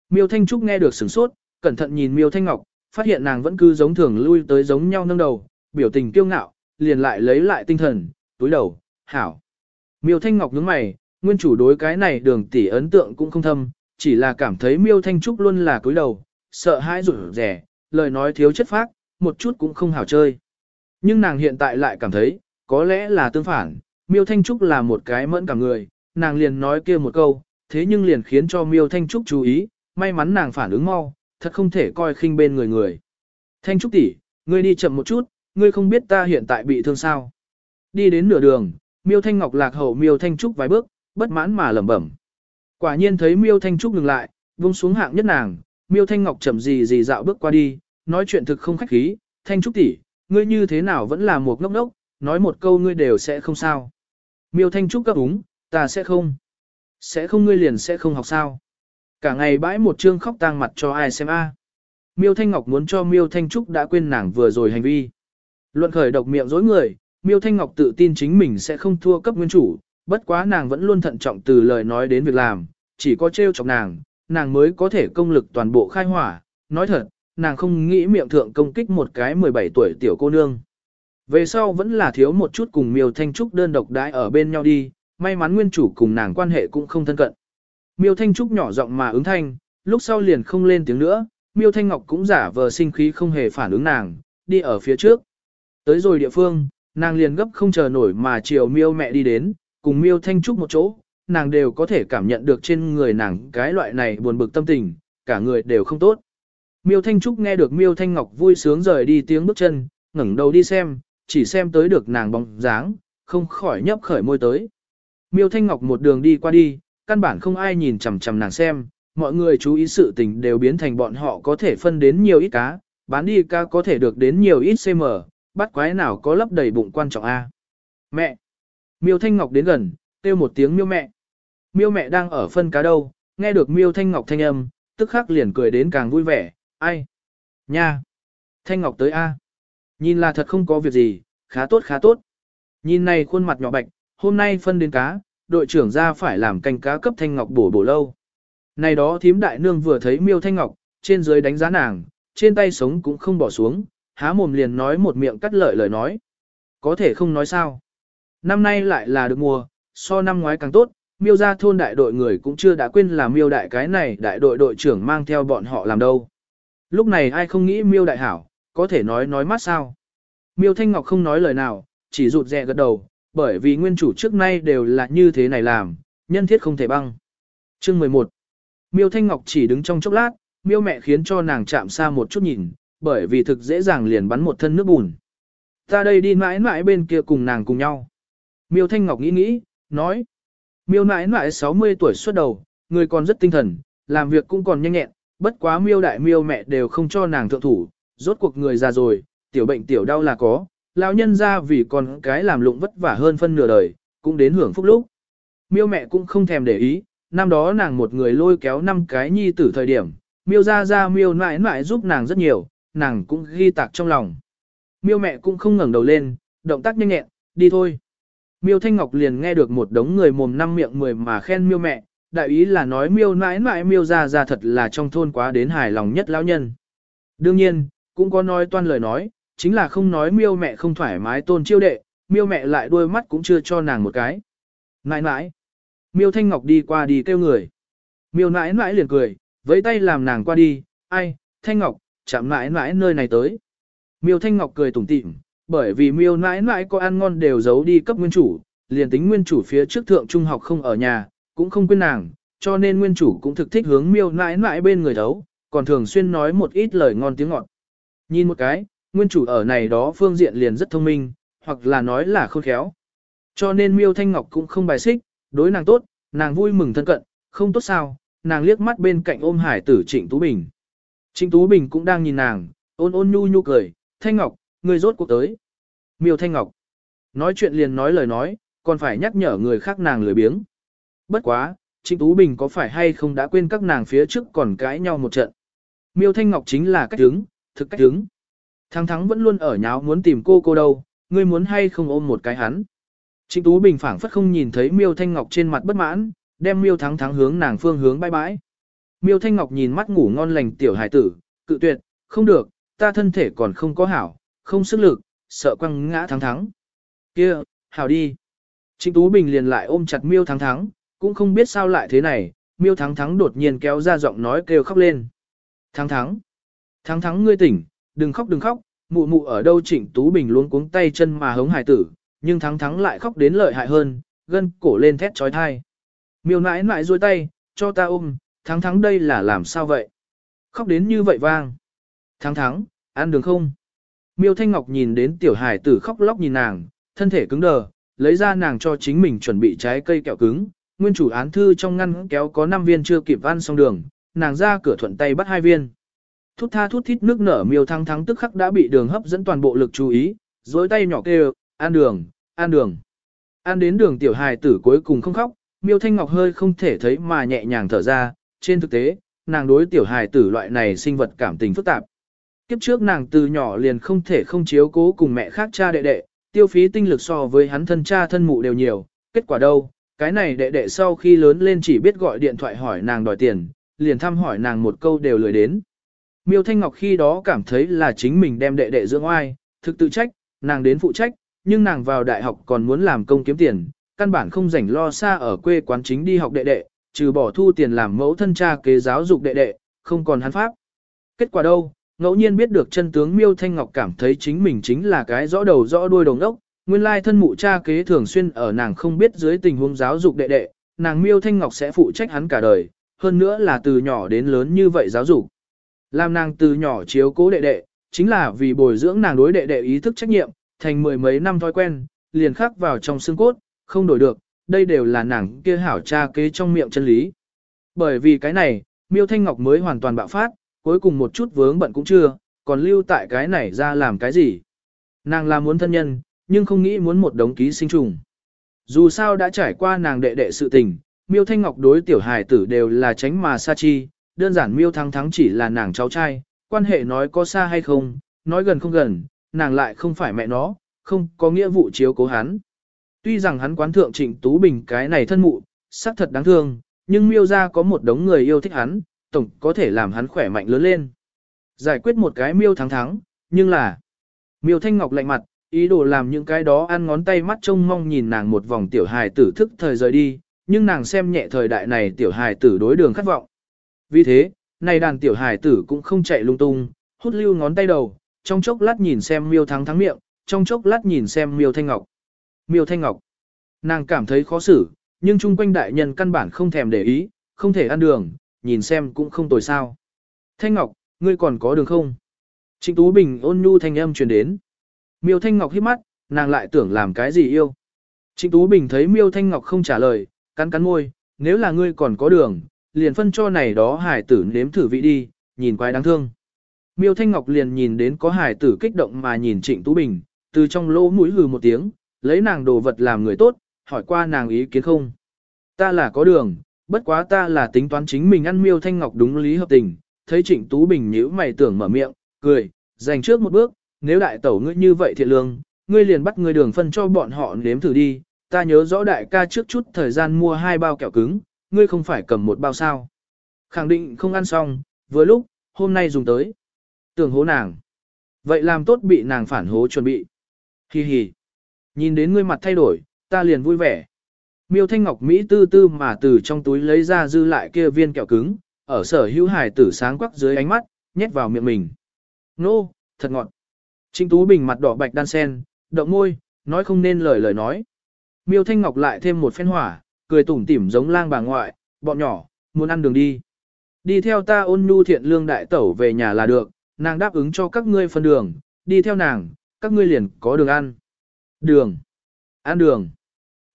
Miêu Thanh Trúc nghe được sửng sốt, cẩn thận nhìn Miêu Thanh Ngọc, phát hiện nàng vẫn cứ giống thường lui tới giống nhau nâng đầu, biểu tình kiêu ngạo, liền lại lấy lại tinh thần, túi đầu, hảo. Miêu Thanh Ngọc nhướng mày, nguyên chủ đối cái này đường tỷ ấn tượng cũng không thâm, chỉ là cảm thấy Miêu Thanh Trúc luôn là cúi đầu, sợ hãi rủi rẻ, lời nói thiếu chất phác, một chút cũng không hảo chơi. Nhưng nàng hiện tại lại cảm thấy, có lẽ là tương phản, Miêu Thanh Trúc là một cái mẫn cảm người, nàng liền nói kia một câu, thế nhưng liền khiến cho Miêu Thanh Trúc chú ý, may mắn nàng phản ứng mau, thật không thể coi khinh bên người người. Thanh Trúc tỷ, ngươi đi chậm một chút, ngươi không biết ta hiện tại bị thương sao. Đi đến nửa đường, Miêu Thanh Ngọc lạc hậu Miêu Thanh Trúc vài bước, bất mãn mà lẩm bẩm. Quả nhiên thấy Miêu Thanh Trúc dừng lại, buông xuống hạng nhất nàng, Miêu Thanh Ngọc chậm gì gì dạo bước qua đi, nói chuyện thực không khách khí, Thanh Trúc tỷ, ngươi như thế nào vẫn là một ngốc ngốc, nói một câu ngươi đều sẽ không sao. Miêu Thanh Trúc cấp úng, ta sẽ không. Sẽ không ngươi liền sẽ không học sao. Cả ngày bãi một chương khóc tang mặt cho ai xem a. Miêu Thanh Ngọc muốn cho Miêu Thanh Trúc đã quên nàng vừa rồi hành vi. Luận khởi độc miệng dối người, Miêu Thanh Ngọc tự tin chính mình sẽ không thua cấp nguyên chủ, bất quá nàng vẫn luôn thận trọng từ lời nói đến việc làm, chỉ có trêu chọc nàng, nàng mới có thể công lực toàn bộ khai hỏa. Nói thật, nàng không nghĩ miệng thượng công kích một cái 17 tuổi tiểu cô nương. Về sau vẫn là thiếu một chút cùng Miêu Thanh Trúc đơn độc đãi ở bên nhau đi, may mắn nguyên chủ cùng nàng quan hệ cũng không thân cận. Miêu Thanh Trúc nhỏ giọng mà ứng thanh, lúc sau liền không lên tiếng nữa, Miêu Thanh Ngọc cũng giả vờ sinh khí không hề phản ứng nàng, đi ở phía trước. Tới rồi địa phương, nàng liền gấp không chờ nổi mà chiều Miêu mẹ đi đến, cùng Miêu Thanh Trúc một chỗ, nàng đều có thể cảm nhận được trên người nàng cái loại này buồn bực tâm tình, cả người đều không tốt. Miêu Thanh Trúc nghe được Miêu Thanh Ngọc vui sướng rời đi tiếng bước chân, ngẩng đầu đi xem, chỉ xem tới được nàng bóng dáng, không khỏi nhấp khởi môi tới. Miêu Thanh Ngọc một đường đi qua đi, căn bản không ai nhìn chằm chằm nàng xem, mọi người chú ý sự tình đều biến thành bọn họ có thể phân đến nhiều ít cá, bán đi cá có thể được đến nhiều ít cm, bắt quái nào có lấp đầy bụng quan trọng a. Mẹ! Miêu Thanh Ngọc đến gần, kêu một tiếng miêu mẹ. Miêu mẹ đang ở phân cá đâu, nghe được miêu Thanh Ngọc thanh âm, tức khắc liền cười đến càng vui vẻ, ai? Nha! Thanh Ngọc tới a. Nhìn là thật không có việc gì, khá tốt khá tốt. Nhìn này khuôn mặt nhỏ bạch, hôm nay phân đến cá, đội trưởng ra phải làm canh cá cấp thanh ngọc bổ bổ lâu. Này đó thím đại nương vừa thấy miêu thanh ngọc, trên dưới đánh giá nàng, trên tay sống cũng không bỏ xuống, há mồm liền nói một miệng cắt lợi lời nói. Có thể không nói sao. Năm nay lại là được mùa, so năm ngoái càng tốt, miêu ra thôn đại đội người cũng chưa đã quên là miêu đại cái này đại đội đội trưởng mang theo bọn họ làm đâu. Lúc này ai không nghĩ miêu đại hảo, có thể nói nói mắt sao. Miêu Thanh Ngọc không nói lời nào, chỉ rụt rè gật đầu, bởi vì nguyên chủ trước nay đều là như thế này làm, nhân thiết không thể băng. Chương 11 Miêu Thanh Ngọc chỉ đứng trong chốc lát, miêu mẹ khiến cho nàng chạm xa một chút nhìn, bởi vì thực dễ dàng liền bắn một thân nước bùn. Ta đây đi mãi mãi bên kia cùng nàng cùng nhau. Miêu Thanh Ngọc nghĩ nghĩ, nói. Miêu mãi mãi 60 tuổi xuất đầu, người còn rất tinh thần, làm việc cũng còn nhanh nhẹn, bất quá miêu đại miêu mẹ đều không cho nàng thượng thủ, rốt cuộc người già rồi, tiểu bệnh tiểu đau là có, lão nhân ra vì con cái làm lụng vất vả hơn phân nửa đời, cũng đến hưởng phúc lúc. Miêu mẹ cũng không thèm để ý, năm đó nàng một người lôi kéo năm cái nhi tử thời điểm, miêu ra ra miêu nãi nãi giúp nàng rất nhiều, nàng cũng ghi tạc trong lòng. Miêu mẹ cũng không ngẩng đầu lên, động tác nhanh nhẹn, đi thôi. Miêu Thanh Ngọc liền nghe được một đống người mồm năm miệng mười mà khen miêu mẹ, đại ý là nói miêu nãi nãi miêu ra ra thật là trong thôn quá đến hài lòng nhất lão nhân. Đương nhiên, cũng có nói toan lời nói, chính là không nói miêu mẹ không thoải mái tôn chiêu đệ, miêu mẹ lại đôi mắt cũng chưa cho nàng một cái. Nãi nãi. Miêu Thanh Ngọc đi qua đi kêu người. Miêu nãi nãi liền cười, với tay làm nàng qua đi, ai, Thanh Ngọc, chạm nãi nãi nơi này tới. Miêu Thanh Ngọc cười tủm tỉm, bởi vì miêu nãi nãi có ăn ngon đều giấu đi cấp nguyên chủ, liền tính nguyên chủ phía trước thượng trung học không ở nhà, cũng không quên nàng, cho nên nguyên chủ cũng thực thích hướng miêu nãi nãi bên người thấu, còn thường xuyên nói một ít lời ngon tiếng ngọt. Nhìn một cái, nguyên chủ ở này đó phương diện liền rất thông minh, hoặc là nói là khôn khéo. Cho nên miêu thanh ngọc cũng không bài xích, đối nàng tốt, nàng vui mừng thân cận, không tốt sao, nàng liếc mắt bên cạnh ôm hải tử Trịnh Tú Bình. Trịnh Tú Bình cũng đang nhìn nàng, ôn ôn nhu nhu cười, Thanh Ngọc, người rốt cuộc tới. Miêu Thanh Ngọc. Nói chuyện liền nói lời nói, còn phải nhắc nhở người khác nàng lười biếng. Bất quá, Trịnh Tú Bình có phải hay không đã quên các nàng phía trước còn cãi nhau một trận. Miêu Thanh Ngọc chính là cách đứng, thực cách đứng. Thắng thắng vẫn luôn ở nháo muốn tìm cô cô đâu, ngươi muốn hay không ôm một cái hắn. Trịnh Tú Bình phảng phất không nhìn thấy Miêu Thanh Ngọc trên mặt bất mãn, đem Miêu Thắng Thắng hướng nàng phương hướng bãi bãi. Miêu Thanh Ngọc nhìn mắt ngủ ngon lành tiểu hải tử, cự tuyệt, không được, ta thân thể còn không có hảo, không sức lực, sợ quăng ngã Thắng Thắng. Kia, hảo đi. Trịnh Tú Bình liền lại ôm chặt Miêu Thắng Thắng, cũng không biết sao lại thế này, Miêu Thắng Thắng đột nhiên kéo ra giọng nói kêu khóc lên. Thắng Thắng, Thắng Thắng ngươi tỉnh, đừng khóc đừng khóc, mụ mụ ở đâu Trịnh Tú Bình luôn cuống tay chân mà hống hải tử, nhưng Thắng Thắng lại khóc đến lợi hại hơn, gân cổ lên thét trói thai. Miêu nãi nãi duỗi tay, cho ta ôm, Thắng Thắng đây là làm sao vậy? Khóc đến như vậy vang. Thắng Thắng, ăn đường không? Miêu Thanh Ngọc nhìn đến tiểu hải tử khóc lóc nhìn nàng, thân thể cứng đờ, lấy ra nàng cho chính mình chuẩn bị trái cây kẹo cứng, nguyên chủ án thư trong ngăn kéo có 5 viên chưa kịp ăn xong đường, nàng ra cửa thuận tay bắt hai viên. Thút tha thút thít nước nở miêu thăng thắng tức khắc đã bị đường hấp dẫn toàn bộ lực chú ý, dối tay nhỏ kêu, ăn đường, ăn đường. Ăn đến đường tiểu hài tử cuối cùng không khóc, miêu thanh ngọc hơi không thể thấy mà nhẹ nhàng thở ra, trên thực tế, nàng đối tiểu hài tử loại này sinh vật cảm tình phức tạp. Kiếp trước nàng từ nhỏ liền không thể không chiếu cố cùng mẹ khác cha đệ đệ, tiêu phí tinh lực so với hắn thân cha thân mụ đều nhiều, kết quả đâu, cái này đệ đệ sau khi lớn lên chỉ biết gọi điện thoại hỏi nàng đòi tiền, liền thăm hỏi nàng một câu đều lười đến. Miêu Thanh Ngọc khi đó cảm thấy là chính mình đem đệ đệ dưỡng oai, thực tự trách, nàng đến phụ trách, nhưng nàng vào đại học còn muốn làm công kiếm tiền, căn bản không rảnh lo xa ở quê quán chính đi học đệ đệ, trừ bỏ thu tiền làm mẫu thân cha kế giáo dục đệ đệ, không còn hắn pháp. Kết quả đâu, ngẫu nhiên biết được chân tướng Miêu Thanh Ngọc cảm thấy chính mình chính là cái rõ đầu rõ đuôi đồng ốc, nguyên lai thân mụ cha kế thường xuyên ở nàng không biết dưới tình huống giáo dục đệ đệ, nàng Miêu Thanh Ngọc sẽ phụ trách hắn cả đời, hơn nữa là từ nhỏ đến lớn như vậy giáo dục. Làm nàng từ nhỏ chiếu cố đệ đệ, chính là vì bồi dưỡng nàng đối đệ đệ ý thức trách nhiệm, thành mười mấy năm thói quen, liền khắc vào trong xương cốt, không đổi được, đây đều là nàng kia hảo cha kế trong miệng chân lý. Bởi vì cái này, Miêu Thanh Ngọc mới hoàn toàn bạo phát, cuối cùng một chút vướng bận cũng chưa, còn lưu tại cái này ra làm cái gì. Nàng là muốn thân nhân, nhưng không nghĩ muốn một đống ký sinh trùng. Dù sao đã trải qua nàng đệ đệ sự tình, Miêu Thanh Ngọc đối tiểu hài tử đều là tránh mà xa chi, đơn giản Miêu Thắng Thắng chỉ là nàng cháu trai, quan hệ nói có xa hay không, nói gần không gần, nàng lại không phải mẹ nó, không có nghĩa vụ chiếu cố hắn. Tuy rằng hắn quán thượng Trịnh Tú Bình cái này thân mụ, xác thật đáng thương, nhưng Miêu ra có một đống người yêu thích hắn, tổng có thể làm hắn khỏe mạnh lớn lên. Giải quyết một cái Miêu Thắng Thắng, nhưng là Miêu Thanh Ngọc lạnh mặt, Ý đồ làm những cái đó ăn ngón tay mắt trông mong nhìn nàng một vòng tiểu hài tử thức thời rời đi, nhưng nàng xem nhẹ thời đại này tiểu hài tử đối đường khát vọng. Vì thế, này đàn tiểu hài tử cũng không chạy lung tung, hút lưu ngón tay đầu, trong chốc lát nhìn xem miêu thắng thắng miệng, trong chốc lát nhìn xem miêu thanh ngọc. Miêu thanh ngọc, nàng cảm thấy khó xử, nhưng chung quanh đại nhân căn bản không thèm để ý, không thể ăn đường, nhìn xem cũng không tồi sao. Thanh ngọc, ngươi còn có đường không? Trịnh Tú Bình ôn nhu thanh âm truyền đến. Miêu Thanh Ngọc hít mắt, nàng lại tưởng làm cái gì yêu. Trịnh Tú Bình thấy Miêu Thanh Ngọc không trả lời, cắn cắn môi, nếu là ngươi còn có đường, liền phân cho này đó hải tử nếm thử vị đi, nhìn quái đáng thương. Miêu Thanh Ngọc liền nhìn đến có hải tử kích động mà nhìn Trịnh Tú Bình, từ trong lỗ mũi hừ một tiếng, lấy nàng đồ vật làm người tốt, hỏi qua nàng ý kiến không. Ta là có đường, bất quá ta là tính toán chính mình ăn miêu thanh ngọc đúng lý hợp tình, thấy Trịnh Tú Bình nhíu mày tưởng mở miệng, cười, dành trước một bước, nếu đại tẩu ngươi như vậy thiện lương, ngươi liền bắt ngươi đường phân cho bọn họ nếm thử đi, ta nhớ rõ đại ca trước chút thời gian mua hai bao kẹo cứng, ngươi không phải cầm một bao sao. Khẳng định không ăn xong, vừa lúc, hôm nay dùng tới. Tưởng hố nàng. Vậy làm tốt bị nàng phản hố chuẩn bị. Hi hi. Nhìn đến ngươi mặt thay đổi, ta liền vui vẻ. Miêu Thanh Ngọc Mỹ tư tư mà từ trong túi lấy ra dư lại kia viên kẹo cứng, ở sở hữu hải tử sáng quắc dưới ánh mắt, nhét vào miệng mình. Nô, thật ngọt. Trinh Tú Bình mặt đỏ bạch đan sen, động môi, nói không nên lời lời nói. Miêu Thanh Ngọc lại thêm một phen hỏa, cười tủm tỉm giống lang bà ngoại, bọn nhỏ, muốn ăn đường đi. Đi theo ta ôn nhu thiện lương đại tẩu về nhà là được, nàng đáp ứng cho các ngươi phân đường, đi theo nàng, các ngươi liền có đường ăn. Đường. Ăn đường.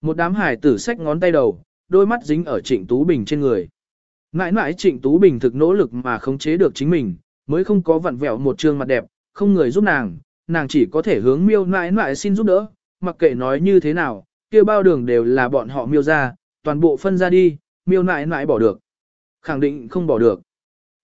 Một đám hải tử xách ngón tay đầu, đôi mắt dính ở Trịnh Tú Bình trên người. Ngãi ngãi Trịnh Tú Bình thực nỗ lực mà khống chế được chính mình, mới không có vặn vẹo một trương mặt đẹp, không người giúp nàng, nàng chỉ có thể hướng miêu ngãi ngãi xin giúp đỡ, mặc kệ nói như thế nào, kia bao đường đều là bọn họ miêu ra, toàn bộ phân ra đi, miêu nãi nãi bỏ được. Khẳng định không bỏ được.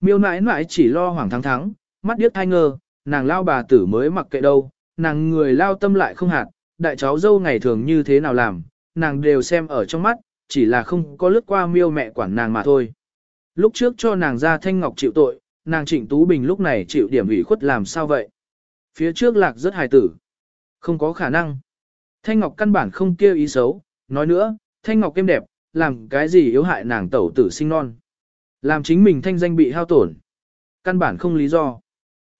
Miêu nãi nãi chỉ lo hoảng thắng thắng, mắt điếc thai ngơ, nàng lao bà tử mới mặc kệ đâu, nàng người lao tâm lại không hạt, đại cháu dâu ngày thường như thế nào làm, nàng đều xem ở trong mắt, chỉ là không có lướt qua miêu mẹ quản nàng mà thôi. Lúc trước cho nàng ra thanh ngọc chịu tội, nàng trịnh Tú Bình lúc này chịu điểm ủy khuất làm sao vậy? Phía trước lạc rất hài tử. Không có khả năng. Thanh ngọc căn bản không kêu ý xấu, nói nữa, thanh ngọc êm đẹp, làm cái gì yếu hại nàng tẩu tử sinh non. Làm chính mình thanh danh bị hao tổn. Căn bản không lý do.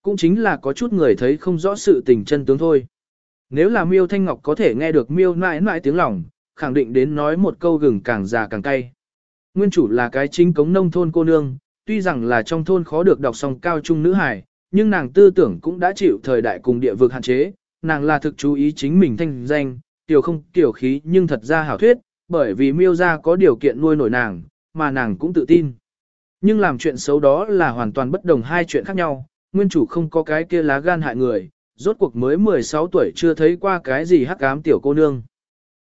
Cũng chính là có chút người thấy không rõ sự tình chân tướng thôi. Nếu là miêu thanh ngọc có thể nghe được miêu nãi nãi tiếng lòng, khẳng định đến nói một câu gừng càng già càng cay. Nguyên chủ là cái chính cống nông thôn cô nương, tuy rằng là trong thôn khó được đọc song cao trung nữ hài, nhưng nàng tư tưởng cũng đã chịu thời đại cùng địa vực hạn chế, nàng là thực chú ý chính mình thanh danh, tiểu không tiểu khí nhưng thật ra hảo thuyết, bởi vì miêu ra có điều kiện nuôi nổi nàng, mà nàng cũng tự tin. Nhưng làm chuyện xấu đó là hoàn toàn bất đồng hai chuyện khác nhau, nguyên chủ không có cái kia lá gan hại người, rốt cuộc mới 16 tuổi chưa thấy qua cái gì hắc ám tiểu cô nương.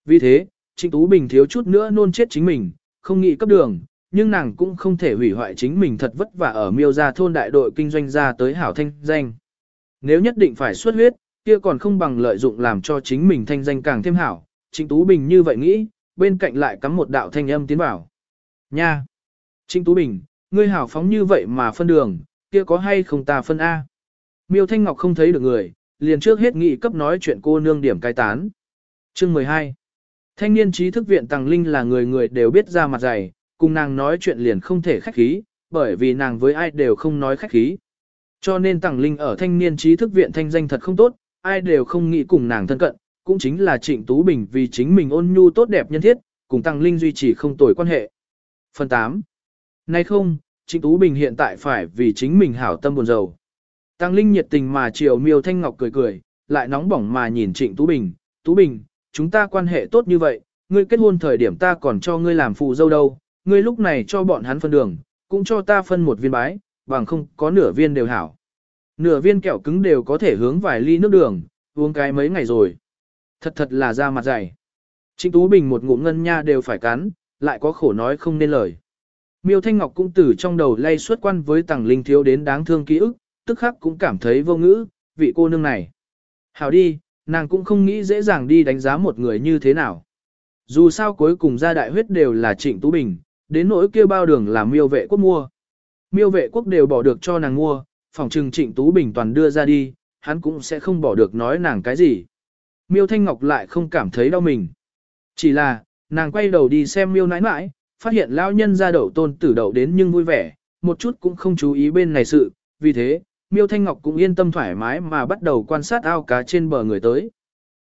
Vì thế, Trịnh Tú Bình thiếu chút nữa nôn chết chính mình, không nghĩ cấp đường, nhưng nàng cũng không thể hủy hoại chính mình thật vất vả ở miêu gia thôn đại đội kinh doanh ra tới hảo thanh danh. Nếu nhất định phải xuất huyết, kia còn không bằng lợi dụng làm cho chính mình thanh danh càng thêm hảo. Trịnh Tú Bình như vậy nghĩ, bên cạnh lại cắm một đạo thanh âm tiến vào. Nha! Trinh Tú Bình, ngươi hảo phóng như vậy mà phân đường, kia có hay không ta phân A? Miêu Thanh Ngọc không thấy được người, liền trước hết nghị cấp nói chuyện cô nương điểm cai tán. Chương 12 Thanh niên trí thức viện Tàng Linh là người người đều biết ra mặt dày, cùng nàng nói chuyện liền không thể khách khí, bởi vì nàng với ai đều không nói khách khí. Cho nên Tàng Linh ở thanh niên trí thức viện thanh danh thật không tốt, ai đều không nghĩ cùng nàng thân cận, cũng chính là Trịnh Tú Bình vì chính mình ôn nhu tốt đẹp nhân thiết, cùng Tăng Linh duy trì không tồi quan hệ. Phần 8. Nay không, Trịnh Tú Bình hiện tại phải vì chính mình hảo tâm buồn rầu. Tăng Linh nhiệt tình mà chiều Miêu Thanh Ngọc cười cười, lại nóng bỏng mà nhìn Trịnh Tú Bình, Tú Bình, chúng ta quan hệ tốt như vậy, ngươi kết hôn thời điểm ta còn cho ngươi làm phụ dâu đâu, ngươi lúc này cho bọn hắn phân đường, cũng cho ta phân một viên bái, bằng không có nửa viên đều hảo. Nửa viên kẹo cứng đều có thể hướng vài ly nước đường, uống cái mấy ngày rồi. Thật thật là ra mặt dày. Trịnh Tú Bình một ngụm ngân nha đều phải cắn, lại có khổ nói không nên lời. Miêu Thanh Ngọc cũng từ trong đầu lay suốt quan với tàng linh thiếu đến đáng thương ký ức, tức khắc cũng cảm thấy vô ngữ, vị cô nương này. Hảo đi, nàng cũng không nghĩ dễ dàng đi đánh giá một người như thế nào. Dù sao cuối cùng ra đại huyết đều là trịnh Tú Bình, đến nỗi kia bao đường là miêu vệ quốc mua. Miêu vệ quốc đều bỏ được cho nàng mua, phòng trừng trịnh Tú Bình toàn đưa ra đi, hắn cũng sẽ không bỏ được nói nàng cái gì. Miêu Thanh Ngọc lại không cảm thấy đau mình. Chỉ là, nàng quay đầu đi xem miêu nãi nãi, phát hiện lão nhân ra đậu tôn tử đậu đến nhưng vui vẻ, một chút cũng không chú ý bên này sự, vì thế, Miêu Thanh Ngọc cũng yên tâm thoải mái mà bắt đầu quan sát ao cá trên bờ người tới.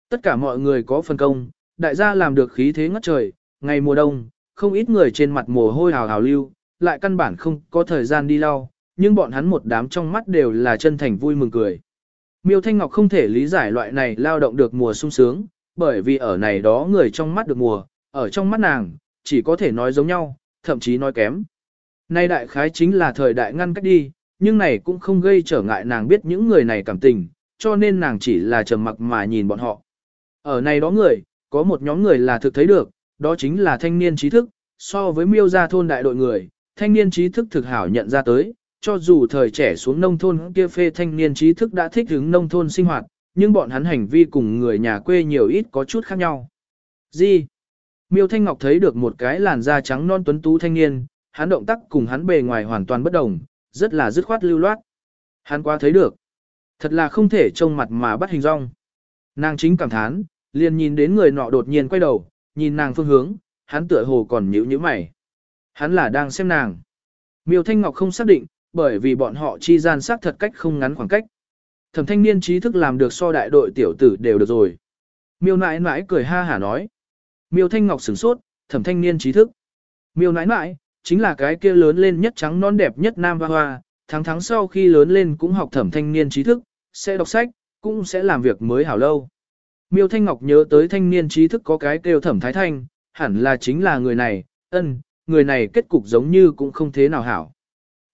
Tất cả mọi người có phân công, đại gia làm được khí thế ngất trời, ngày mùa đông, không ít người trên mặt mồ hôi hào hào lưu, lại căn bản không có thời gian đi lau, nhưng bọn hắn một đám trong mắt đều là chân thành vui mừng cười. Miêu Thanh Ngọc không thể lý giải loại này lao động được mùa sung sướng, bởi vì ở này đó người trong mắt được mùa, ở trong mắt nàng, chỉ có thể nói giống nhau, thậm chí nói kém. Nay đại khái chính là thời đại ngăn cách đi, nhưng này cũng không gây trở ngại nàng biết những người này cảm tình, cho nên nàng chỉ là trầm mặc mà nhìn bọn họ. Ở này đó người, có một nhóm người là thực thấy được, đó chính là thanh niên trí thức, so với miêu gia thôn đại đội người, thanh niên trí thức thực hảo nhận ra tới, cho dù thời trẻ xuống nông thôn kia phê thanh niên trí thức đã thích ứng nông thôn sinh hoạt, nhưng bọn hắn hành vi cùng người nhà quê nhiều ít có chút khác nhau. Gì? Miêu Thanh Ngọc thấy được một cái làn da trắng non tuấn tú thanh niên, hắn động tác cùng hắn bề ngoài hoàn toàn bất đồng, rất là dứt khoát lưu loát. Hắn qua thấy được. Thật là không thể trông mặt mà bắt hình rong. Nàng chính cảm thán, liền nhìn đến người nọ đột nhiên quay đầu, nhìn nàng phương hướng, hắn tựa hồ còn nhíu nhíu mày. Hắn là đang xem nàng. Miêu Thanh Ngọc không xác định, bởi vì bọn họ chi gian xác thật cách không ngắn khoảng cách. Thẩm thanh niên trí thức làm được so đại đội tiểu tử đều được rồi. Miêu nãi nãi cười ha hả nói. Miêu Thanh Ngọc sửng sốt, thẩm thanh niên trí thức. Miêu nãi nãi, chính là cái kia lớn lên nhất trắng non đẹp nhất nam hoa hoa, tháng tháng sau khi lớn lên cũng học thẩm thanh niên trí thức, sẽ đọc sách, cũng sẽ làm việc mới hảo lâu. Miêu Thanh Ngọc nhớ tới thanh niên trí thức có cái kêu thẩm thái thanh, hẳn là chính là người này, ân, người này kết cục giống như cũng không thế nào hảo.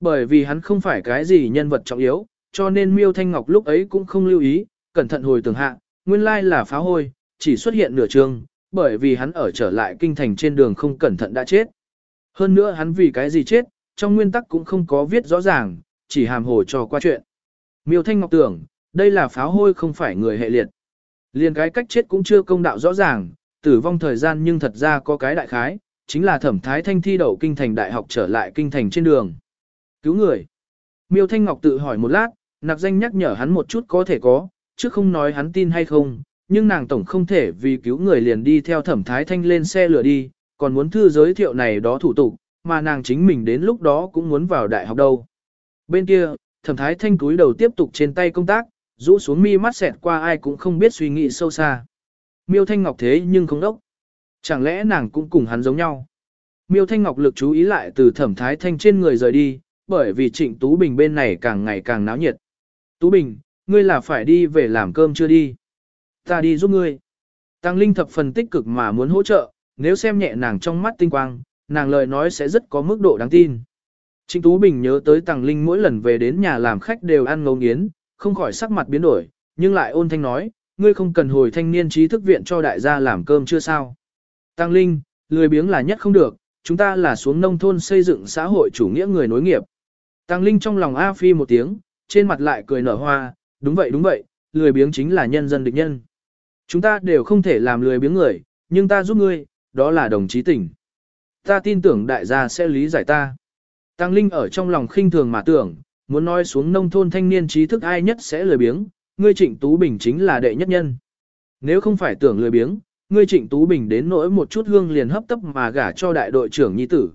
Bởi vì hắn không phải cái gì nhân vật trọng yếu, cho nên Miêu Thanh Ngọc lúc ấy cũng không lưu ý, cẩn thận hồi tưởng hạ, nguyên lai là phá hôi, chỉ xuất hiện nửa chương, bởi vì hắn ở trở lại kinh thành trên đường không cẩn thận đã chết. Hơn nữa hắn vì cái gì chết, trong nguyên tắc cũng không có viết rõ ràng, chỉ hàm hồ cho qua chuyện. Miêu Thanh Ngọc tưởng, đây là pháo hôi không phải người hệ liệt. Liên cái cách chết cũng chưa công đạo rõ ràng, tử vong thời gian nhưng thật ra có cái đại khái, chính là thẩm thái thanh thi đậu kinh thành đại học trở lại kinh thành trên đường. Cứu người. Miêu Thanh Ngọc tự hỏi một lát, nặc danh nhắc nhở hắn một chút có thể có, chứ không nói hắn tin hay không, nhưng nàng tổng không thể vì cứu người liền đi theo thẩm thái thanh lên xe lửa đi, còn muốn thư giới thiệu này đó thủ tục, mà nàng chính mình đến lúc đó cũng muốn vào đại học đâu. Bên kia, thẩm thái thanh cúi đầu tiếp tục trên tay công tác, rũ xuống mi mắt xẹt qua ai cũng không biết suy nghĩ sâu xa. Miêu Thanh Ngọc thế nhưng không đốc. Chẳng lẽ nàng cũng cùng hắn giống nhau? Miêu Thanh Ngọc lực chú ý lại từ thẩm thái thanh trên người rời đi, bởi vì trịnh Tú Bình bên này càng ngày càng náo nhiệt. Tú Bình, ngươi là phải đi về làm cơm chưa đi? Ta đi giúp ngươi. Tăng Linh thập phần tích cực mà muốn hỗ trợ, nếu xem nhẹ nàng trong mắt tinh quang, nàng lời nói sẽ rất có mức độ đáng tin. Trịnh Tú Bình nhớ tới Tăng Linh mỗi lần về đến nhà làm khách đều ăn ngấu nghiến, không khỏi sắc mặt biến đổi, nhưng lại ôn thanh nói, ngươi không cần hồi thanh niên trí thức viện cho đại gia làm cơm chưa sao. Tăng Linh, lười biếng là nhất không được, chúng ta là xuống nông thôn xây dựng xã hội chủ nghĩa người nối nghiệp. Tăng Linh trong lòng A Phi một tiếng, trên mặt lại cười nở hoa, đúng vậy đúng vậy, lười biếng chính là nhân dân địch nhân. Chúng ta đều không thể làm lười biếng người, nhưng ta giúp ngươi, đó là đồng chí tỉnh. Ta tin tưởng đại gia sẽ lý giải ta. Tăng Linh ở trong lòng khinh thường mà tưởng, muốn nói xuống nông thôn thanh niên trí thức ai nhất sẽ lười biếng, ngươi Trịnh Tú Bình chính là đệ nhất nhân. Nếu không phải tưởng lười biếng, ngươi Trịnh Tú Bình đến nỗi một chút hương liền hấp tấp mà gả cho đại đội trưởng nhi tử.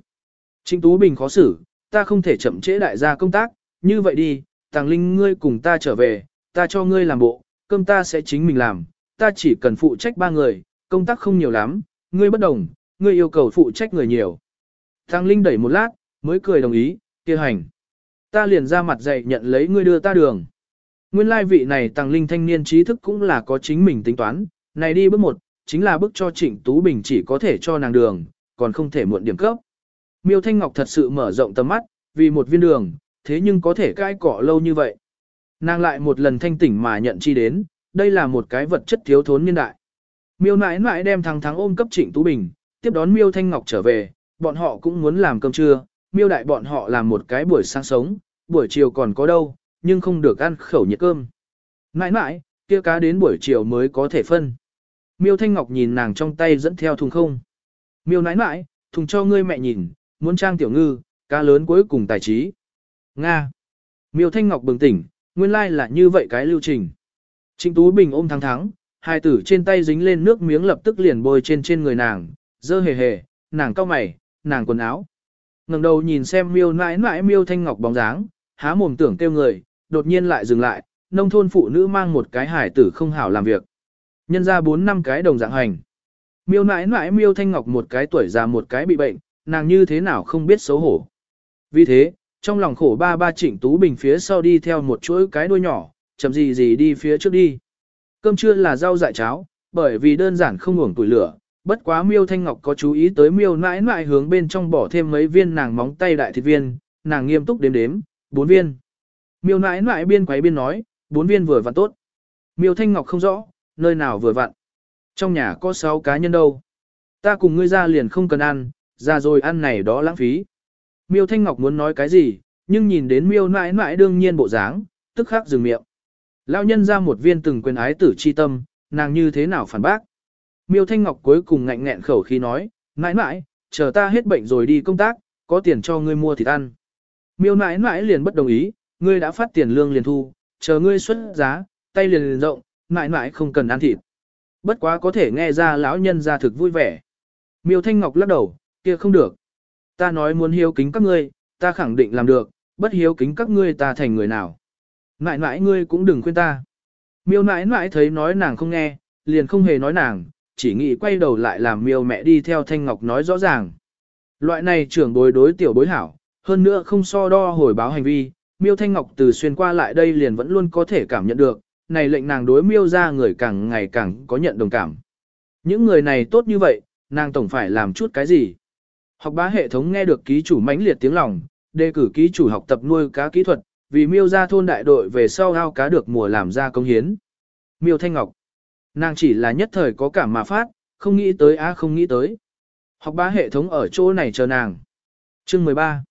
Trịnh Tú Bình khó xử, ta không thể chậm trễ đại gia công tác, như vậy đi, Tàng Linh ngươi cùng ta trở về, ta cho ngươi làm bộ, cơm ta sẽ chính mình làm, ta chỉ cần phụ trách ba người, công tác không nhiều lắm, ngươi bất đồng, ngươi yêu cầu phụ trách người nhiều. Tàng Linh đẩy một lát, mới cười đồng ý, kia hành. Ta liền ra mặt dạy nhận lấy ngươi đưa ta đường. Nguyên lai vị này Tàng Linh thanh niên trí thức cũng là có chính mình tính toán, này đi bước một, chính là bước cho Trịnh Tú Bình chỉ có thể cho nàng đường, còn không thể muộn điểm cấp. Miêu Thanh Ngọc thật sự mở rộng tầm mắt, vì một viên đường, thế nhưng có thể cai cỏ lâu như vậy. Nàng lại một lần thanh tỉnh mà nhận chi đến, đây là một cái vật chất thiếu thốn niên đại. Miêu nãi nãi đem thằng thắng ôm cấp Trịnh Tú Bình, tiếp đón Miêu Thanh Ngọc trở về, bọn họ cũng muốn làm cơm trưa, Miêu đại bọn họ làm một cái buổi sáng sống, buổi chiều còn có đâu, nhưng không được ăn khẩu nhiệt cơm. Nãi nãi, kia cá đến buổi chiều mới có thể phân. Miêu Thanh Ngọc nhìn nàng trong tay dẫn theo thùng không. Miêu nãi nãi, thùng cho ngươi mẹ nhìn, muốn trang tiểu ngư, cá lớn cuối cùng tài trí. Nga. Miêu Thanh Ngọc bừng tỉnh, nguyên lai là như vậy cái lưu trình. Trịnh Tú Bình ôm thắng thắng, hai tử trên tay dính lên nước miếng lập tức liền bôi trên trên người nàng, dơ hề hề, nàng cao mày, nàng quần áo. ngẩng đầu nhìn xem miêu nãi nãi miêu Thanh Ngọc bóng dáng, há mồm tưởng kêu người, đột nhiên lại dừng lại, nông thôn phụ nữ mang một cái hải tử không hảo làm việc. Nhân ra bốn năm cái đồng dạng hành. Miêu nãi nãi miêu Thanh Ngọc một cái tuổi già một cái bị bệnh, nàng như thế nào không biết xấu hổ. Vì thế, trong lòng khổ ba ba trịnh Tú Bình phía sau đi theo một chuỗi cái đuôi nhỏ, chậm gì gì đi phía trước đi. Cơm trưa là rau dại cháo, bởi vì đơn giản không uổng tuổi lửa, bất quá miêu thanh ngọc có chú ý tới miêu nãi nãi hướng bên trong bỏ thêm mấy viên nàng móng tay đại thịt viên, nàng nghiêm túc đếm đếm, bốn viên. Miêu nãi nãi biên quấy biên nói, bốn viên vừa vặn tốt. Miêu thanh ngọc không rõ, nơi nào vừa vặn. Trong nhà có sáu cá nhân đâu. Ta cùng ngươi ra liền không cần ăn, ra rồi ăn này đó lãng phí. Miêu Thanh Ngọc muốn nói cái gì, nhưng nhìn đến miêu nãi nãi đương nhiên bộ dáng, tức khắc dừng miệng. Lão nhân ra một viên từng quyền ái tử chi tâm, nàng như thế nào phản bác. Miêu Thanh Ngọc cuối cùng ngạnh nghẹn khẩu khi nói, nãi nãi, chờ ta hết bệnh rồi đi công tác, có tiền cho ngươi mua thịt ăn. Miêu nãi nãi liền bất đồng ý, ngươi đã phát tiền lương liền thu, chờ ngươi xuất giá, tay liền liền rộng, nãi nãi không cần ăn thịt. Bất quá có thể nghe ra lão nhân ra thực vui vẻ. Miêu Thanh Ngọc lắc đầu, kia không được. Ta nói muốn hiếu kính các ngươi, ta khẳng định làm được, bất hiếu kính các ngươi ta thành người nào. Nãi nãi ngươi cũng đừng khuyên ta. Miêu nãi nãi thấy nói nàng không nghe, liền không hề nói nàng, chỉ nghĩ quay đầu lại làm miêu mẹ đi theo Thanh Ngọc nói rõ ràng. Loại này trưởng bối đối tiểu bối hảo, hơn nữa không so đo hồi báo hành vi, miêu Thanh Ngọc từ xuyên qua lại đây liền vẫn luôn có thể cảm nhận được, này lệnh nàng đối miêu ra người càng ngày càng có nhận đồng cảm. Những người này tốt như vậy, nàng tổng phải làm chút cái gì. Học bá hệ thống nghe được ký chủ mãnh liệt tiếng lòng, đề cử ký chủ học tập nuôi cá kỹ thuật, vì miêu ra thôn đại đội về sau ao cá được mùa làm ra công hiến. Miêu Thanh Ngọc. Nàng chỉ là nhất thời có cảm mà phát, không nghĩ tới á không nghĩ tới. Học bá hệ thống ở chỗ này chờ nàng. Chương 13.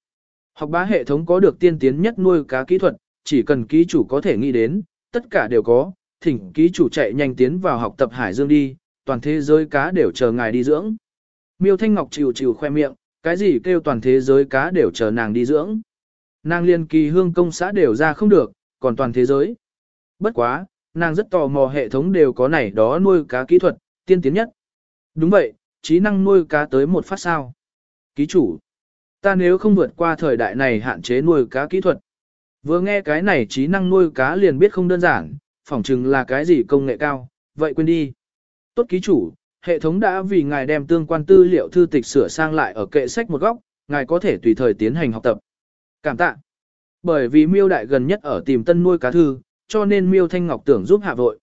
Học bá hệ thống có được tiên tiến nhất nuôi cá kỹ thuật, chỉ cần ký chủ có thể nghĩ đến, tất cả đều có, thỉnh ký chủ chạy nhanh tiến vào học tập Hải Dương đi, toàn thế giới cá đều chờ ngài đi dưỡng. Miêu Thanh Ngọc chịu chịu khoe miệng, cái gì kêu toàn thế giới cá đều chờ nàng đi dưỡng. Nàng liên kỳ hương công xã đều ra không được, còn toàn thế giới. Bất quá, nàng rất tò mò hệ thống đều có này đó nuôi cá kỹ thuật, tiên tiến nhất. Đúng vậy, trí năng nuôi cá tới một phát sao. Ký chủ, ta nếu không vượt qua thời đại này hạn chế nuôi cá kỹ thuật. Vừa nghe cái này trí năng nuôi cá liền biết không đơn giản, phỏng chừng là cái gì công nghệ cao, vậy quên đi. Tốt ký chủ, hệ thống đã vì ngài đem tương quan tư liệu thư tịch sửa sang lại ở kệ sách một góc, ngài có thể tùy thời tiến hành học tập. Cảm tạ. Bởi vì miêu đại gần nhất ở tìm tân nuôi cá thư, cho nên miêu thanh ngọc tưởng giúp hạ vội.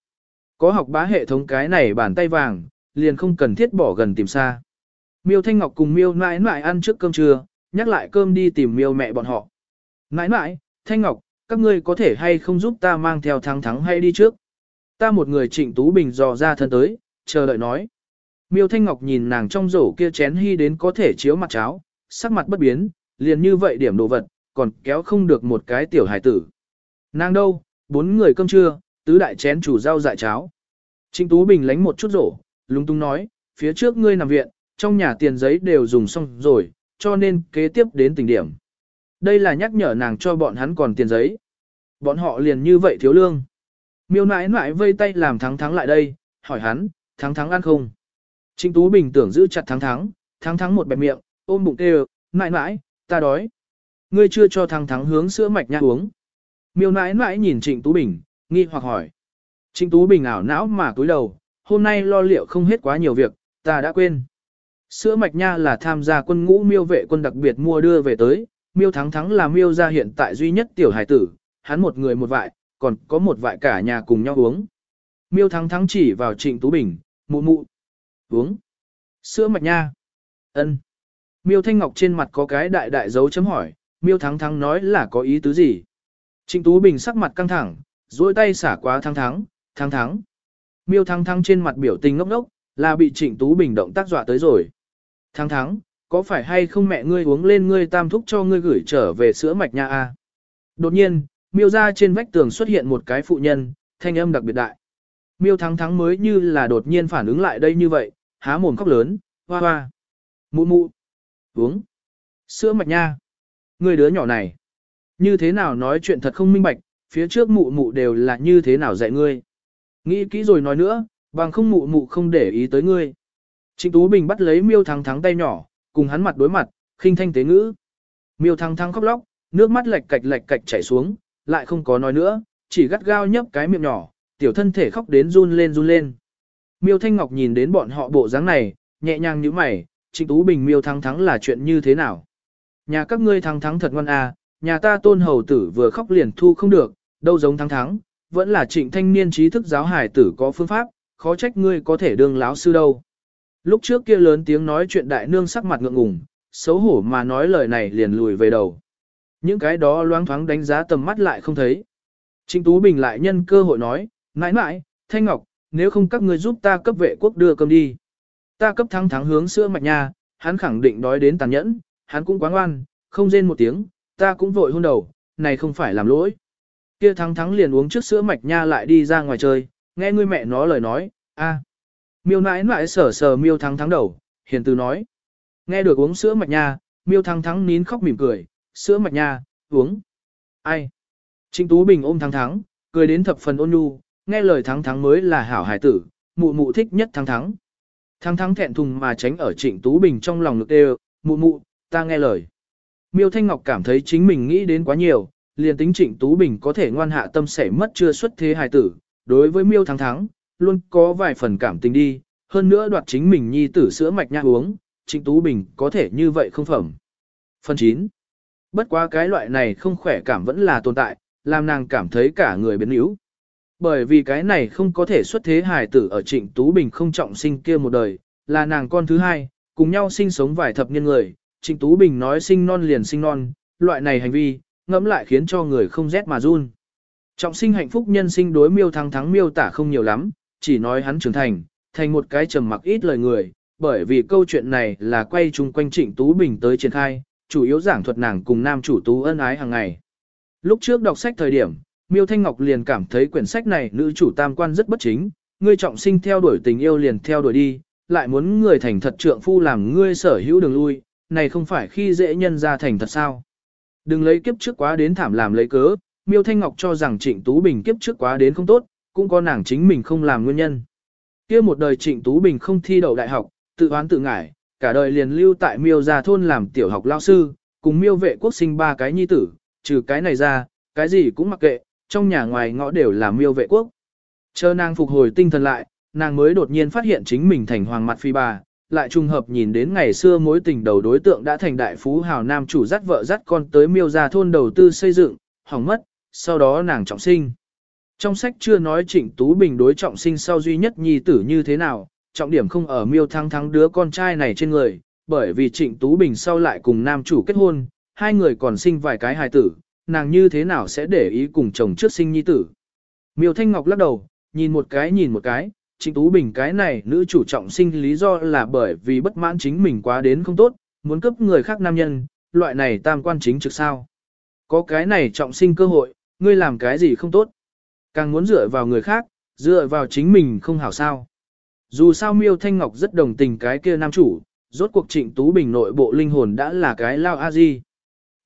Có học bá hệ thống cái này bàn tay vàng, liền không cần thiết bỏ gần tìm xa. Miêu thanh ngọc cùng miêu nãi nãi ăn trước cơm trưa, nhắc lại cơm đi tìm miêu mẹ bọn họ. Nãi nãi, thanh ngọc, các ngươi có thể hay không giúp ta mang theo thắng thắng hay đi trước. Ta một người trịnh Tú Bình dò ra thân tới, chờ đợi nói. Miêu Thanh Ngọc nhìn nàng trong rổ kia chén hy đến có thể chiếu mặt cháo, sắc mặt bất biến, liền như vậy điểm đồ vật, còn kéo không được một cái tiểu hải tử. Nàng đâu, bốn người cơm trưa, tứ đại chén chủ rau dại cháo. Trịnh Tú Bình lánh một chút rổ, lúng túng nói, phía trước ngươi nằm viện, trong nhà tiền giấy đều dùng xong rồi, cho nên kế tiếp đến tình điểm. Đây là nhắc nhở nàng cho bọn hắn còn tiền giấy. Bọn họ liền như vậy thiếu lương. Miêu nãi nãi vây tay làm thắng thắng lại đây, hỏi hắn, thắng thắng ăn không? Trịnh Tú Bình tưởng giữ chặt thắng thắng, thắng thắng một bẹp miệng, ôm bụng kêu, mãi mãi, ta đói. Ngươi chưa cho thắng thắng hướng sữa mạch nha uống. Miêu nãi nãi nhìn Trịnh Tú Bình, nghi hoặc hỏi. Trịnh Tú Bình ảo não mà cúi đầu, hôm nay lo liệu không hết quá nhiều việc, ta đã quên. Sữa mạch nha là tham gia quân ngũ miêu vệ quân đặc biệt mua đưa về tới, miêu thắng thắng là miêu gia hiện tại duy nhất tiểu hải tử, hắn một người một vại, còn có một vại cả nhà cùng nhau uống. Miêu thắng thắng chỉ vào trịnh Tú Bình, mụ mụ. Uống. Sữa mạch nha. ân. Miêu Thanh Ngọc trên mặt có cái đại đại dấu chấm hỏi, miêu thắng thắng nói là có ý tứ gì. Trịnh Tú Bình sắc mặt căng thẳng, duỗi tay xả quá thắng thắng, thắng thắng. Miêu thắng thắng trên mặt biểu tình ngốc ngốc, là bị Trịnh Tú Bình động tác dọa tới rồi. Thắng thắng, có phải hay không mẹ ngươi uống lên ngươi tam thúc cho ngươi gửi trở về sữa mạch nha a? Đột nhiên, miêu ra trên vách tường xuất hiện một cái phụ nhân, thanh âm đặc biệt đại. Miêu thắng thắng mới như là đột nhiên phản ứng lại đây như vậy, há mồm khóc lớn, hoa hoa. Mụ mụ. Uống. Sữa mạch nha. Người đứa nhỏ này. Như thế nào nói chuyện thật không minh bạch, phía trước mụ mụ đều là như thế nào dạy ngươi. Nghĩ kỹ rồi nói nữa, bằng không mụ mụ không để ý tới ngươi. Trịnh Tú Bình bắt lấy miêu thắng thắng tay nhỏ, cùng hắn mặt đối mặt, khinh thanh tế ngữ. Miêu thắng thắng khóc lóc, nước mắt lệch cạch lệch cạch chảy xuống, lại không có nói nữa, chỉ gắt gao nhấp cái miệng nhỏ, tiểu thân thể khóc đến run lên run lên. Miêu Thanh Ngọc nhìn đến bọn họ bộ dáng này, nhẹ nhàng như mày, Trịnh Tú Bình miêu thắng thắng là chuyện như thế nào? Nhà các ngươi thắng thắng thật ngoan à, nhà ta tôn hầu tử vừa khóc liền thu không được, đâu giống thắng thắng, vẫn là trịnh thanh niên trí thức giáo hải tử có phương pháp, khó trách ngươi có thể đương láo sư đâu. Lúc trước kia lớn tiếng nói chuyện đại nương sắc mặt ngượng ngùng, xấu hổ mà nói lời này liền lùi về đầu. Những cái đó loáng thoáng đánh giá tầm mắt lại không thấy. Trịnh Tú Bình lại nhân cơ hội nói, Nãi nãi, Thanh Ngọc, nếu không các ngươi giúp ta cấp vệ quốc đưa cơm đi. Ta cấp thắng thắng hướng sữa mạch nha, hắn khẳng định đói đến tàn nhẫn, hắn cũng quá ngoan, không rên một tiếng, ta cũng vội hôn đầu, này không phải làm lỗi. Kia thắng thắng liền uống trước sữa mạch nha lại đi ra ngoài chơi, nghe ngươi mẹ nó lời nói, a. Miêu nãi nãi sờ sờ miêu thắng thắng đầu, hiền từ nói. Nghe được uống sữa mạch nha, miêu thắng thắng nín khóc mỉm cười, sữa mạch nha, uống. Ai? Trịnh Tú Bình ôm thắng thắng, cười đến thập phần ôn nhu, nghe lời thắng thắng mới là hảo hải tử, mụ mụ thích nhất thắng thắng. Thắng thắng thẹn thùng mà tránh ở trịnh Tú Bình trong lòng ngực đều, mụ mụ, ta nghe lời. Miêu Thanh Ngọc cảm thấy chính mình nghĩ đến quá nhiều, liền tính trịnh Tú Bình có thể ngoan hạ tâm sẽ mất chưa xuất thế hài tử, đối với miêu thắng thắng, luôn có vài phần cảm tình đi, hơn nữa đoạt chính mình nhi tử sữa mạch nha uống, trịnh Tú Bình có thể như vậy không phẩm. Phần 9. Bất quá cái loại này không khỏe cảm vẫn là tồn tại, làm nàng cảm thấy cả người biến yếu. Bởi vì cái này không có thể xuất thế hài tử ở trịnh Tú Bình không trọng sinh kia một đời, là nàng con thứ hai, cùng nhau sinh sống vài thập niên người, trịnh Tú Bình nói sinh non liền sinh non, loại này hành vi, ngẫm lại khiến cho người không rét mà run. Trọng sinh hạnh phúc nhân sinh đối miêu thắng thắng miêu tả không nhiều lắm, chỉ nói hắn trưởng thành, thành một cái trầm mặc ít lời người, bởi vì câu chuyện này là quay chung quanh Trịnh Tú Bình tới triển khai, chủ yếu giảng thuật nàng cùng nam chủ Tú ân ái hàng ngày. Lúc trước đọc sách thời điểm, Miêu Thanh Ngọc liền cảm thấy quyển sách này nữ chủ tam quan rất bất chính, ngươi trọng sinh theo đuổi tình yêu liền theo đuổi đi, lại muốn người thành thật trượng phu làm ngươi sở hữu đường lui, này không phải khi dễ nhân ra thành thật sao. Đừng lấy kiếp trước quá đến thảm làm lấy cớ, Miêu Thanh Ngọc cho rằng Trịnh Tú Bình kiếp trước quá đến không tốt, cũng có nàng chính mình không làm nguyên nhân. Kia một đời Trịnh Tú Bình không thi đậu đại học, tự oán tự ngải, cả đời liền lưu tại Miêu gia thôn làm tiểu học lao sư, cùng Miêu vệ quốc sinh ba cái nhi tử, trừ cái này ra, cái gì cũng mặc kệ, trong nhà ngoài ngõ đều là Miêu vệ quốc. Chờ nàng phục hồi tinh thần lại, nàng mới đột nhiên phát hiện chính mình thành hoàng mặt phi bà, lại trùng hợp nhìn đến ngày xưa mối tình đầu đối tượng đã thành đại phú hào nam chủ dắt vợ dắt con tới Miêu gia thôn đầu tư xây dựng, hỏng mất, sau đó nàng trọng sinh. Trong sách chưa nói Trịnh Tú Bình đối trọng sinh sau duy nhất nhi tử như thế nào, trọng điểm không ở miêu thắng thắng đứa con trai này trên người, bởi vì Trịnh Tú Bình sau lại cùng nam chủ kết hôn, hai người còn sinh vài cái hài tử, nàng như thế nào sẽ để ý cùng chồng trước sinh nhi tử. Miêu Thanh Ngọc lắc đầu, nhìn một cái nhìn một cái, Trịnh Tú Bình cái này nữ chủ trọng sinh lý do là bởi vì bất mãn chính mình quá đến không tốt, muốn cướp người khác nam nhân, loại này tam quan chính trực sao. Có cái này trọng sinh cơ hội, ngươi làm cái gì không tốt. Càng muốn dựa vào người khác, dựa vào chính mình không hảo sao. Dù sao Miêu Thanh Ngọc rất đồng tình cái kia nam chủ, rốt cuộc Trịnh Tú Bình nội bộ linh hồn đã là cái lao a di.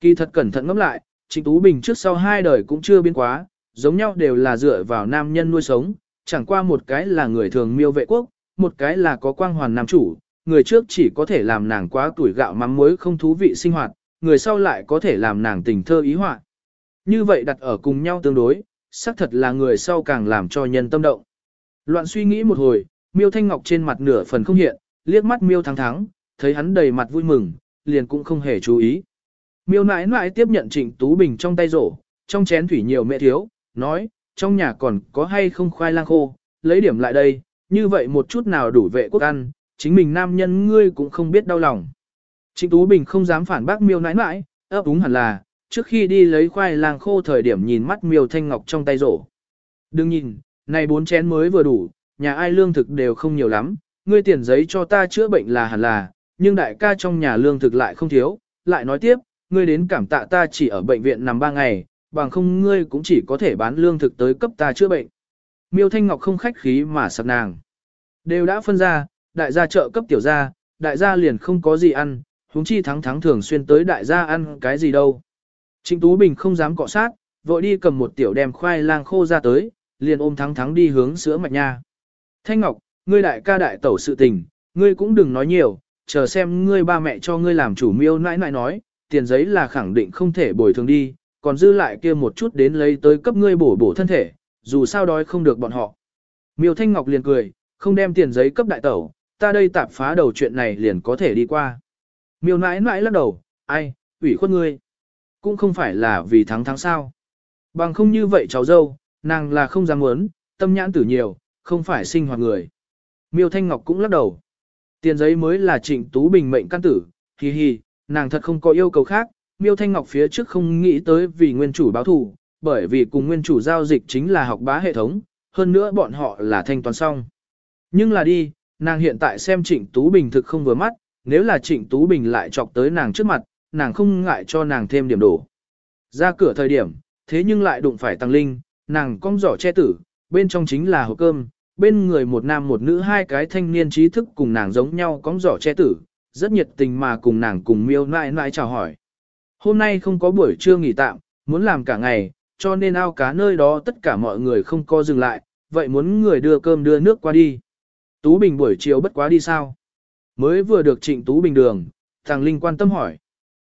Kỳ thật cẩn thận ngẫm lại, Trịnh Tú Bình trước sau hai đời cũng chưa biến quá, giống nhau đều là dựa vào nam nhân nuôi sống, chẳng qua một cái là người thường miêu vệ quốc, một cái là có quang hoàn nam chủ, người trước chỉ có thể làm nàng quá tuổi gạo mắm muối không thú vị sinh hoạt, người sau lại có thể làm nàng tình thơ ý họa. Như vậy đặt ở cùng nhau tương đối, xác thật là người sau càng làm cho nhân tâm động. Loạn suy nghĩ một hồi, Miêu Thanh Ngọc trên mặt nửa phần không hiện, liếc mắt Miêu thắng thắng, thấy hắn đầy mặt vui mừng, liền cũng không hề chú ý. Miêu nãi nãi tiếp nhận Trịnh Tú Bình trong tay rổ, trong chén thủy nhiều mẹ thiếu, nói, trong nhà còn có hay không khoai lang khô, lấy điểm lại đây, như vậy một chút nào đủ vệ quốc ăn, chính mình nam nhân ngươi cũng không biết đau lòng. Trịnh Tú Bình không dám phản bác Miêu nãi nãi, ấp úng hẳn là, trước khi đi lấy khoai lang khô thời điểm nhìn mắt Miêu Thanh Ngọc trong tay rổ. Đừng nhìn, này bốn chén mới vừa đủ, nhà ai lương thực đều không nhiều lắm, ngươi tiền giấy cho ta chữa bệnh là hẳn là, nhưng đại ca trong nhà lương thực lại không thiếu, lại nói tiếp, ngươi đến cảm tạ ta chỉ ở bệnh viện nằm ba ngày, bằng không ngươi cũng chỉ có thể bán lương thực tới cấp ta chữa bệnh. Miêu Thanh Ngọc không khách khí mà sặc nàng. Đều đã phân ra, đại gia trợ cấp tiểu gia, đại gia liền không có gì ăn, huống chi thắng thắng thường xuyên tới đại gia ăn cái gì đâu. Trịnh Tú Bình không dám cọ sát, vội đi cầm một tiểu đem khoai lang khô ra tới, liền ôm thắng thắng đi hướng sữa mạch nha. Thanh Ngọc, ngươi đại ca đại tẩu sự tình, ngươi cũng đừng nói nhiều, chờ xem ngươi ba mẹ cho ngươi làm chủ miêu nãi nãi nói, tiền giấy là khẳng định không thể bồi thường đi, còn dư lại kia một chút đến lấy tới cấp ngươi bổ bổ thân thể, dù sao đói không được bọn họ. Miêu Thanh Ngọc liền cười, không đem tiền giấy cấp đại tẩu, ta đây tạp phá đầu chuyện này liền có thể đi qua. Miêu nãi nãi lắc đầu, ai, ủy khuất ngươi. Cũng không phải là vì thắng thắng sao. Bằng không như vậy cháu dâu, nàng là không dám muốn, tâm nhãn tử nhiều, không phải sinh hoạt người. Miêu Thanh Ngọc cũng lắc đầu. Tiền giấy mới là trịnh Tú Bình mệnh căn tử, hi hi, nàng thật không có yêu cầu khác. Miêu Thanh Ngọc phía trước không nghĩ tới vì nguyên chủ báo thù, bởi vì cùng nguyên chủ giao dịch chính là học bá hệ thống, hơn nữa bọn họ là thanh toán xong. Nhưng là đi, nàng hiện tại xem trịnh Tú Bình thực không vừa mắt, nếu là Trịnh Tú Bình lại chọc tới nàng trước mặt, nàng không ngại cho nàng thêm điểm đổ. Ra cửa thời điểm, thế nhưng lại đụng phải Tăng Linh, nàng cong giỏ che tử, bên trong chính là hộp cơm, bên người một nam một nữ hai cái thanh niên trí thức cùng nàng giống nhau cong giỏ che tử, rất nhiệt tình mà cùng nàng cùng miêu nãi nãi chào hỏi. Hôm nay không có buổi trưa nghỉ tạm, muốn làm cả ngày, cho nên ao cá nơi đó tất cả mọi người không co dừng lại, vậy muốn người đưa cơm đưa nước qua đi. Tú Bình buổi chiều bất quá đi sao? Mới vừa được trịnh Tú Bình đường, Tàng Linh quan tâm hỏi.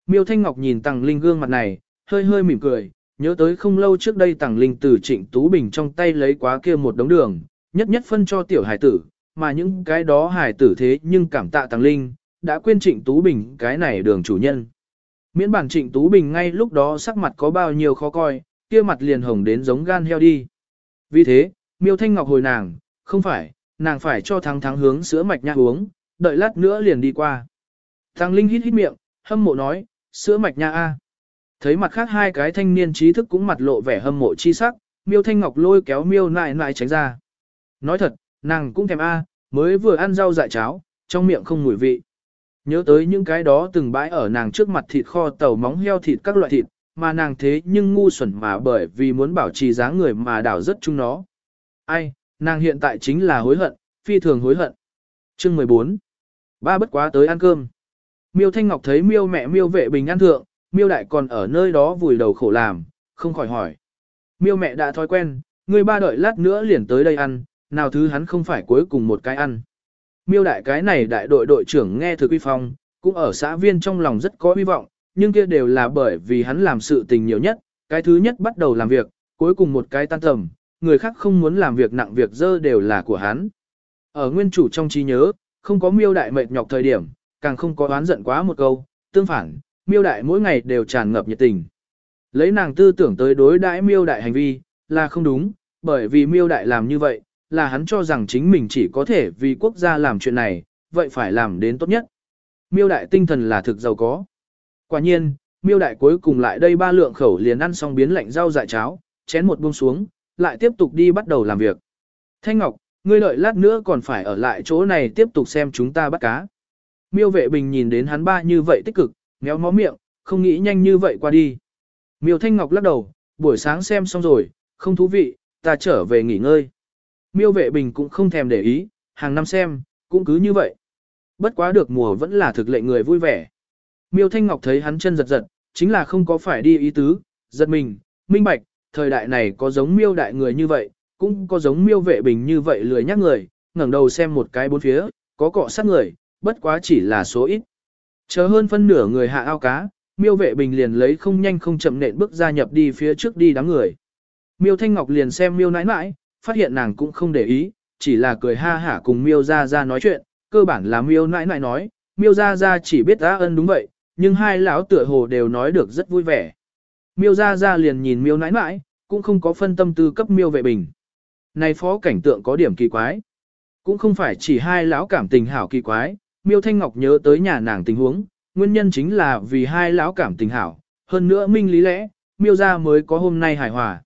Miêu Thanh Ngọc nhìn Tàng Linh gương mặt này, hơi hơi mỉm cười, nhớ tới không lâu trước đây Tàng Linh từ trịnh Tú Bình trong tay lấy quá kia một đống đường, nhất nhất phân cho tiểu hải tử, mà những cái đó hải tử thế nhưng cảm tạ Tàng Linh, đã quên trịnh Tú Bình cái này đường chủ nhân. Miễn bản trịnh Tú Bình ngay lúc đó sắc mặt có bao nhiêu khó coi, kia mặt liền hồng đến giống gan heo đi. Vì thế, Miêu Thanh Ngọc hồi nàng, không phải, nàng phải cho thắng thắng hướng sữa mạch nha uống, đợi lát nữa liền đi qua. Thằng Linh hít hít miệng, hâm mộ nói, sữa mạch nha a. Thấy mặt khác hai cái thanh niên trí thức cũng mặt lộ vẻ hâm mộ chi sắc, Miêu Thanh Ngọc lôi kéo Miêu nại nại tránh ra. Nói thật, nàng cũng thèm a, mới vừa ăn rau dại cháo, trong miệng không mùi vị. Nhớ tới những cái đó từng bãi ở nàng trước mặt thịt kho tàu móng heo thịt các loại thịt, mà nàng thế nhưng ngu xuẩn mà bởi vì muốn bảo trì dáng người mà đảo rất chung nó. Ai, nàng hiện tại chính là hối hận, phi thường hối hận. Chương 14. Ba bất quá tới ăn cơm. Miêu Thanh Ngọc thấy miêu mẹ miêu vệ bình ăn thượng, miêu đại còn ở nơi đó vùi đầu khổ làm, không khỏi hỏi. Miêu mẹ đã thói quen, người ba đợi lát nữa liền tới đây ăn, nào thứ hắn không phải cuối cùng một cái ăn. Miêu đại cái này đại đội đội trưởng nghe thực uy phong, cũng ở xã viên trong lòng rất có hy vọng, nhưng kia đều là bởi vì hắn làm sự tình nhiều nhất, cái thứ nhất bắt đầu làm việc, cuối cùng một cái tan tầm, người khác không muốn làm việc nặng việc dơ đều là của hắn. Ở nguyên chủ trong trí nhớ, không có miêu đại mệt nhọc thời điểm, càng không có oán giận quá một câu, tương phản, miêu đại mỗi ngày đều tràn ngập nhiệt tình. Lấy nàng tư tưởng tới đối đãi miêu đại hành vi, là không đúng, bởi vì miêu đại làm như vậy, là hắn cho rằng chính mình chỉ có thể vì quốc gia làm chuyện này, vậy phải làm đến tốt nhất. Miêu đại tinh thần là thực giàu có. Quả nhiên, miêu đại cuối cùng lại đây ba lượng khẩu liền ăn xong biến lạnh rau dại cháo, chén một buông xuống, lại tiếp tục đi bắt đầu làm việc. Thanh Ngọc, ngươi lợi lát nữa còn phải ở lại chỗ này tiếp tục xem chúng ta bắt cá. Miêu vệ bình nhìn đến hắn ba như vậy tích cực, méo mó miệng, không nghĩ nhanh như vậy qua đi. Miêu Thanh Ngọc lắc đầu, buổi sáng xem xong rồi, không thú vị, ta trở về nghỉ ngơi. Miêu vệ bình cũng không thèm để ý, hàng năm xem, cũng cứ như vậy. Bất quá được mùa vẫn là thực lệ người vui vẻ. Miêu Thanh Ngọc thấy hắn chân giật giật, chính là không có phải đi ý tứ, giật mình, minh bạch, thời đại này có giống miêu đại người như vậy, cũng có giống miêu vệ bình như vậy lười nhắc người, ngẩng đầu xem một cái bốn phía, có cọ sát người, bất quá chỉ là số ít. Chờ hơn phân nửa người hạ ao cá, miêu vệ bình liền lấy không nhanh không chậm nện bước ra nhập đi phía trước đi đám người. Miêu Thanh Ngọc liền xem miêu nãi nãi, phát hiện nàng cũng không để ý, chỉ là cười ha hả cùng miêu ra ra nói chuyện, cơ bản là miêu nãi nãi nói, miêu ra ra chỉ biết đã ân đúng vậy, nhưng hai lão tựa hồ đều nói được rất vui vẻ. Miêu ra ra liền nhìn miêu nãi nãi, cũng không có phân tâm tư cấp miêu vệ bình. Này phó cảnh tượng có điểm kỳ quái. Cũng không phải chỉ hai lão cảm tình hảo kỳ quái, miêu thanh ngọc nhớ tới nhà nàng tình huống, nguyên nhân chính là vì hai lão cảm tình hảo, hơn nữa minh lý lẽ, miêu ra mới có hôm nay hài hòa.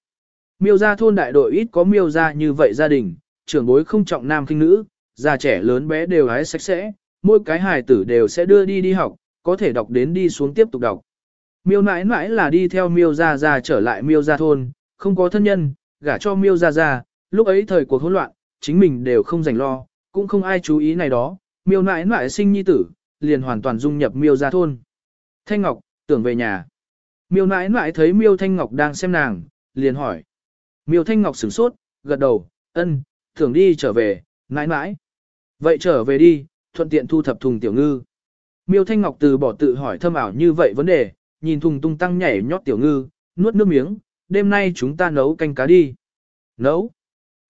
Miêu gia thôn đại đội ít có miêu gia như vậy gia đình, trưởng bối không trọng nam kinh nữ, già trẻ lớn bé đều hái sạch sẽ, mỗi cái hài tử đều sẽ đưa đi đi học, có thể đọc đến đi xuống tiếp tục đọc. Miêu nãi nãi là đi theo miêu gia gia trở lại miêu gia thôn, không có thân nhân, gả cho miêu gia gia. lúc ấy thời cuộc hỗn loạn, chính mình đều không rảnh lo, cũng không ai chú ý này đó, miêu nãi nãi sinh nhi tử, liền hoàn toàn dung nhập miêu gia thôn. Thanh Ngọc, tưởng về nhà. Miêu nãi nãi thấy miêu Thanh Ngọc đang xem nàng, liền hỏi. Miêu Thanh Ngọc sửng sốt, gật đầu, ân, thường đi trở về, mãi mãi. Vậy trở về đi, thuận tiện thu thập thùng tiểu ngư. Miêu Thanh Ngọc từ bỏ tự hỏi thâm ảo như vậy vấn đề, nhìn thùng tung tăng nhảy nhót tiểu ngư, nuốt nước miếng, đêm nay chúng ta nấu canh cá đi. Nấu.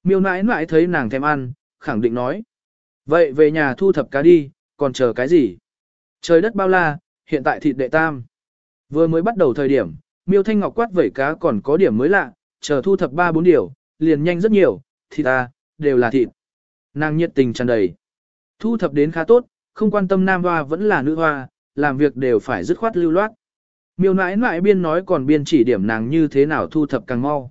Miêu nãi nãi thấy nàng thèm ăn, khẳng định nói. Vậy về nhà thu thập cá đi, còn chờ cái gì? Trời đất bao la, hiện tại thịt đệ tam. Vừa mới bắt đầu thời điểm, miêu thanh ngọc quát vẩy cá còn có điểm mới lạ, chờ thu thập ba bốn điều, liền nhanh rất nhiều, thịt ta, đều là thịt. Nàng nhiệt tình tràn đầy. Thu thập đến khá tốt, không quan tâm nam hoa vẫn là nữ hoa, làm việc đều phải dứt khoát lưu loát. Miêu nãi nãi biên nói còn biên chỉ điểm nàng như thế nào thu thập càng mau.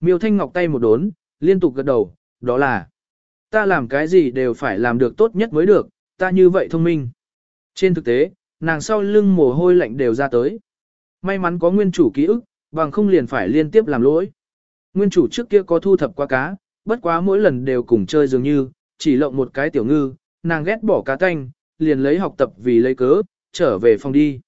Miêu thanh ngọc tay một đốn, liên tục gật đầu, đó là ta làm cái gì đều phải làm được tốt nhất mới được, ta như vậy thông minh. Trên thực tế, nàng sau lưng mồ hôi lạnh đều ra tới. May mắn có nguyên chủ ký ức, bằng không liền phải liên tiếp làm lỗi. Nguyên chủ trước kia có thu thập qua cá, bất quá mỗi lần đều cùng chơi dường như, chỉ lộng một cái tiểu ngư, nàng ghét bỏ cá tanh, liền lấy học tập vì lấy cớ, trở về phòng đi.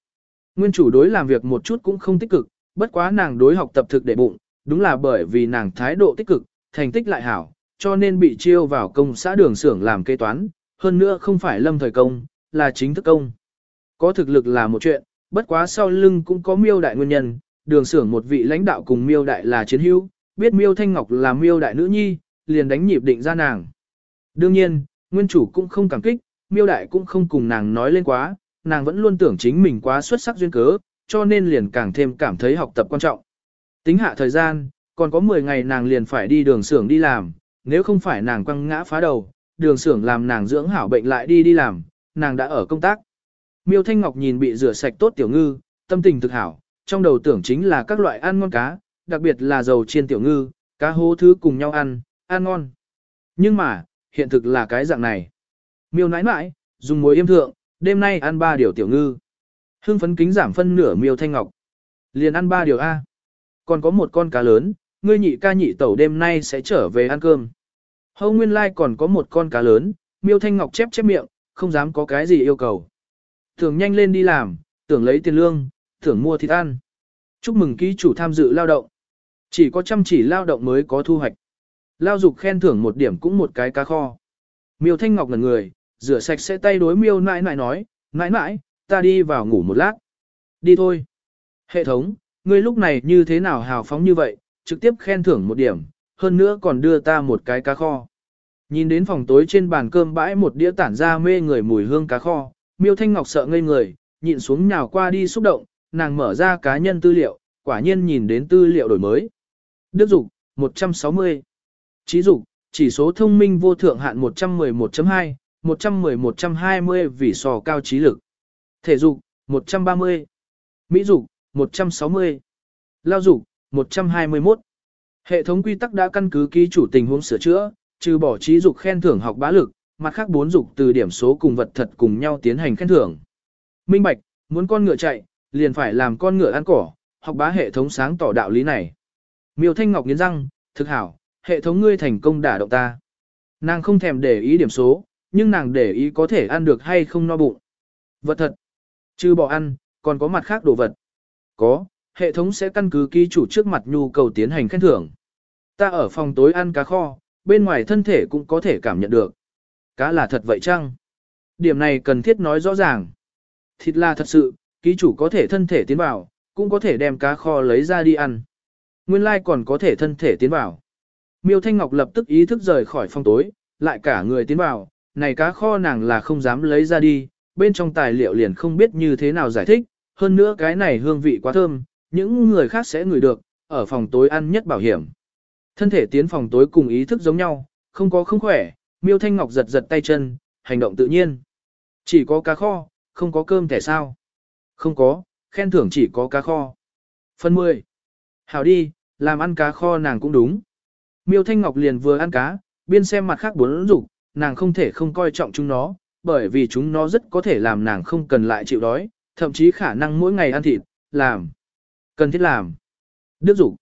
Nguyên chủ đối làm việc một chút cũng không tích cực, bất quá nàng đối học tập thực để bụng, đúng là bởi vì nàng thái độ tích cực, thành tích lại hảo, cho nên bị chiêu vào công xã đường xưởng làm kế toán, hơn nữa không phải lâm thời công, là chính thức công. Có thực lực là một chuyện, bất quá sau lưng cũng có miêu đại nguyên nhân, đường xưởng một vị lãnh đạo cùng miêu đại là chiến hữu, biết miêu thanh ngọc là miêu đại nữ nhi, liền đánh nhịp định ra nàng. Đương nhiên, nguyên chủ cũng không cảm kích, miêu đại cũng không cùng nàng nói lên quá, nàng vẫn luôn tưởng chính mình quá xuất sắc duyên cớ, cho nên liền càng thêm cảm thấy học tập quan trọng. Tính hạ thời gian, còn có 10 ngày nàng liền phải đi đường xưởng đi làm, nếu không phải nàng quăng ngã phá đầu, đường xưởng làm nàng dưỡng hảo bệnh lại đi đi làm, nàng đã ở công tác. Miêu Thanh Ngọc nhìn bị rửa sạch tốt tiểu ngư, tâm tình thực hảo, trong đầu tưởng chính là các loại ăn ngon cá, đặc biệt là dầu chiên tiểu ngư, cá hố thứ cùng nhau ăn, ăn ngon. Nhưng mà, hiện thực là cái dạng này. Miêu nãi nãi, dùng muối yêm thượng, đêm nay ăn ba điều tiểu ngư. Hưng phấn kính giảm phân nửa miêu thanh ngọc. Liền ăn ba điều A. Còn có một con cá lớn, ngươi nhị ca nhị tẩu đêm nay sẽ trở về ăn cơm. Hâu nguyên lai còn có một con cá lớn, miêu thanh ngọc chép chép miệng, không dám có cái gì yêu cầu. Tưởng nhanh lên đi làm, tưởng lấy tiền lương, tưởng mua thịt ăn. Chúc mừng ký chủ tham dự lao động. Chỉ có chăm chỉ lao động mới có thu hoạch. Lao dục khen thưởng một điểm cũng một cái cá kho. Miêu Thanh Ngọc ngần người, rửa sạch sẽ tay đối miêu nãi nãi nói, nãi nãi, ta đi vào ngủ một lát. Đi thôi. Hệ thống, ngươi lúc này như thế nào hào phóng như vậy, trực tiếp khen thưởng một điểm, hơn nữa còn đưa ta một cái cá kho. Nhìn đến phòng tối trên bàn cơm bãi một đĩa tản ra mê người mùi hương cá kho, miêu thanh ngọc sợ ngây người, nhịn xuống nhào qua đi xúc động, nàng mở ra cá nhân tư liệu, quả nhiên nhìn đến tư liệu đổi mới. Đức dục 160. Trí dục, chỉ số thông minh vô thượng hạn 111.2, 110-120 vì sò cao trí lực. Thể dục, 130. Mỹ dục, 160. Lao dục, 121. Hệ thống quy tắc đã căn cứ ký chủ tình huống sửa chữa, trừ bỏ trí dục khen thưởng học bá lực, mặt khác bốn dục từ điểm số cùng vật thật cùng nhau tiến hành khen thưởng. Minh bạch, muốn con ngựa chạy, liền phải làm con ngựa ăn cỏ, học bá hệ thống sáng tỏ đạo lý này. Miêu Thanh Ngọc nghiến răng, thực hảo, hệ thống ngươi thành công đả động ta. Nàng không thèm để ý điểm số, nhưng nàng để ý có thể ăn được hay không no bụng. Vật thật, trừ bỏ ăn, còn có mặt khác đồ vật. Có, hệ thống sẽ căn cứ ký chủ trước mặt nhu cầu tiến hành khen thưởng. Ta ở phòng tối ăn cá kho, bên ngoài thân thể cũng có thể cảm nhận được. Cá là thật vậy chăng? Điểm này cần thiết nói rõ ràng. Thịt là thật sự, ký chủ có thể thân thể tiến vào, cũng có thể đem cá kho lấy ra đi ăn. Nguyên lai còn có thể thân thể tiến vào. Miêu Thanh Ngọc lập tức ý thức rời khỏi phòng tối, lại cả người tiến vào, này cá kho nàng là không dám lấy ra đi, bên trong tài liệu liền không biết như thế nào giải thích, hơn nữa cái này hương vị quá thơm, những người khác sẽ ngửi được, ở phòng tối ăn nhất bảo hiểm. Thân thể tiến phòng tối cùng ý thức giống nhau, không có không khỏe, Miêu Thanh Ngọc giật giật tay chân, hành động tự nhiên. Chỉ có cá kho, không có cơm thẻ sao? Không có, khen thưởng chỉ có cá kho. Phần 10. Hảo đi, làm ăn cá kho nàng cũng đúng. Miêu Thanh Ngọc liền vừa ăn cá, biên xem mặt khác bốn dục, nàng không thể không coi trọng chúng nó, bởi vì chúng nó rất có thể làm nàng không cần lại chịu đói, thậm chí khả năng mỗi ngày ăn thịt, làm. Cần thiết làm. Đức dục.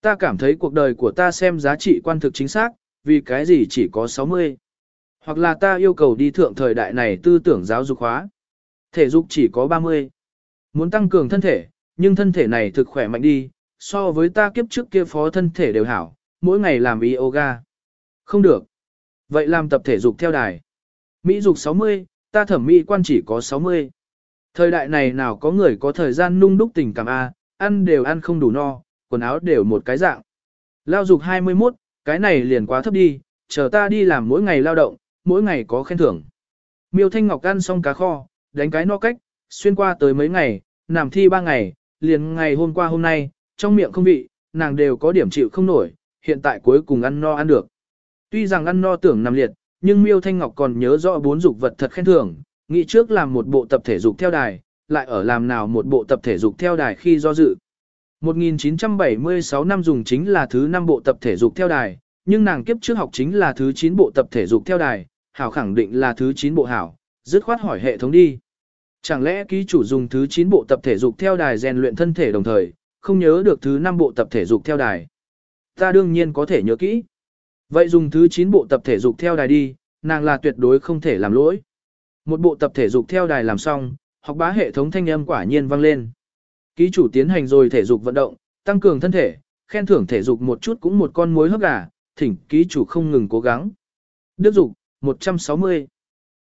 Ta cảm thấy cuộc đời của ta xem giá trị quan thực chính xác, vì cái gì chỉ có 60. Hoặc là ta yêu cầu đi thượng thời đại này tư tưởng giáo dục hóa. Thể dục chỉ có 30. Muốn tăng cường thân thể, nhưng thân thể này thực khỏe mạnh đi, so với ta kiếp trước kia phó thân thể đều hảo, mỗi ngày làm yoga. Không được. Vậy làm tập thể dục theo đài. Mỹ dục 60, ta thẩm mỹ quan chỉ có 60. Thời đại này nào có người có thời gian nung đúc tình cảm A, ăn đều ăn không đủ no, quần áo đều một cái dạng. Lao dục 21, cái này liền quá thấp đi, chờ ta đi làm mỗi ngày lao động, mỗi ngày có khen thưởng. Miêu Thanh Ngọc ăn xong cá kho, đánh cái no cách, xuyên qua tới mấy ngày, nằm thi ba ngày, liền ngày hôm qua hôm nay, trong miệng không vị, nàng đều có điểm chịu không nổi, hiện tại cuối cùng ăn no ăn được. Tuy rằng ăn no tưởng nằm liệt, nhưng Miêu Thanh Ngọc còn nhớ rõ bốn dục vật thật khen thưởng, nghĩ trước làm một bộ tập thể dục theo đài, lại ở làm nào một bộ tập thể dục theo đài khi do dự. 1976 năm dùng chính là thứ 5 bộ tập thể dục theo đài, nhưng nàng kiếp trước học chính là thứ 9 bộ tập thể dục theo đài, hảo khẳng định là thứ 9 bộ hảo, dứt khoát hỏi hệ thống đi. Chẳng lẽ ký chủ dùng thứ 9 bộ tập thể dục theo đài rèn luyện thân thể đồng thời, không nhớ được thứ 5 bộ tập thể dục theo đài? Ta đương nhiên có thể nhớ kỹ. Vậy dùng thứ 9 bộ tập thể dục theo đài đi, nàng là tuyệt đối không thể làm lỗi. Một bộ tập thể dục theo đài làm xong, học bá hệ thống thanh âm quả nhiên vang lên. Ký chủ tiến hành rồi thể dục vận động, tăng cường thân thể, khen thưởng thể dục một chút cũng một con muối hấp gà, thỉnh ký chủ không ngừng cố gắng. Đức dục 160.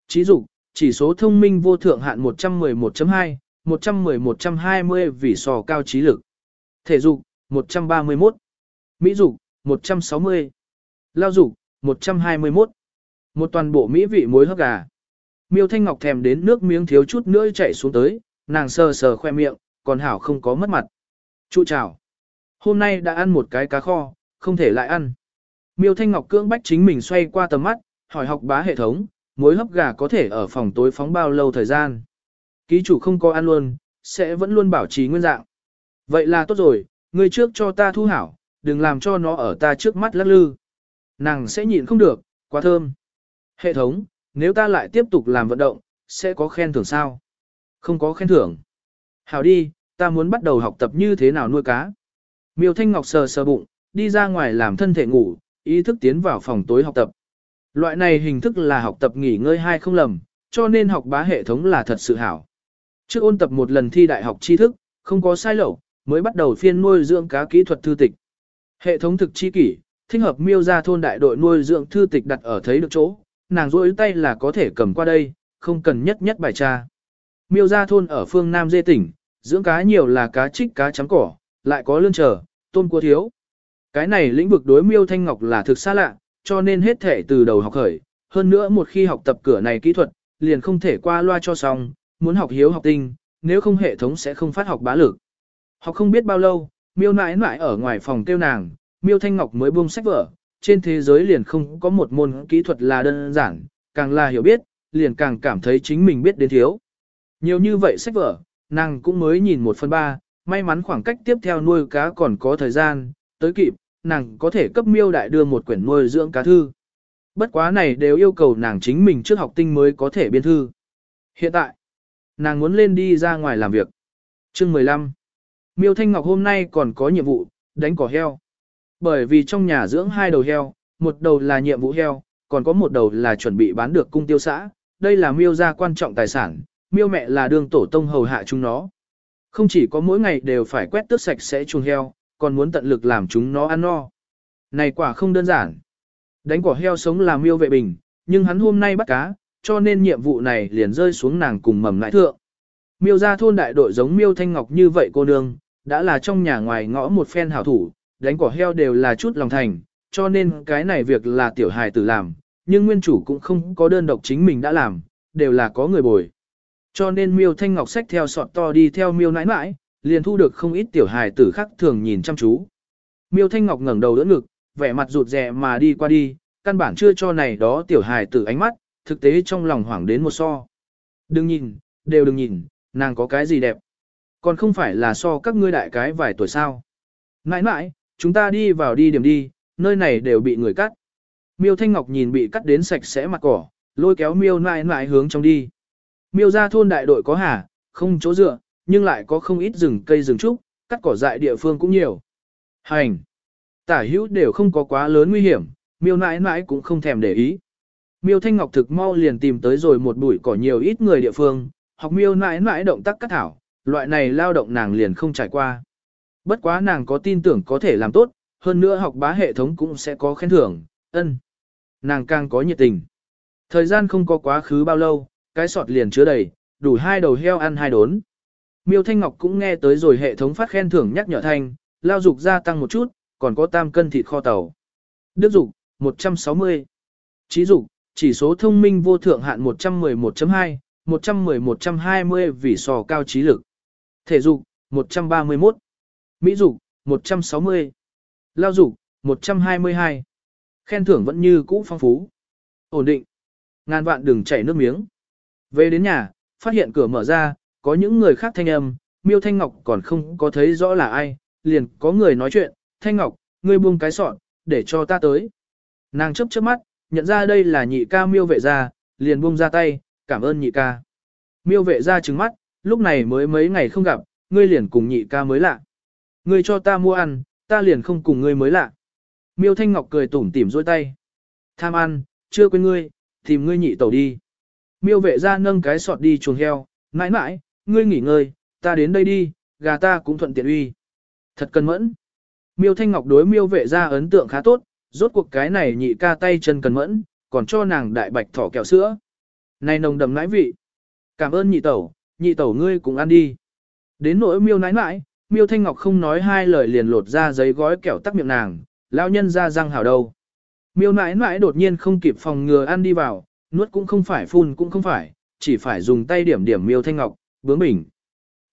Trí dục, chỉ số thông minh vô thượng hạn 111.2, 110-120 vì sò cao trí lực. Thể dục, 131. Mỹ dục, 160. Lao dục, 121. Một toàn bộ mỹ vị muối hấp gà. Miêu Thanh Ngọc thèm đến nước miếng thiếu chút nữa chảy xuống tới, nàng sờ sờ khoe miệng, còn hảo không có mất mặt. Trụ chào. Hôm nay đã ăn một cái cá kho, không thể lại ăn. Miêu Thanh Ngọc cưỡng bách chính mình xoay qua tầm mắt, hỏi học bá hệ thống, muối hấp gà có thể ở phòng tối phóng bao lâu thời gian. Ký chủ không có ăn luôn, sẽ vẫn luôn bảo trì nguyên dạng. Vậy là tốt rồi, người trước cho ta thu hảo, đừng làm cho nó ở ta trước mắt lắc lư. Nàng sẽ nhịn không được, quá thơm. Hệ thống, nếu ta lại tiếp tục làm vận động, sẽ có khen thưởng sao? Không có khen thưởng. Hảo đi, ta muốn bắt đầu học tập như thế nào nuôi cá. Miêu Thanh Ngọc sờ sờ bụng, đi ra ngoài làm thân thể ngủ, ý thức tiến vào phòng tối học tập. Loại này hình thức là học tập nghỉ ngơi hai không lầm, cho nên học bá hệ thống là thật sự hảo. Trước ôn tập một lần thi đại học tri thức, không có sai lẩu, mới bắt đầu phiên nuôi dưỡng cá kỹ thuật thư tịch. Hệ thống thực chi kỷ, thích hợp miêu ra thôn đại đội nuôi dưỡng thư tịch đặt ở thấy được chỗ, nàng rỗi tay là có thể cầm qua đây, không cần nhất nhất bài tra. Miêu ra thôn ở phương Nam Dê tỉnh, dưỡng cá nhiều là cá trích cá trắng cỏ, lại có lươn trở, tôm cua thiếu. Cái này lĩnh vực đối miêu thanh ngọc là thực xa lạ, cho nên hết thể từ đầu học khởi. Hơn nữa một khi học tập cửa này kỹ thuật, liền không thể qua loa cho xong, muốn học hiếu học tinh, nếu không hệ thống sẽ không phát học bá lực. Học không biết bao lâu, miêu nãi nãi ở ngoài phòng kêu nàng, miêu thanh ngọc mới buông sách vở, trên thế giới liền không có một môn kỹ thuật là đơn giản, càng là hiểu biết, liền càng cảm thấy chính mình biết đến thiếu. Nhiều như vậy sách vở, nàng cũng mới nhìn một phần ba, may mắn khoảng cách tiếp theo nuôi cá còn có thời gian, tới kịp, nàng có thể cấp miêu đại đưa một quyển nuôi dưỡng cá thư. Bất quá này đều yêu cầu nàng chính mình trước học tinh mới có thể biên thư. Hiện tại, nàng muốn lên đi ra ngoài làm việc. Chương 15. Miêu Thanh Ngọc hôm nay còn có nhiệm vụ, đánh cỏ heo. Bởi vì trong nhà dưỡng hai đầu heo, một đầu là nhiệm vụ heo, còn có một đầu là chuẩn bị bán được cung tiêu xã. Đây là miêu gia quan trọng tài sản, miêu mẹ là đương tổ tông hầu hạ chúng nó. Không chỉ có mỗi ngày đều phải quét tước sạch sẽ chuồng heo, còn muốn tận lực làm chúng nó ăn no. Này quả không đơn giản. Đánh quả heo sống là miêu vệ bình, nhưng hắn hôm nay bắt cá, cho nên nhiệm vụ này liền rơi xuống nàng cùng mầm lại thượng. Miêu ra thôn đại đội giống miêu thanh ngọc như vậy cô nương, đã là trong nhà ngoài ngõ một phen hảo thủ, đánh quả heo đều là chút lòng thành, cho nên cái này việc là tiểu hài tử làm, nhưng nguyên chủ cũng không có đơn độc chính mình đã làm, đều là có người bồi. Cho nên miêu thanh ngọc sách theo sọt to đi theo miêu nãi nãi, liền thu được không ít tiểu hài tử khác thường nhìn chăm chú. Miêu thanh ngọc ngẩng đầu đỡ ngực, vẻ mặt rụt rè mà đi qua đi, căn bản chưa cho này đó tiểu hài tử ánh mắt, thực tế trong lòng hoảng đến một so. Đừng nhìn, đều đừng nhìn, nàng có cái gì đẹp. Còn không phải là so các ngươi đại cái vài tuổi sao. Nãi nãi, chúng ta đi vào đi điểm đi, nơi này đều bị người cắt. Miêu Thanh Ngọc nhìn bị cắt đến sạch sẽ mặt cỏ, lôi kéo miêu nãi nãi hướng trong đi. Miêu ra thôn đại đội có hả, không chỗ dựa, nhưng lại có không ít rừng cây rừng trúc, cắt cỏ dại địa phương cũng nhiều. Hành! Tả hữu đều không có quá lớn nguy hiểm, miêu nãi nãi cũng không thèm để ý. Miêu Thanh Ngọc thực mau liền tìm tới rồi một bụi cỏ nhiều ít người địa phương, học miêu nãi nãi động tác cắt thảo, loại này lao động nàng liền không trải qua. Bất quá nàng có tin tưởng có thể làm tốt, hơn nữa học bá hệ thống cũng sẽ có khen thưởng, ân. Nàng càng có nhiệt tình. Thời gian không có quá khứ bao lâu, cái sọt liền chứa đầy, đủ hai đầu heo ăn hai đốn. Miêu Thanh Ngọc cũng nghe tới rồi hệ thống phát khen thưởng nhắc nhở thanh, lao dục gia tăng một chút, còn có tam cân thịt kho tàu. Đức dục 160. Trí dục, chỉ số thông minh vô thượng hạn 111.2, 110-120 vì sò cao trí lực. Thể dục, 131. Mỹ dục, 160. Lao dục, 122. Khen thưởng vẫn như cũ phong phú. Ổn định. Ngàn vạn đừng chảy nước miếng. Về đến nhà, phát hiện cửa mở ra, có những người khác thanh âm, miêu thanh ngọc còn không có thấy rõ là ai, liền có người nói chuyện, thanh ngọc, ngươi buông cái sọn, để cho ta tới. Nàng chấp chớp mắt, nhận ra đây là nhị ca miêu vệ gia, liền buông ra tay, cảm ơn nhị ca. Miêu vệ gia trừng mắt, lúc này mới mấy ngày không gặp, ngươi liền cùng nhị ca mới lạ. Ngươi cho ta mua ăn, ta liền không cùng ngươi mới lạ. Miêu Thanh Ngọc cười tủm tỉm dôi tay. Tham ăn, chưa quên ngươi, tìm ngươi nhị tẩu đi. Miêu vệ ra nâng cái sọt đi chuồng heo, mãi mãi, ngươi nghỉ ngơi, ta đến đây đi, gà ta cũng thuận tiện uy. Thật cân mẫn. Miêu Thanh Ngọc đối miêu vệ ra ấn tượng khá tốt, rốt cuộc cái này nhị ca tay chân cần mẫn, còn cho nàng đại bạch thỏ kẹo sữa. Này nồng đậm nãi vị. Cảm ơn nhị tẩu, nhị tẩu ngươi cũng ăn đi. Đến nỗi miêu nãi nãi, miêu Thanh Ngọc không nói hai lời liền lột ra giấy gói kẹo tắc miệng nàng, lão nhân ra răng hảo đầu. Miêu nãi nãi đột nhiên không kịp phòng ngừa ăn đi vào, nuốt cũng không phải phun cũng không phải, chỉ phải dùng tay điểm điểm miêu Thanh Ngọc, bướng bỉnh.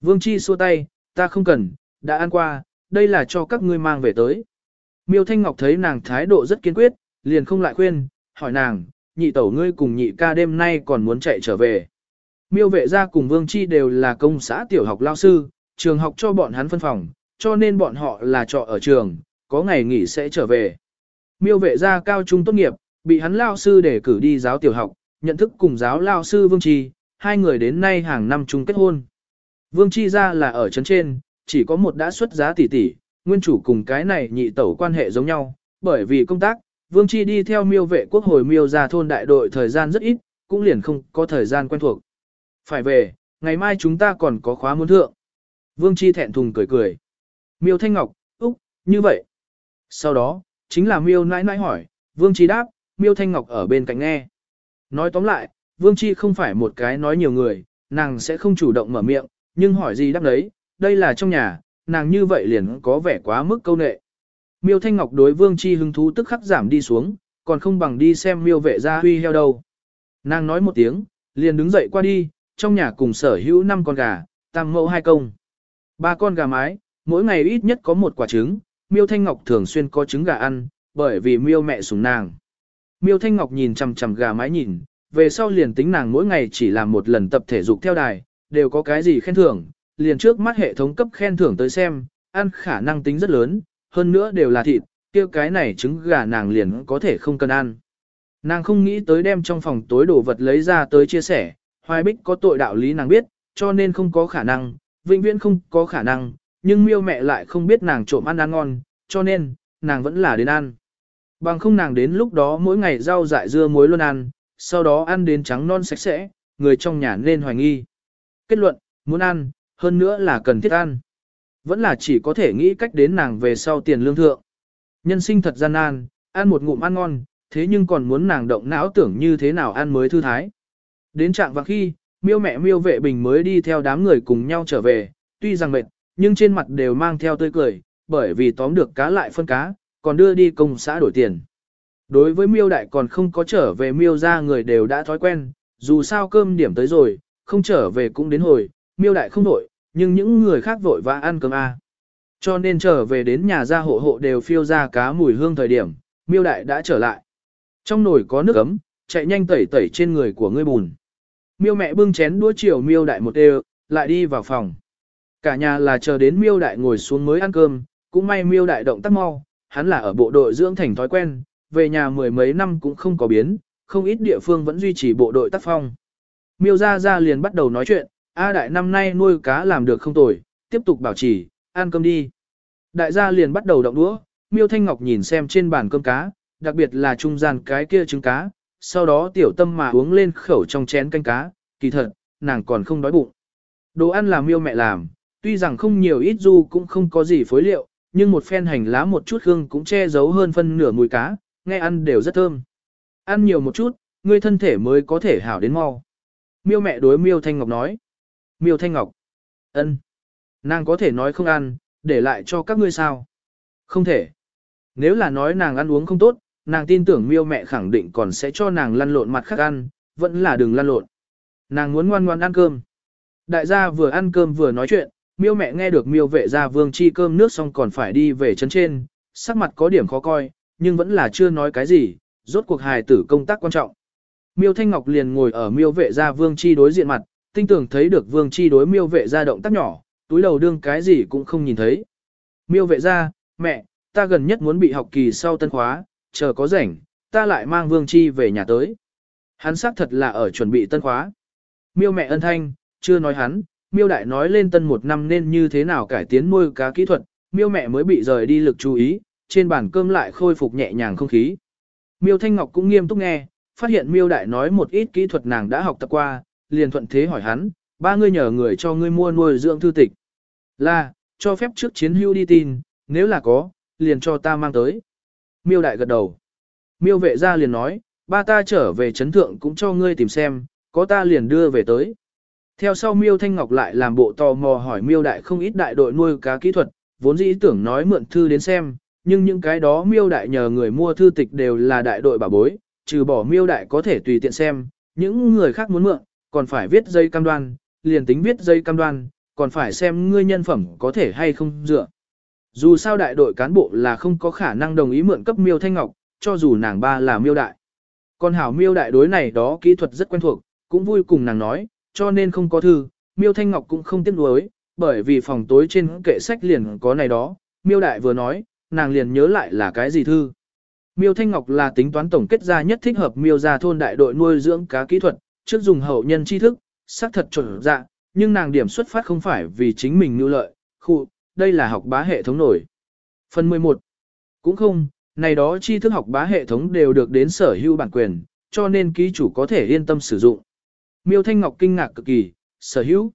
Vương Chi xua tay, ta không cần, đã ăn qua, đây là cho các ngươi mang về tới. Miêu Thanh Ngọc thấy nàng thái độ rất kiên quyết, liền không lại khuyên, hỏi nàng, nhị tẩu ngươi cùng nhị ca đêm nay còn muốn chạy trở về. Miêu vệ gia cùng Vương Chi đều là công xã tiểu học lao sư, trường học cho bọn hắn phân phòng, cho nên bọn họ là trọ ở trường, có ngày nghỉ sẽ trở về. Miêu vệ gia cao trung tốt nghiệp, bị hắn lao sư để cử đi giáo tiểu học, nhận thức cùng giáo lao sư Vương Chi, hai người đến nay hàng năm chung kết hôn. Vương Chi ra là ở trấn trên, chỉ có một đã xuất giá tỷ tỷ, nguyên chủ cùng cái này nhị tẩu quan hệ giống nhau, bởi vì công tác, Vương Chi đi theo miêu vệ quốc hồi miêu ra thôn đại đội thời gian rất ít, cũng liền không có thời gian quen thuộc. Phải về, ngày mai chúng ta còn có khóa muốn thượng. Vương Chi thẹn thùng cười cười. Miêu Thanh Ngọc, Úc, như vậy. Sau đó, chính là miêu nãi nãi hỏi, Vương Chi đáp, miêu Thanh Ngọc ở bên cạnh nghe. Nói tóm lại, Vương Chi không phải một cái nói nhiều người, nàng sẽ không chủ động mở miệng, nhưng hỏi gì đáp đấy, đây là trong nhà, nàng như vậy liền có vẻ quá mức câu nệ. Miêu Thanh Ngọc đối Vương Chi hứng thú tức khắc giảm đi xuống, còn không bằng đi xem miêu vệ gia huy heo đâu. Nàng nói một tiếng, liền đứng dậy qua đi, trong nhà cùng sở hữu 5 con gà, tam mẫu hai công. Ba con gà mái, mỗi ngày ít nhất có một quả trứng, miêu Thanh Ngọc thường xuyên có trứng gà ăn, bởi vì miêu mẹ sủng nàng. Miêu Thanh Ngọc nhìn chằm chằm gà mái nhìn, về sau liền tính nàng mỗi ngày chỉ làm một lần tập thể dục theo đài, đều có cái gì khen thưởng, liền trước mắt hệ thống cấp khen thưởng tới xem, ăn khả năng tính rất lớn, hơn nữa đều là thịt, kia cái này trứng gà nàng liền có thể không cần ăn. Nàng không nghĩ tới đem trong phòng tối đồ vật lấy ra tới chia sẻ, hoài bích có tội đạo lý nàng biết, cho nên không có khả năng, vĩnh viễn không có khả năng, nhưng miêu mẹ lại không biết nàng trộm ăn ăn ngon, cho nên, nàng vẫn là đến ăn. Bằng không nàng đến lúc đó mỗi ngày rau dại dưa muối luôn ăn, sau đó ăn đến trắng non sạch sẽ, người trong nhà nên hoài nghi. Kết luận, muốn ăn, hơn nữa là cần thiết ăn. Vẫn là chỉ có thể nghĩ cách đến nàng về sau tiền lương thượng. Nhân sinh thật gian nan, ăn một ngụm ăn ngon, thế nhưng còn muốn nàng động não tưởng như thế nào ăn mới thư thái. Đến trạng và khi, miêu mẹ miêu vệ bình mới đi theo đám người cùng nhau trở về, tuy rằng mệt, nhưng trên mặt đều mang theo tươi cười, bởi vì tóm được cá lại phân cá, còn đưa đi công xã đổi tiền. Đối với miêu đại còn không có trở về miêu ra người đều đã thói quen, dù sao cơm điểm tới rồi, không trở về cũng đến hồi, miêu đại không đổi, nhưng những người khác vội vã ăn cơm a. Cho nên trở về đến nhà gia hộ hộ đều phiêu ra cá mùi hương thời điểm, miêu đại đã trở lại. Trong nồi có nước ấm, chạy nhanh tẩy tẩy trên người của ngươi bùn. Miêu mẹ bưng chén đũa chiều miêu đại một đều, lại đi vào phòng. Cả nhà là chờ đến miêu đại ngồi xuống mới ăn cơm, cũng may miêu đại động tác mau, hắn là ở bộ đội dưỡng thành thói quen, về nhà mười mấy năm cũng không có biến, không ít địa phương vẫn duy trì bộ đội tác phong. Miêu ra ra liền bắt đầu nói chuyện, A đại năm nay nuôi cá làm được không tồi, tiếp tục bảo trì, ăn cơm đi. Đại gia liền bắt đầu động đũa, miêu thanh ngọc nhìn xem trên bàn cơm cá, đặc biệt là trung gian cái kia trứng cá, sau đó tiểu tâm mà uống lên khẩu trong chén canh cá, kỳ thật, nàng còn không đói bụng. Đồ ăn là miêu mẹ làm, tuy rằng không nhiều ít du cũng không có gì phối liệu, nhưng một phen hành lá một chút hương cũng che giấu hơn phân nửa mùi cá, nghe ăn đều rất thơm. Ăn nhiều một chút, ngươi thân thể mới có thể hảo đến mau. Miêu mẹ đối miêu thanh ngọc nói. Miêu Thanh Ngọc. ân, Nàng có thể nói không ăn, để lại cho các ngươi sao? Không thể. Nếu là nói nàng ăn uống không tốt, nàng tin tưởng miêu mẹ khẳng định còn sẽ cho nàng lăn lộn mặt khác ăn, vẫn là đừng lăn lộn. Nàng muốn ngoan ngoan ăn cơm. Đại gia vừa ăn cơm vừa nói chuyện, miêu mẹ nghe được miêu vệ gia vương chi cơm nước xong còn phải đi về chân trên, sắc mặt có điểm khó coi, nhưng vẫn là chưa nói cái gì, rốt cuộc hài tử công tác quan trọng. Miêu Thanh Ngọc liền ngồi ở miêu vệ gia vương chi đối diện mặt, tinh tưởng thấy được vương chi đối miêu vệ ra động tác nhỏ, túi đầu đương cái gì cũng không nhìn thấy. Miêu vệ ra, mẹ, ta gần nhất muốn bị học kỳ sau tân khóa, chờ có rảnh, ta lại mang vương chi về nhà tới. Hắn xác thật là ở chuẩn bị tân khóa. Miêu mẹ ân thanh, chưa nói hắn, miêu đại nói lên tân một năm nên như thế nào cải tiến nuôi cá kỹ thuật, miêu mẹ mới bị rời đi lực chú ý, trên bàn cơm lại khôi phục nhẹ nhàng không khí. Miêu Thanh Ngọc cũng nghiêm túc nghe, phát hiện miêu đại nói một ít kỹ thuật nàng đã học tập qua, liền thuận thế hỏi hắn, ba ngươi nhờ người cho ngươi mua nuôi dưỡng thư tịch. Là, cho phép trước chiến hưu đi tin, nếu là có, liền cho ta mang tới. Miêu đại gật đầu. Miêu vệ ra liền nói, ba ta trở về chấn thượng cũng cho ngươi tìm xem, có ta liền đưa về tới. Theo sau Miêu Thanh Ngọc lại làm bộ tò mò hỏi Miêu Đại không ít đại đội nuôi cá kỹ thuật, vốn dĩ tưởng nói mượn thư đến xem, nhưng những cái đó Miêu Đại nhờ người mua thư tịch đều là đại đội bà bối, trừ bỏ Miêu Đại có thể tùy tiện xem, những người khác muốn mượn, còn phải viết dây cam đoan, liền tính viết dây cam đoan, còn phải xem ngươi nhân phẩm có thể hay không dựa. Dù sao đại đội cán bộ là không có khả năng đồng ý mượn cấp Miêu Thanh Ngọc, cho dù nàng ba là Miêu Đại. Còn hảo Miêu Đại đối này đó kỹ thuật rất quen thuộc, cũng vui cùng nàng nói, cho nên không có thư, Miêu Thanh Ngọc cũng không tiếc nuối, bởi vì phòng tối trên kệ sách liền có này đó, Miêu Đại vừa nói, nàng liền nhớ lại là cái gì thư. Miêu Thanh Ngọc là tính toán tổng kết ra nhất thích hợp Miêu gia thôn đại đội nuôi dưỡng cá kỹ thuật, trước dùng hậu nhân tri thức, xác thật chuẩn dạ, nhưng nàng điểm xuất phát không phải vì chính mình nưu lợi, khu, đây là học bá hệ thống nổi. Phần 11. Cũng không, này đó tri thức học bá hệ thống đều được đến sở hữu bản quyền, cho nên ký chủ có thể yên tâm sử dụng. Miêu Thanh Ngọc kinh ngạc cực kỳ, sở hữu.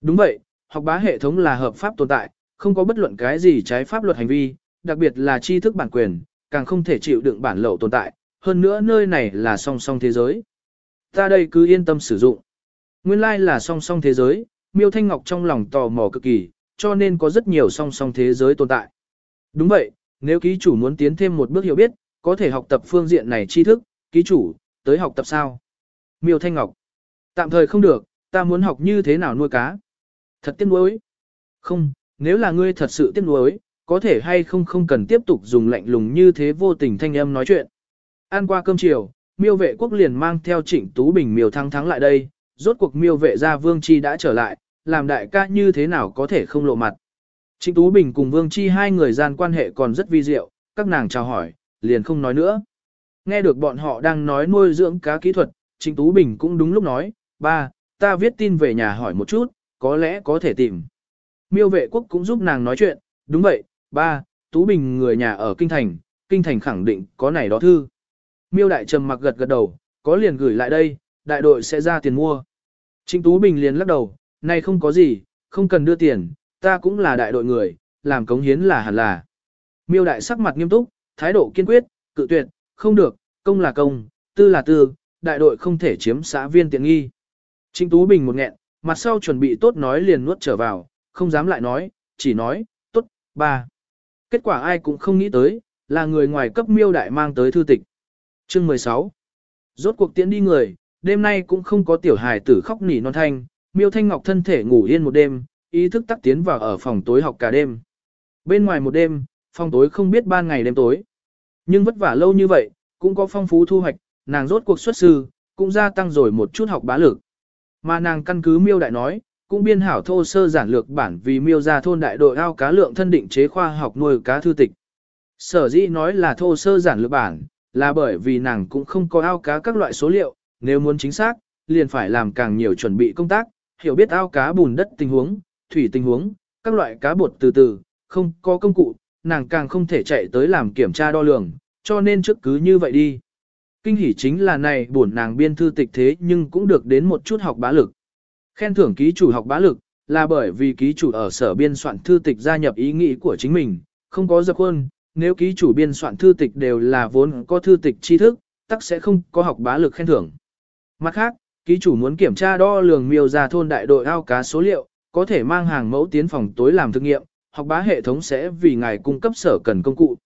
Đúng vậy, học bá hệ thống là hợp pháp tồn tại, không có bất luận cái gì trái pháp luật hành vi, đặc biệt là tri thức bản quyền, càng không thể chịu đựng bản lậu tồn tại, hơn nữa nơi này là song song thế giới. Ta đây cứ yên tâm sử dụng. Nguyên lai like là song song thế giới, Miêu Thanh Ngọc trong lòng tò mò cực kỳ, cho nên có rất nhiều song song thế giới tồn tại. Đúng vậy, nếu ký chủ muốn tiến thêm một bước hiểu biết, có thể học tập phương diện này tri thức, ký chủ, tới học tập sao? Miêu Thanh Ngọc. Tạm thời không được, ta muốn học như thế nào nuôi cá. Thật tiếc nuối. Không, nếu là ngươi thật sự tiếc nuối, có thể hay không không cần tiếp tục dùng lạnh lùng như thế vô tình thanh âm nói chuyện. Ăn qua cơm chiều, miêu vệ quốc liền mang theo trịnh Tú Bình miêu thăng thắng lại đây, rốt cuộc miêu vệ gia Vương Chi đã trở lại, làm đại ca như thế nào có thể không lộ mặt. Trịnh Tú Bình cùng Vương Chi hai người gian quan hệ còn rất vi diệu, các nàng chào hỏi, liền không nói nữa. Nghe được bọn họ đang nói nuôi dưỡng cá kỹ thuật, Trịnh Tú Bình cũng đúng lúc nói, ba, ta viết tin về nhà hỏi một chút, có lẽ có thể tìm. Miêu vệ quốc cũng giúp nàng nói chuyện, đúng vậy, ba, Tú Bình người nhà ở Kinh Thành, Kinh Thành khẳng định có này đó thư. Miêu đại trầm mặc gật gật đầu, có liền gửi lại đây, đại đội sẽ ra tiền mua. Trịnh Tú Bình liền lắc đầu, này không có gì, không cần đưa tiền, ta cũng là đại đội người, làm cống hiến là hẳn là. Miêu đại sắc mặt nghiêm túc, thái độ kiên quyết, cự tuyệt, không được, công là công, tư là tư, đại đội không thể chiếm xã viên tiện nghi. Trịnh Tú Bình một nghẹn, mặt sau chuẩn bị tốt nói liền nuốt trở vào, không dám lại nói, chỉ nói, tốt, ba. Kết quả ai cũng không nghĩ tới, là người ngoài cấp miêu đại mang tới thư tịch. Chương 16. Rốt cuộc tiễn đi người, đêm nay cũng không có tiểu hài tử khóc nỉ non thanh, miêu thanh ngọc thân thể ngủ yên một đêm, ý thức tắc tiến vào ở phòng tối học cả đêm. Bên ngoài một đêm, phòng tối không biết ban ngày đêm tối. Nhưng vất vả lâu như vậy, cũng có phong phú thu hoạch, nàng rốt cuộc xuất sư, cũng gia tăng rồi một chút học bá lực. Mà nàng căn cứ miêu đại nói, cũng biên hảo thô sơ giản lược bản vì miêu ra thôn đại đội ao cá lượng thân định chế khoa học nuôi cá thư tịch. Sở dĩ nói là thô sơ giản lược bản, là bởi vì nàng cũng không có ao cá các loại số liệu, nếu muốn chính xác, liền phải làm càng nhiều chuẩn bị công tác, hiểu biết ao cá bùn đất tình huống, thủy tình huống, các loại cá bột từ từ, không có công cụ, nàng càng không thể chạy tới làm kiểm tra đo lường, cho nên trước cứ như vậy đi. Kinh hỉ chính là này buồn nàng biên thư tịch thế nhưng cũng được đến một chút học bá lực. Khen thưởng ký chủ học bá lực, là bởi vì ký chủ ở sở biên soạn thư tịch gia nhập ý nghĩ của chính mình, không có dập khuôn, nếu ký chủ biên soạn thư tịch đều là vốn có thư tịch tri thức, tắc sẽ không có học bá lực khen thưởng. Mặt khác, ký chủ muốn kiểm tra đo lường miêu ra thôn đại đội ao cá số liệu, có thể mang hàng mẫu tiến phòng tối làm thực nghiệm, học bá hệ thống sẽ vì ngài cung cấp sở cần công cụ.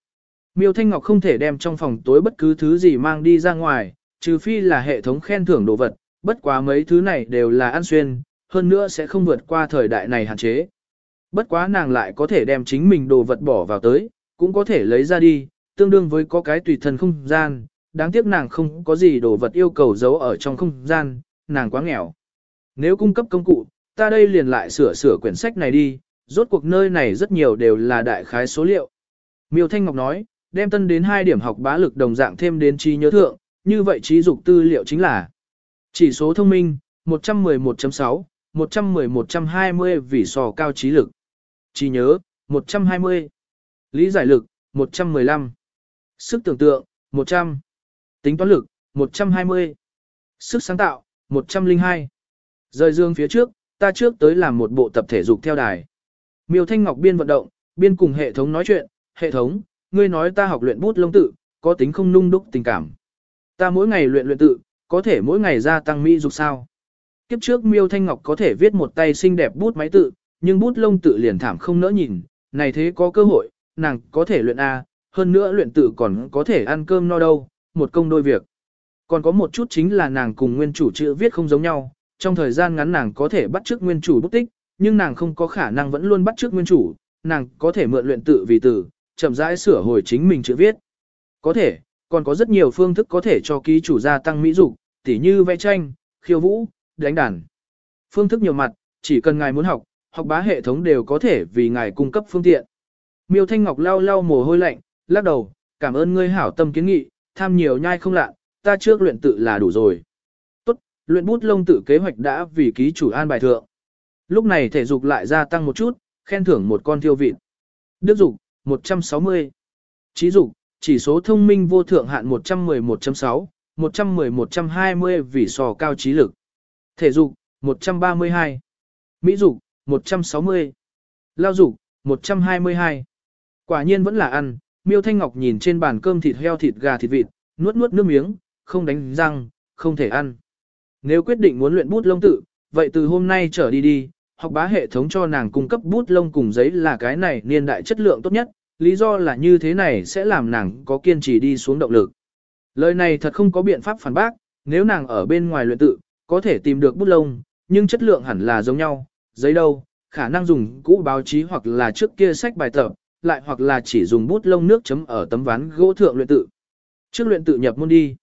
Miêu Thanh Ngọc không thể đem trong phòng tối bất cứ thứ gì mang đi ra ngoài, trừ phi là hệ thống khen thưởng đồ vật, bất quá mấy thứ này đều là ăn xuyên, hơn nữa sẽ không vượt qua thời đại này hạn chế. Bất quá nàng lại có thể đem chính mình đồ vật bỏ vào tới, cũng có thể lấy ra đi, tương đương với có cái tùy thân không gian, đáng tiếc nàng không có gì đồ vật yêu cầu giấu ở trong không gian, nàng quá nghèo. Nếu cung cấp công cụ, ta đây liền lại sửa sửa quyển sách này đi, rốt cuộc nơi này rất nhiều đều là đại khái số liệu. Miêu Thanh Ngọc nói, đem tân đến hai điểm học bá lực đồng dạng thêm đến trí nhớ thượng, như vậy trí dục tư liệu chính là chỉ số thông minh 111.6, 110-120 vì sò cao trí lực. Trí nhớ, 120. Lý giải lực, 115. Sức tưởng tượng, 100. Tính toán lực, 120. Sức sáng tạo, 102. Rời dương phía trước, ta trước tới làm một bộ tập thể dục theo đài. Miêu Thanh Ngọc biên vận động, biên cùng hệ thống nói chuyện, hệ thống, ngươi nói ta học luyện bút lông tự, có tính không nung đúc tình cảm. Ta mỗi ngày luyện luyện tự, có thể mỗi ngày gia tăng mỹ dục sao. Kiếp trước Miêu Thanh Ngọc có thể viết một tay xinh đẹp bút máy tự, nhưng bút lông tự liền thảm không nỡ nhìn, này thế có cơ hội, nàng có thể luyện A, hơn nữa luyện tự còn có thể ăn cơm no đâu, một công đôi việc. Còn có một chút chính là nàng cùng nguyên chủ chữ viết không giống nhau, trong thời gian ngắn nàng có thể bắt chước nguyên chủ bút tích, nhưng nàng không có khả năng vẫn luôn bắt chước nguyên chủ, nàng có thể mượn luyện tự vì từ, chậm rãi sửa hồi chính mình chữ viết. Có thể, còn có rất nhiều phương thức có thể cho ký chủ gia tăng mỹ dục, tỉ như vẽ tranh, khiêu vũ, đánh đàn. Phương thức nhiều mặt, chỉ cần ngài muốn học, học bá hệ thống đều có thể vì ngài cung cấp phương tiện. Miêu Thanh Ngọc lau lau mồ hôi lạnh, lắc đầu, cảm ơn ngươi hảo tâm kiến nghị, tham nhiều nhai không lạ, ta trước luyện tự là đủ rồi. Tốt, luyện bút lông tự kế hoạch đã vì ký chủ an bài thượng. Lúc này thể dục lại gia tăng một chút, khen thưởng một con thiêu vịt. Đức dục, 160. Trí dục, chỉ số thông minh vô thượng hạn 111.6, 110-120 vì sò cao trí lực. Thể dục, 132. Mỹ dục, 160. Lao dục, 122. Quả nhiên vẫn là ăn, Miêu Thanh Ngọc nhìn trên bàn cơm thịt heo thịt gà thịt vịt, nuốt nuốt nước miếng, không đánh răng, không thể ăn. Nếu quyết định muốn luyện bút lông tự, vậy từ hôm nay trở đi đi, học bá hệ thống cho nàng cung cấp bút lông cùng giấy là cái này niên đại chất lượng tốt nhất, lý do là như thế này sẽ làm nàng có kiên trì đi xuống động lực. Lời này thật không có biện pháp phản bác, nếu nàng ở bên ngoài luyện tự, có thể tìm được bút lông, nhưng chất lượng hẳn là giống nhau, giấy đâu, khả năng dùng cũ báo chí hoặc là trước kia sách bài tập, lại hoặc là chỉ dùng bút lông nước chấm ở tấm ván gỗ thượng luyện tự. Trước luyện tự nhập môn đi.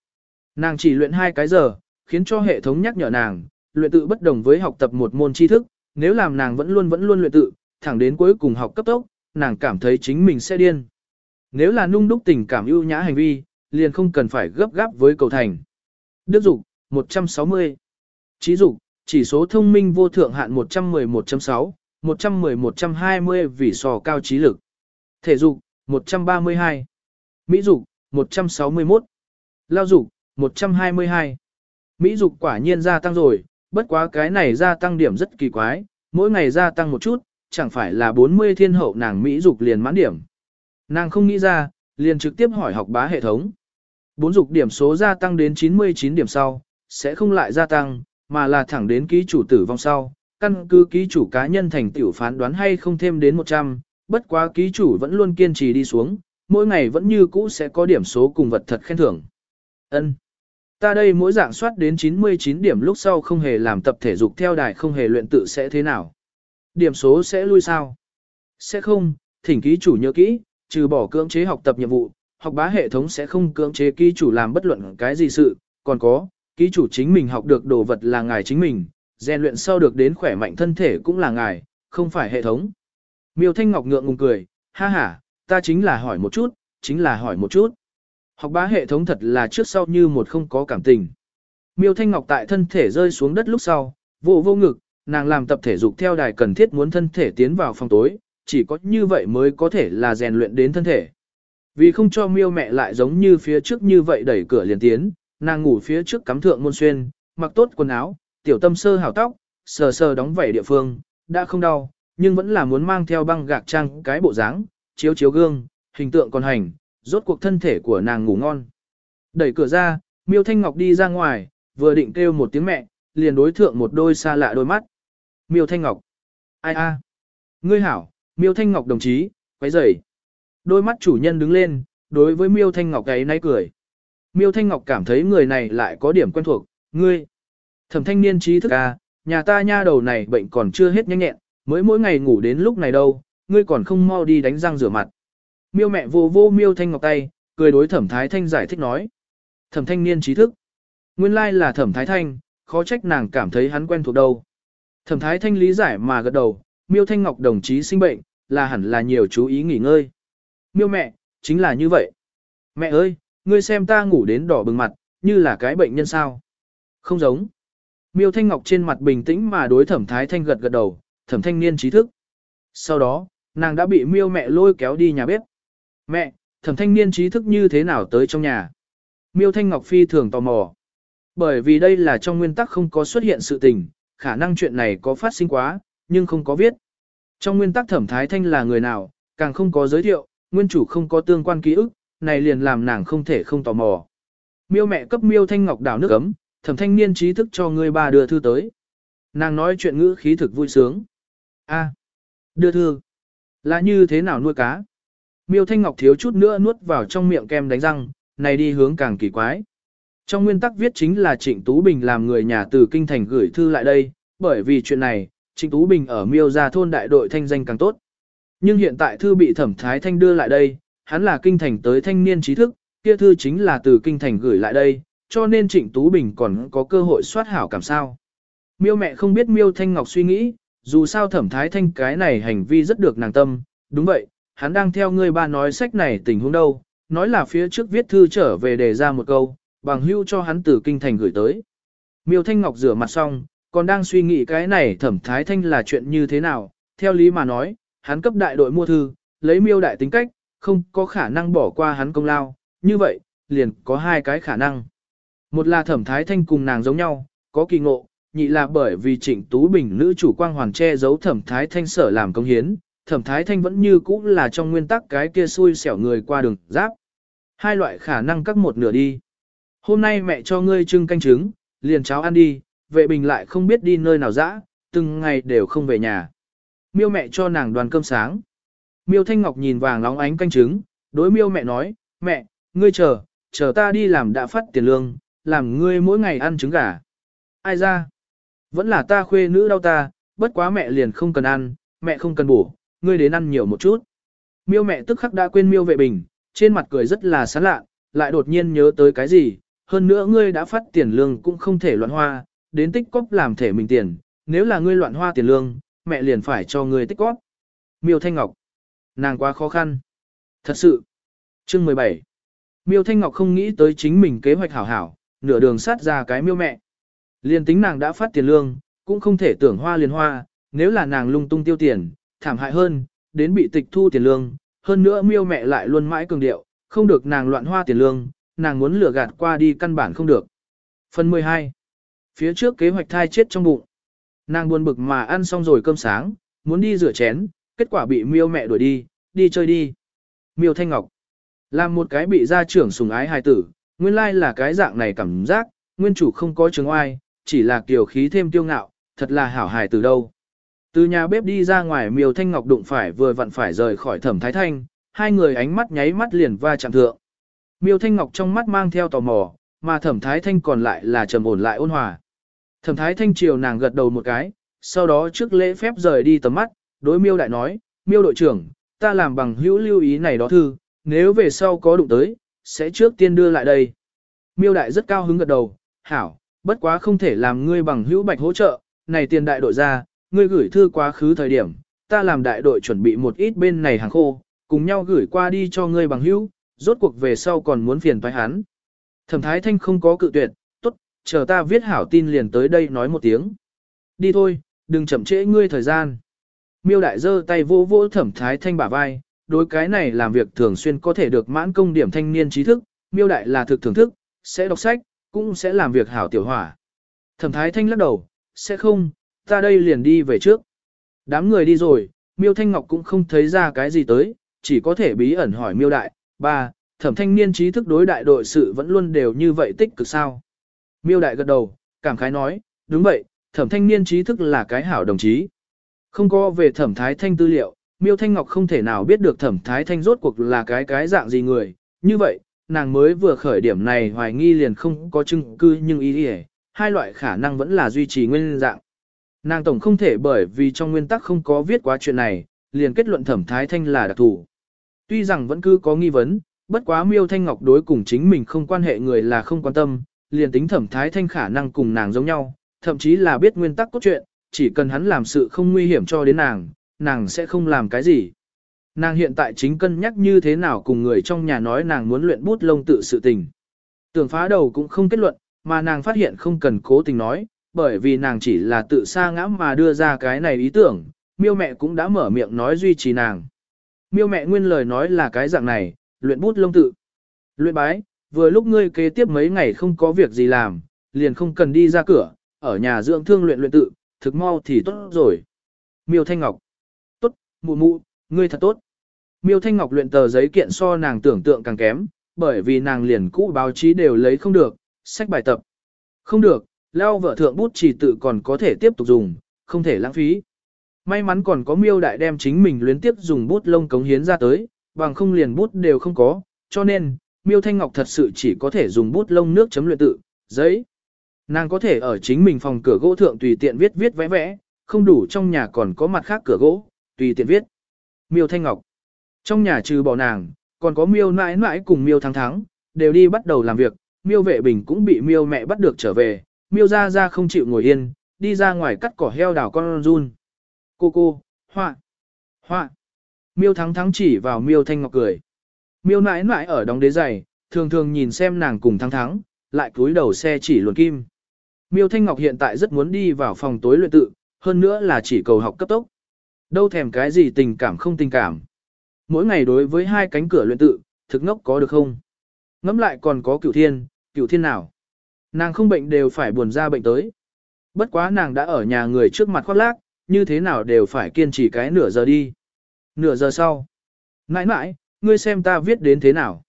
Nàng chỉ luyện hai cái giờ, khiến cho hệ thống nhắc nhở nàng, luyện tự bất đồng với học tập một môn tri thức, nếu làm nàng vẫn luôn vẫn luôn luyện tự, thẳng đến cuối cùng học cấp tốc, nàng cảm thấy chính mình sẽ điên. Nếu là nung đúc tình cảm ưu nhã hành vi, liền không cần phải gấp gáp với cầu thành. Đức dục 160. Trí dục, chỉ số thông minh vô thượng hạn 111.6, 110-120 vì sò cao trí lực. Thể dục, 132. Mỹ dục, 161. Lao dục, 122. Mỹ dục quả nhiên gia tăng rồi, bất quá cái này gia tăng điểm rất kỳ quái, mỗi ngày gia tăng một chút, chẳng phải là 40 thiên hậu nàng Mỹ dục liền mãn điểm. Nàng không nghĩ ra, liền trực tiếp hỏi học bá hệ thống. Bốn dục điểm số gia tăng đến 99 điểm sau, sẽ không lại gia tăng, mà là thẳng đến ký chủ tử vong sau, căn cứ ký chủ cá nhân thành tiểu phán đoán hay không thêm đến 100, bất quá ký chủ vẫn luôn kiên trì đi xuống, mỗi ngày vẫn như cũ sẽ có điểm số cùng vật thật khen thưởng. Ân. Ta đây mỗi dạng soát đến 99 điểm lúc sau không hề làm tập thể dục theo đài không hề luyện tự sẽ thế nào. Điểm số sẽ lui sao? Sẽ không, thỉnh ký chủ nhớ kỹ, trừ bỏ cưỡng chế học tập nhiệm vụ, học bá hệ thống sẽ không cưỡng chế ký chủ làm bất luận cái gì sự, còn có, ký chủ chính mình học được đồ vật là ngài chính mình, rèn luyện sau được đến khỏe mạnh thân thể cũng là ngài, không phải hệ thống. Miêu Thanh Ngọc ngượng ngùng cười, ha ha, ta chính là hỏi một chút, chính là hỏi một chút. Học bá hệ thống thật là trước sau như một không có cảm tình. Miêu Thanh Ngọc tại thân thể rơi xuống đất lúc sau, vô vô ngực, nàng làm tập thể dục theo đài cần thiết muốn thân thể tiến vào phòng tối, chỉ có như vậy mới có thể là rèn luyện đến thân thể. Vì không cho miêu mẹ lại giống như phía trước như vậy đẩy cửa liền tiến, nàng ngủ phía trước cắm thượng môn xuyên, mặc tốt quần áo, tiểu tâm sơ hảo tóc, sờ sờ đóng vảy địa phương, đã không đau, nhưng vẫn là muốn mang theo băng gạc trang cái bộ dáng, chiếu chiếu gương, hình tượng còn hành, rốt cuộc thân thể của nàng ngủ ngon. Đẩy cửa ra, miêu thanh ngọc đi ra ngoài, vừa định kêu một tiếng mẹ, liền đối thượng một đôi xa lạ đôi mắt. Miêu thanh ngọc. Ai a? Ngươi hảo, miêu thanh ngọc đồng chí, quấy rầy. Đôi mắt chủ nhân đứng lên, đối với miêu thanh ngọc ấy nay cười. Miêu thanh ngọc cảm thấy người này lại có điểm quen thuộc, ngươi. Thẩm thanh niên trí thức a, nhà ta nha đầu này bệnh còn chưa hết nhanh nhẹn, mới mỗi ngày ngủ đến lúc này đâu, ngươi còn không mau đi đánh răng rửa mặt. Miêu mẹ vô vô miêu thanh ngọc tay, cười đối thẩm thái thanh giải thích nói. Thẩm thanh niên trí thức. Nguyên lai là thẩm thái thanh, khó trách nàng cảm thấy hắn quen thuộc đâu. Thẩm thái thanh lý giải mà gật đầu, miêu thanh ngọc đồng chí sinh bệnh, là hẳn là nhiều chú ý nghỉ ngơi. Miêu mẹ, chính là như vậy. Mẹ ơi, ngươi xem ta ngủ đến đỏ bừng mặt, như là cái bệnh nhân sao. Không giống. Miêu Thanh Ngọc trên mặt bình tĩnh mà đối thẩm thái thanh gật gật đầu, thẩm thanh niên trí thức. Sau đó, nàng đã bị miêu mẹ lôi kéo đi nhà bếp. Mẹ, thẩm thanh niên trí thức như thế nào tới trong nhà? Miêu Thanh Ngọc phi thường tò mò. Bởi vì đây là trong nguyên tắc không có xuất hiện sự tình, khả năng chuyện này có phát sinh quá, nhưng không có viết. Trong nguyên tắc thẩm thái thanh là người nào, càng không có giới thiệu, nguyên chủ không có tương quan ký ức, này liền làm nàng không thể không tò mò. Miêu mẹ cấp miêu thanh ngọc đảo nước ấm, thẩm thanh niên trí thức cho người bà đưa thư tới. Nàng nói chuyện ngữ khí thực vui sướng. A, đưa thư. Là như thế nào nuôi cá? Miêu thanh ngọc thiếu chút nữa nuốt vào trong miệng kem đánh răng, này đi hướng càng kỳ quái. Trong nguyên tắc viết chính là Trịnh Tú Bình làm người nhà từ kinh thành gửi thư lại đây, bởi vì chuyện này, Trịnh Tú Bình ở miêu gia thôn đại đội thanh danh càng tốt. Nhưng hiện tại thư bị thẩm thái thanh đưa lại đây, hắn là kinh thành tới thanh niên trí thức, kia thư chính là từ kinh thành gửi lại đây, cho nên Trịnh Tú Bình còn có cơ hội soát hảo cảm sao. Miêu mẹ không biết miêu thanh ngọc suy nghĩ, dù sao thẩm thái thanh cái này hành vi rất được nàng tâm, đúng vậy, hắn đang theo ngươi ba nói sách này tình huống đâu, nói là phía trước viết thư trở về đề ra một câu, bằng hưu cho hắn từ kinh thành gửi tới. Miêu Thanh Ngọc rửa mặt xong, còn đang suy nghĩ cái này thẩm thái thanh là chuyện như thế nào, theo lý mà nói, hắn cấp đại đội mua thư, lấy miêu đại tính cách, không có khả năng bỏ qua hắn công lao, như vậy, liền có hai cái khả năng. Một là thẩm thái thanh cùng nàng giống nhau, có kỳ ngộ, nhị là bởi vì trịnh Tú Bình nữ chủ quang hoàng che giấu thẩm thái thanh sở làm công hiến, thẩm thái thanh vẫn như cũ là trong nguyên tắc cái kia xui xẻo người qua đường giáp. Hai loại khả năng cắt một nửa đi. Hôm nay mẹ cho ngươi trưng canh trứng, liền cháo ăn đi, vệ bình lại không biết đi nơi nào dã, từng ngày đều không về nhà. Miêu mẹ cho nàng đoàn cơm sáng. Miêu Thanh Ngọc nhìn vàng nóng ánh canh trứng, đối miêu mẹ nói, mẹ, ngươi chờ, chờ ta đi làm đã phát tiền lương, làm ngươi mỗi ngày ăn trứng gà. Ai ra? Vẫn là ta khuê nữ đau ta, bất quá mẹ liền không cần ăn, mẹ không cần bổ, ngươi đến ăn nhiều một chút. Miêu mẹ tức khắc đã quên miêu vệ bình, trên mặt cười rất là sán lạ, lại đột nhiên nhớ tới cái gì, hơn nữa ngươi đã phát tiền lương cũng không thể loạn hoa, đến tích cóp làm thể mình tiền, nếu là ngươi loạn hoa tiền lương, mẹ liền phải cho ngươi tích cóp. Miêu Thanh Ngọc, nàng quá khó khăn. Thật sự. Chương 17. Miêu Thanh Ngọc không nghĩ tới chính mình kế hoạch hảo hảo, nửa đường sát ra cái miêu mẹ. Liền tính nàng đã phát tiền lương, cũng không thể tưởng hoa liền hoa, nếu là nàng lung tung tiêu tiền, thảm hại hơn, đến bị tịch thu tiền lương, hơn nữa miêu mẹ lại luôn mãi cường điệu, không được nàng loạn hoa tiền lương, nàng muốn lừa gạt qua đi căn bản không được. Phần 12. Phía trước kế hoạch thai chết trong bụng. Nàng buồn bực mà ăn xong rồi cơm sáng, muốn đi rửa chén, kết quả bị miêu mẹ đuổi đi, đi chơi đi. Miêu Thanh Ngọc. Làm một cái bị gia trưởng sùng ái hài tử, nguyên lai là cái dạng này cảm giác, nguyên chủ không có chứng oai, chỉ là kiểu khí thêm tiêu ngạo, thật là hảo hài tử đâu. Từ nhà bếp đi ra ngoài miêu Thanh Ngọc đụng phải vừa vặn phải rời khỏi thẩm thái thanh, hai người ánh mắt nháy mắt liền va chạm thượng. Miêu Thanh Ngọc trong mắt mang theo tò mò, mà Thẩm Thái Thanh còn lại là trầm ổn lại ôn hòa. Thẩm Thái Thanh chiều nàng gật đầu một cái, sau đó trước lễ phép rời đi tầm mắt, đối Miêu Đại nói, Miêu đội trưởng, ta làm bằng hữu lưu ý này đó thư, nếu về sau có đụng tới, sẽ trước tiên đưa lại đây. Miêu Đại rất cao hứng gật đầu, hảo, bất quá không thể làm ngươi bằng hữu bạch hỗ trợ, này tiền đại đội ra, ngươi gửi thư quá khứ thời điểm, ta làm đại đội chuẩn bị một ít bên này hàng khô, cùng nhau gửi qua đi cho ngươi bằng hữu, rốt cuộc về sau còn muốn phiền toái hắn. Thẩm Thái Thanh không có cự tuyệt, tốt, chờ ta viết hảo tin liền tới đây nói một tiếng. Đi thôi, đừng chậm trễ ngươi thời gian. Miêu đại giơ tay vỗ vỗ Thẩm Thái Thanh bả vai, đối cái này làm việc thường xuyên có thể được mãn công điểm thanh niên trí thức, miêu đại là thực thưởng thức, sẽ đọc sách, cũng sẽ làm việc hảo tiểu hỏa. Thẩm Thái Thanh lắc đầu, sẽ không, ta đây liền đi về trước. Đám người đi rồi, miêu Thanh Ngọc cũng không thấy ra cái gì tới, chỉ có thể bí ẩn hỏi miêu đại, ba, thẩm thanh niên trí thức đối đại đội sự vẫn luôn đều như vậy tích cực sao. Miêu đại gật đầu, cảm khái nói, đúng vậy, thẩm thanh niên trí thức là cái hảo đồng chí. Không có về thẩm thái thanh tư liệu, miêu thanh ngọc không thể nào biết được thẩm thái thanh rốt cuộc là cái cái dạng gì người. Như vậy, nàng mới vừa khởi điểm này hoài nghi liền không có chứng cư nhưng ý nghĩa, hai loại khả năng vẫn là duy trì nguyên dạng. Nàng tổng không thể bởi vì trong nguyên tắc không có viết quá chuyện này, liền kết luận thẩm thái thanh là đặc thủ. Tuy rằng vẫn cứ có nghi vấn, bất quá miêu thanh ngọc đối cùng chính mình không quan hệ người là không quan tâm, liền tính thẩm thái thanh khả năng cùng nàng giống nhau, thậm chí là biết nguyên tắc cốt truyện, chỉ cần hắn làm sự không nguy hiểm cho đến nàng, nàng sẽ không làm cái gì. Nàng hiện tại chính cân nhắc như thế nào cùng người trong nhà nói nàng muốn luyện bút lông tự sự tình. Tưởng phá đầu cũng không kết luận, mà nàng phát hiện không cần cố tình nói, bởi vì nàng chỉ là tự sa ngã mà đưa ra cái này ý tưởng, miêu mẹ cũng đã mở miệng nói duy trì nàng. Miêu mẹ nguyên lời nói là cái dạng này, luyện bút lông tự. Luyện bái, vừa lúc ngươi kế tiếp mấy ngày không có việc gì làm, liền không cần đi ra cửa, ở nhà dưỡng thương luyện luyện tự, thực mau thì tốt rồi. Miêu Thanh Ngọc. Tốt, mụ mụ, ngươi thật tốt. Miêu Thanh Ngọc luyện tờ giấy kiện so nàng tưởng tượng càng kém, bởi vì nàng liền cũ báo chí đều lấy không được, sách bài tập. Không được, lao vợ thượng bút chỉ tự còn có thể tiếp tục dùng, không thể lãng phí. May mắn còn có miêu đại đem chính mình luyến tiếp dùng bút lông cống hiến ra tới, bằng không liền bút đều không có, cho nên, miêu thanh ngọc thật sự chỉ có thể dùng bút lông nước chấm luyện tự, giấy. Nàng có thể ở chính mình phòng cửa gỗ thượng tùy tiện viết viết vẽ vẽ, không đủ trong nhà còn có mặt khác cửa gỗ, tùy tiện viết. Miêu Thanh Ngọc. Trong nhà trừ bỏ nàng, còn có miêu nãi nãi cùng miêu thắng thắng, đều đi bắt đầu làm việc, miêu vệ bình cũng bị miêu mẹ bắt được trở về, miêu ra ra không chịu ngồi yên, đi ra ngoài cắt cỏ heo đảo con run. Cô cô, họa, họa. Miêu thắng thắng chỉ vào miêu thanh ngọc cười. Miêu nãi nãi ở đóng đế giày, thường thường nhìn xem nàng cùng thắng thắng, lại cúi đầu xe chỉ luồn kim. Miêu thanh ngọc hiện tại rất muốn đi vào phòng tối luyện tự, hơn nữa là chỉ cầu học cấp tốc. Đâu thèm cái gì tình cảm không tình cảm. Mỗi ngày đối với hai cánh cửa luyện tự, thực ngốc có được không? Ngắm lại còn có cửu thiên, cửu thiên nào? Nàng không bệnh đều phải buồn ra bệnh tới. Bất quá nàng đã ở nhà người trước mặt khoác lác, như thế nào đều phải kiên trì cái nửa giờ đi. Nửa giờ sau. Nãi nãi, ngươi xem ta viết đến thế nào.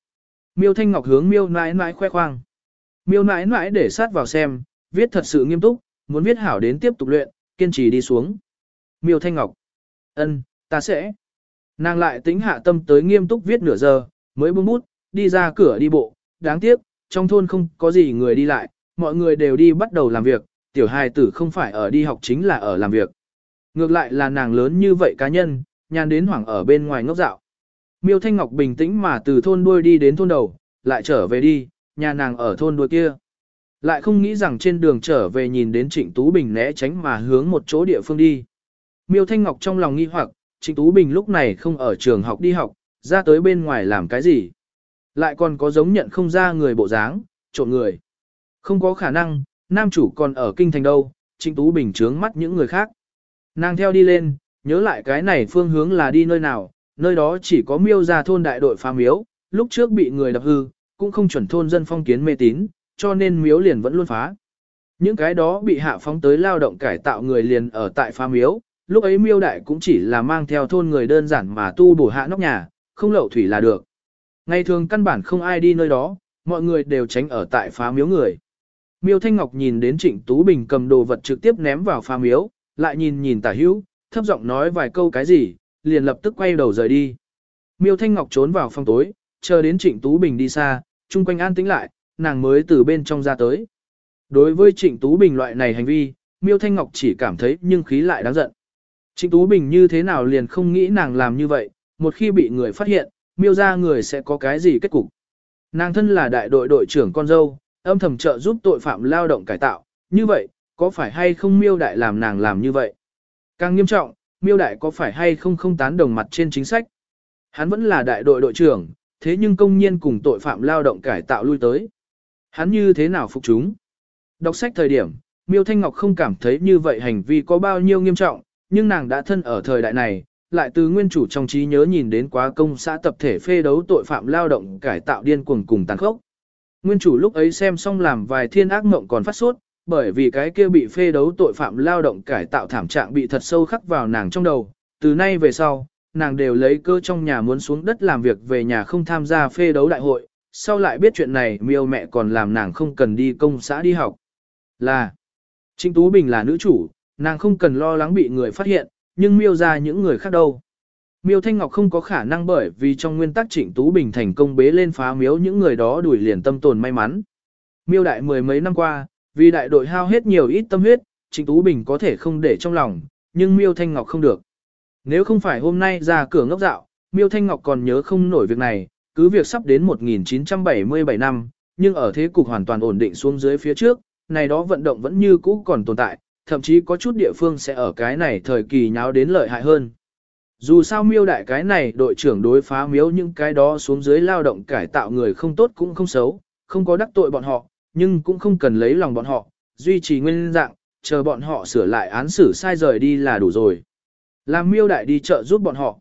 Miêu Thanh Ngọc hướng miêu nãi nãi khoe khoang. Miêu nãi nãi để sát vào xem, viết thật sự nghiêm túc, muốn viết hảo đến tiếp tục luyện, kiên trì đi xuống. Miêu Thanh Ngọc. ân, ta sẽ. Nàng lại tính hạ tâm tới nghiêm túc viết nửa giờ, mới buông bút, đi ra cửa đi bộ, đáng tiếc, trong thôn không có gì người đi lại, mọi người đều đi bắt đầu làm việc, tiểu hài tử không phải ở đi học chính là ở làm việc. Ngược lại là nàng lớn như vậy cá nhân, nhàn đến hoảng ở bên ngoài ngốc dạo. Miêu Thanh Ngọc bình tĩnh mà từ thôn đuôi đi đến thôn đầu, lại trở về đi, nhà nàng ở thôn đuôi kia. Lại không nghĩ rằng trên đường trở về nhìn đến Trịnh Tú Bình né tránh mà hướng một chỗ địa phương đi. Miêu Thanh Ngọc trong lòng nghi hoặc, Trịnh Tú Bình lúc này không ở trường học đi học, ra tới bên ngoài làm cái gì. Lại còn có giống nhận không ra người bộ dáng, trộn người. Không có khả năng, nam chủ còn ở kinh thành đâu, Trịnh Tú Bình trướng mắt những người khác. Nàng theo đi lên, nhớ lại cái này phương hướng là đi nơi nào, nơi đó chỉ có miêu ra thôn đại đội phá miếu, lúc trước bị người đập hư, cũng không chuẩn thôn dân phong kiến mê tín, cho nên miếu liền vẫn luôn phá. Những cái đó bị hạ phóng tới lao động cải tạo người liền ở tại phá miếu, lúc ấy miêu đại cũng chỉ là mang theo thôn người đơn giản mà tu bổ hạ nóc nhà, không lậu thủy là được. Ngày thường căn bản không ai đi nơi đó, mọi người đều tránh ở tại phá miếu người. Miêu Thanh Ngọc nhìn đến Trịnh Tú Bình cầm đồ vật trực tiếp ném vào pha miếu, lại nhìn nhìn tả hữu, thấp giọng nói vài câu cái gì, liền lập tức quay đầu rời đi. Miêu Thanh Ngọc trốn vào phòng tối, chờ đến Trịnh Tú Bình đi xa, chung quanh an tĩnh lại, nàng mới từ bên trong ra tới. Đối với Trịnh Tú Bình loại này hành vi, Miêu Thanh Ngọc chỉ cảm thấy nhưng khí lại đáng giận. Trịnh Tú Bình như thế nào liền không nghĩ nàng làm như vậy, một khi bị người phát hiện, miêu ra người sẽ có cái gì kết cục. Nàng thân là đại đội đội trưởng con dâu, âm thầm trợ giúp tội phạm lao động cải tạo, như vậy, có phải hay không miêu đại làm nàng làm như vậy? Càng nghiêm trọng, miêu đại có phải hay không không tán đồng mặt trên chính sách? Hắn vẫn là đại đội đội trưởng, thế nhưng công nhiên cùng tội phạm lao động cải tạo lui tới. Hắn như thế nào phục chúng? Đọc sách thời điểm, miêu Thanh Ngọc không cảm thấy như vậy hành vi có bao nhiêu nghiêm trọng, nhưng nàng đã thân ở thời đại này, lại từ nguyên chủ trong trí nhớ nhìn đến quá công xã tập thể phê đấu tội phạm lao động cải tạo điên cuồng cùng tàn khốc. Nguyên chủ lúc ấy xem xong làm vài thiên ác mộng còn phát sốt, bởi vì cái kia bị phê đấu tội phạm lao động cải tạo thảm trạng bị thật sâu khắc vào nàng trong đầu. Từ nay về sau, nàng đều lấy cơ trong nhà muốn xuống đất làm việc về nhà không tham gia phê đấu đại hội, sau lại biết chuyện này miêu mẹ còn làm nàng không cần đi công xã đi học. Là, Trịnh Tú Bình là nữ chủ, nàng không cần lo lắng bị người phát hiện, nhưng miêu ra những người khác đâu. Miêu Thanh Ngọc không có khả năng bởi vì trong nguyên tắc Trịnh Tú Bình thành công bế lên phá miếu những người đó đuổi liền tâm tồn may mắn. Miêu đại mười mấy năm qua, vì đại đội hao hết nhiều ít tâm huyết, Trịnh Tú Bình có thể không để trong lòng, nhưng Miêu Thanh Ngọc không được. Nếu không phải hôm nay ra cửa ngốc dạo, Miêu Thanh Ngọc còn nhớ không nổi việc này, cứ việc sắp đến 1977 năm, nhưng ở thế cục hoàn toàn ổn định xuống dưới phía trước, này đó vận động vẫn như cũ còn tồn tại, thậm chí có chút địa phương sẽ ở cái này thời kỳ nháo đến lợi hại hơn. Dù sao miêu đại cái này đội trưởng đối phá miếu những cái đó xuống dưới lao động cải tạo người không tốt cũng không xấu, không có đắc tội bọn họ, nhưng cũng không cần lấy lòng bọn họ, duy trì nguyên dạng, chờ bọn họ sửa lại án xử sai rời đi là đủ rồi. Làm miêu đại đi chợ giúp bọn họ.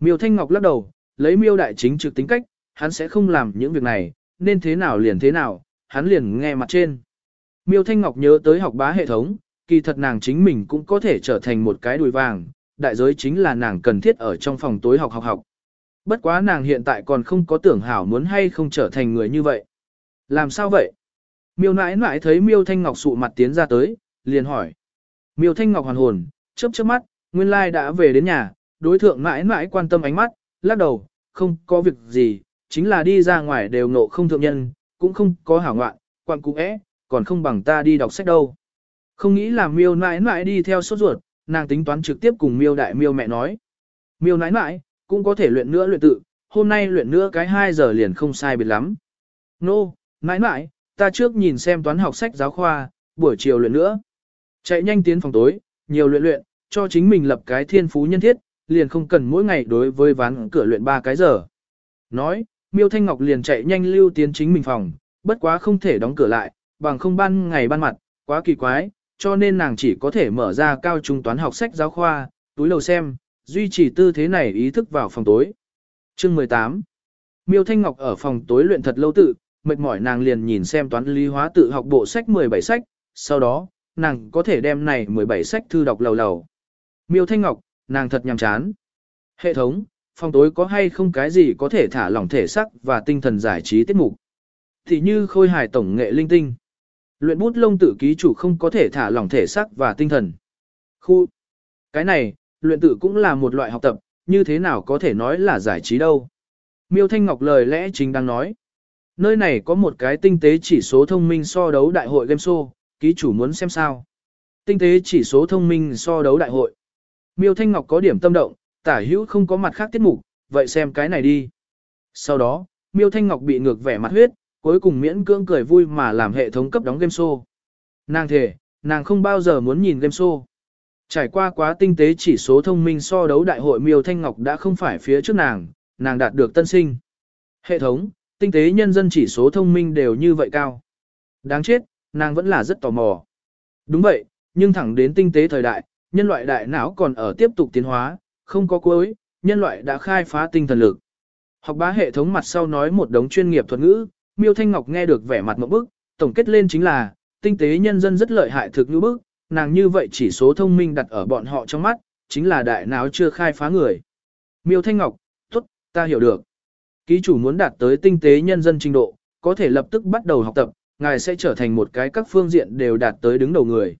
Miêu Thanh Ngọc lắc đầu, lấy miêu đại chính trực tính cách, hắn sẽ không làm những việc này, nên thế nào liền thế nào, hắn liền nghe mặt trên. Miêu Thanh Ngọc nhớ tới học bá hệ thống, kỳ thật nàng chính mình cũng có thể trở thành một cái đùi vàng, đại giới chính là nàng cần thiết ở trong phòng tối học học học. Bất quá nàng hiện tại còn không có tưởng hảo muốn hay không trở thành người như vậy. Làm sao vậy? Miêu nãi nãi thấy miêu thanh ngọc sụ mặt tiến ra tới, liền hỏi. Miêu thanh ngọc hoàn hồn, chớp chớp mắt, nguyên lai đã về đến nhà, đối thượng nãi nãi quan tâm ánh mắt, lắc đầu, không có việc gì, chính là đi ra ngoài đều nộ không thượng nhân, cũng không có hảo ngoạn, quan cũng é, còn không bằng ta đi đọc sách đâu. Không nghĩ là miêu nãi nãi đi theo sốt ruột, nàng tính toán trực tiếp cùng miêu đại miêu mẹ nói. Miêu nãi nãi, cũng có thể luyện nữa luyện tự, hôm nay luyện nữa cái 2 giờ liền không sai biệt lắm. Nô, no, nãi nãi, ta trước nhìn xem toán học sách giáo khoa, buổi chiều luyện nữa. Chạy nhanh tiến phòng tối, nhiều luyện luyện, cho chính mình lập cái thiên phú nhân thiết, liền không cần mỗi ngày đối với ván cửa luyện ba cái giờ. Nói, Miêu Thanh Ngọc liền chạy nhanh lưu tiến chính mình phòng, bất quá không thể đóng cửa lại, bằng không ban ngày ban mặt, quá kỳ quái, cho nên nàng chỉ có thể mở ra cao trung toán học sách giáo khoa, túi lầu xem, duy trì tư thế này ý thức vào phòng tối. Chương 18 Miêu Thanh Ngọc ở phòng tối luyện thật lâu tự, mệt mỏi nàng liền nhìn xem toán lý hóa tự học bộ sách 17 sách, sau đó, nàng có thể đem này 17 sách thư đọc lầu lầu. Miêu Thanh Ngọc, nàng thật nhàm chán. Hệ thống, phòng tối có hay không cái gì có thể thả lỏng thể sắc và tinh thần giải trí tiết mục. Thì như khôi hài tổng nghệ linh tinh. Luyện bút lông tự ký chủ không có thể thả lỏng thể sắc và tinh thần. Khu. Cái này, luyện tự cũng là một loại học tập, như thế nào có thể nói là giải trí đâu. Miêu Thanh Ngọc lời lẽ chính đang nói. Nơi này có một cái tinh tế chỉ số thông minh so đấu đại hội game show, ký chủ muốn xem sao. Tinh tế chỉ số thông minh so đấu đại hội. Miêu Thanh Ngọc có điểm tâm động, tả hữu không có mặt khác tiết mục, vậy xem cái này đi. Sau đó, Miêu Thanh Ngọc bị ngược vẻ mặt huyết, cuối cùng miễn cưỡng cười vui mà làm hệ thống cấp đóng game show. Nàng thề, nàng không bao giờ muốn nhìn game show. Trải qua quá tinh tế chỉ số thông minh so đấu đại hội Miêu Thanh Ngọc đã không phải phía trước nàng, nàng đạt được tân sinh. Hệ thống, tinh tế nhân dân chỉ số thông minh đều như vậy cao. Đáng chết, nàng vẫn là rất tò mò. Đúng vậy, nhưng thẳng đến tinh tế thời đại, nhân loại đại não còn ở tiếp tục tiến hóa, không có cuối, nhân loại đã khai phá tinh thần lực. Học bá hệ thống mặt sau nói một đống chuyên nghiệp thuật ngữ, Miêu Thanh Ngọc nghe được vẻ mặt một bức, tổng kết lên chính là, tinh tế nhân dân rất lợi hại thực như bức, nàng như vậy chỉ số thông minh đặt ở bọn họ trong mắt, chính là đại não chưa khai phá người. Miêu Thanh Ngọc, tốt, ta hiểu được. Ký chủ muốn đạt tới tinh tế nhân dân trình độ, có thể lập tức bắt đầu học tập, ngài sẽ trở thành một cái các phương diện đều đạt tới đứng đầu người.